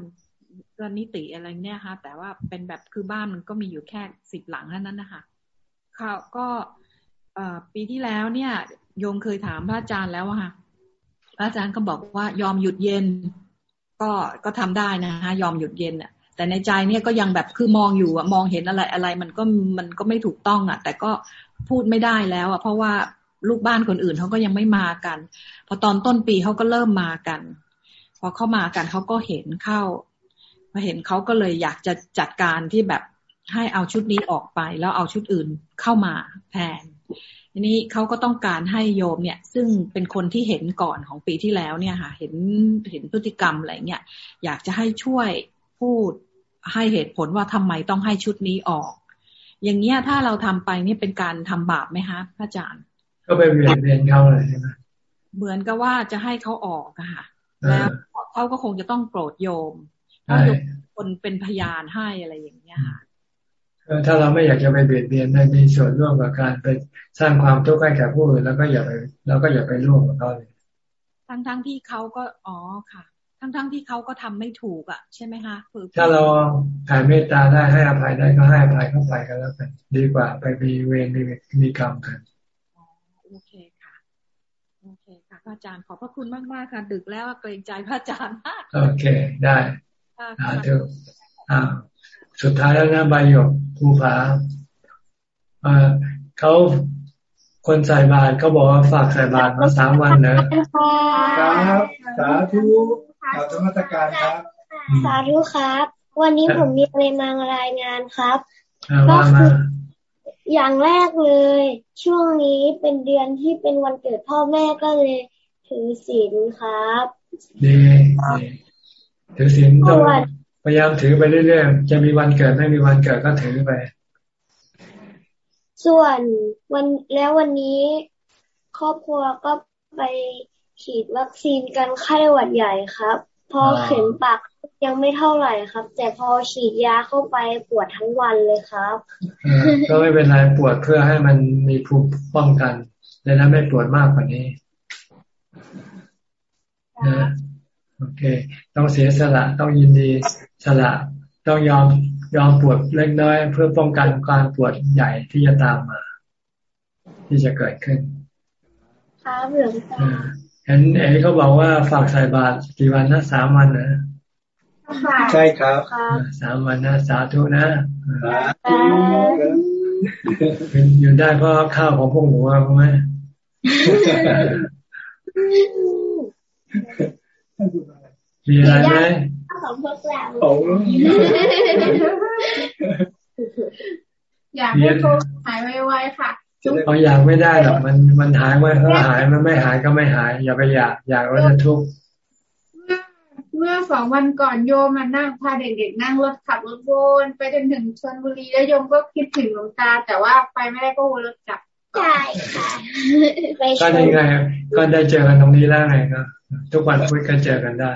เรื่องนิติอะไรเนี่ยค่ะ แต่ว่าเป็นแบบคือบ้านมันก็มีอยู่แค่สิบหลังเท่านั้นนะคะเขาก็ปีที่แล้วเนี่ยโยมเคยถามพระอาจารย์แล้วค่ะพระอาจารย์ก็บอกว่ายอมหยุดเย็น ก็ก็ทำได้นะคะยอมหยุดเย็นอะ แต่ในใจเนี่ยก็ยังแบบคือมองอยู่อะมองเห็นอะไรอะไร มันก็มันก็ไม่ถูกต้องอะ แต่ก็พูดไม่ได้แล้วอะเพราะว่า ลูกบ้านคนอื่นเขาก็ยังไม่มากัน พอตอนต้นปีเขาก็เริ่มมากัน พอเข้ามากันเขาก็เห็นเข้าพอเห็นเขาก็เลยอยากจะจัดการที่แบบให้เอาชุดนี้ออกไป แล้วเอาชุดอื่นเข้ามาแทนทีนี้เขาก็ต้องการให้โยมเนี่ย ซึ่งเป็นคนที่เห็นก่อนของปีที่แล้วเนี่ยค่ะ เห็นเห็นพฤติกรรมอะไรเงี้ยอยากจะให้ช่วยพูดให้เหตุผลว่าทำไมต้องให้ชุดนี้ออก อย่างเงี้ยถ้าเราทำไปนี่เป็นการทำบาปไหมคะพระอาจารย์ ก็ไปเวียนเวียนเขาเลยใช่ไหมเหมือนกับว่าจะให้เขาออกอะค่ะ แล้วเขาก็คงจะต้องโกรธโยมเพราะโยมคนเป็นพยานให้อะไรอย่างเงี้ยค่ะถ้าเราไม่อยากจะไปเบียดเบียนไม่มีส่วนร่วมกับการไปสร้างความทุกข์ให้แก่ผู้อื่นแล้วก็อย่าไปเราก็อย่าไปร่วมกับเขาเลยทั้งทั้งที่เขาก็อ๋อค่ะ ทั้งทั้งที่เขาก็ทำไม่ถูกอะ ใช่ไหมคะถ้าเราแผ่เมตตาได้ให้อภัยได้ก็ให้อภัยเข้าไปกันแล้วกันดีกว่าไปมีเวรมีมีกรรมกันโอเคค่ะโอ เคค่ะพ ระอาจารย์ขอบพระคุณมากมากค่ะดึกแล้วเกรงใจพระอาจารย์มากโอเค ได้อ่าเดี๋ยวอ่าสุดท้ายแล้วนะใบหยกภูผาอ่าเขาคนใส่บาตรเขาบอกว่าฝากใส่บาตรมาสามวันนะครับสาธุสาธุมาตรการครับ สาธุครับ วันนี้ผมมีอะไรมารายงานครับก็คืออย่างแรกเลย ช่วงนี้เป็นเดือนที่เป็นวันเกิดพ่อแม่ก็เลย ถือศีลครับดีถือศีลต้องพยายามถือไปเรื่อยๆ จะมีวันเกิดไม่มีวันเกิดก็ถือไป ส่วนวันแล้ววันนี้ครอบครัวก็ไปฉีดวัคซีนกันไข้หวัดใหญ่ครับ พอเข็มปากยังไม่เท่าไหร่ครับ แต่พอฉีดยาเข้าไปปวดทั้งวันเลยครับก็ไม่เป็นไรปวดเพื่อให้มันมีภูมิป้องกันดังนั้นไม่ปวดมากกว่านี้ นะโอเค ต้องเสียสละต้องยินดีสละ ต้องยอมยอมปวดเล็กน้อย เพื่อป้องกันการปวดใหญ่ที่จะตามมา ที่จะเกิดขึ้นครับหลวงตาเห็นเอ๋เขาบอกว่าฝากใส่บาตรกี่วันนะสามวันนะใช่ครับสามวันนะสาธุนะอยู่ได้เพราะข้าวของพวกหนูว่าไหม มีอะไรไหมของพวกเราอยากให้โคหายไวๆค่ะเอาอยากไม่ได้หรอกมันมันหายไว้ถ้าหายมันไม่หายก็ไม่หาย อย่าไปอยากอยากว่าจะทุกข์เมื่อสองวันก่อนโยมมานั่งพาเด็กๆนั่งรถขับรถวนไปจนถึงชลบุรีแล้วโยมก็คิดถึงหลวงตา แต่ว่าไปไม่ได้ก็วนรถกลับ ใช่ค่ะก็ยังไงก็ได้เจอกันตรงนี้แล้วไงก็ทุกวันคุยกันเจอกันได้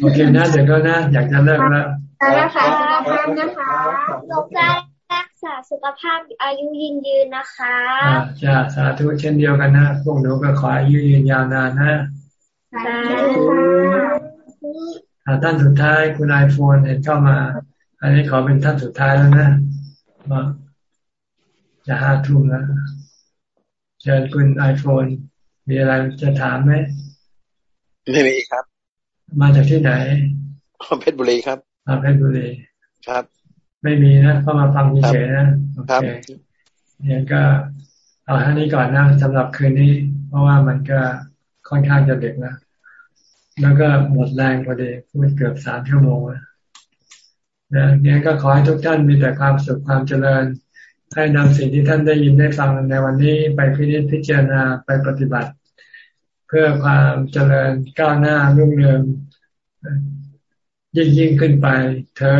โอเคนะเดี๋ยวก็นะอยากจะเลิกแล้วแล้วค่ะสุขภาพนะคะหลวงตารักษาสุขภาพอายุยืนยืนนะคะจ้าสาธุเช่นเดียวกันนะพวกหนูก็ขออายุยืนยาวนานนะสาธุท่านสุดท้ายคุณไอโฟนเห็นเข้ามา อันนี้ขอเป็นท่านสุดท้ายแล้วนะ จะห้าทุ่มแล้วเชิญคุณไอโฟนมีอะไรจะถามไหมไม่มีครับ มาจากที่ไหนเพชรบุรีครับมาเพชรบุรีครับ ไม่มีนะเข้ามาฟังเฉยๆนะโอเคเนี่ยก็เอาท่านี้ก่อนนะสำหรับคืนนี้ เพราะว่ามันก็ค่อนข้างจะเด็กนะแล้วก็หมดแรงพอดีพูดเกือบสามชั่วโมงนะเนี่ยก็ขอให้ทุกท่านมีแต่ความสุขความเจริญ ให้นำสิ่งที่ท่านได้ยินได้ฟังในวันนี้ไปพิจิตพิจารณาไปปฏิบัติ เพื่อความเจริญก้าวหน้ารุ่งเรืองยิ่งยิ่งขึ้นไปเธอ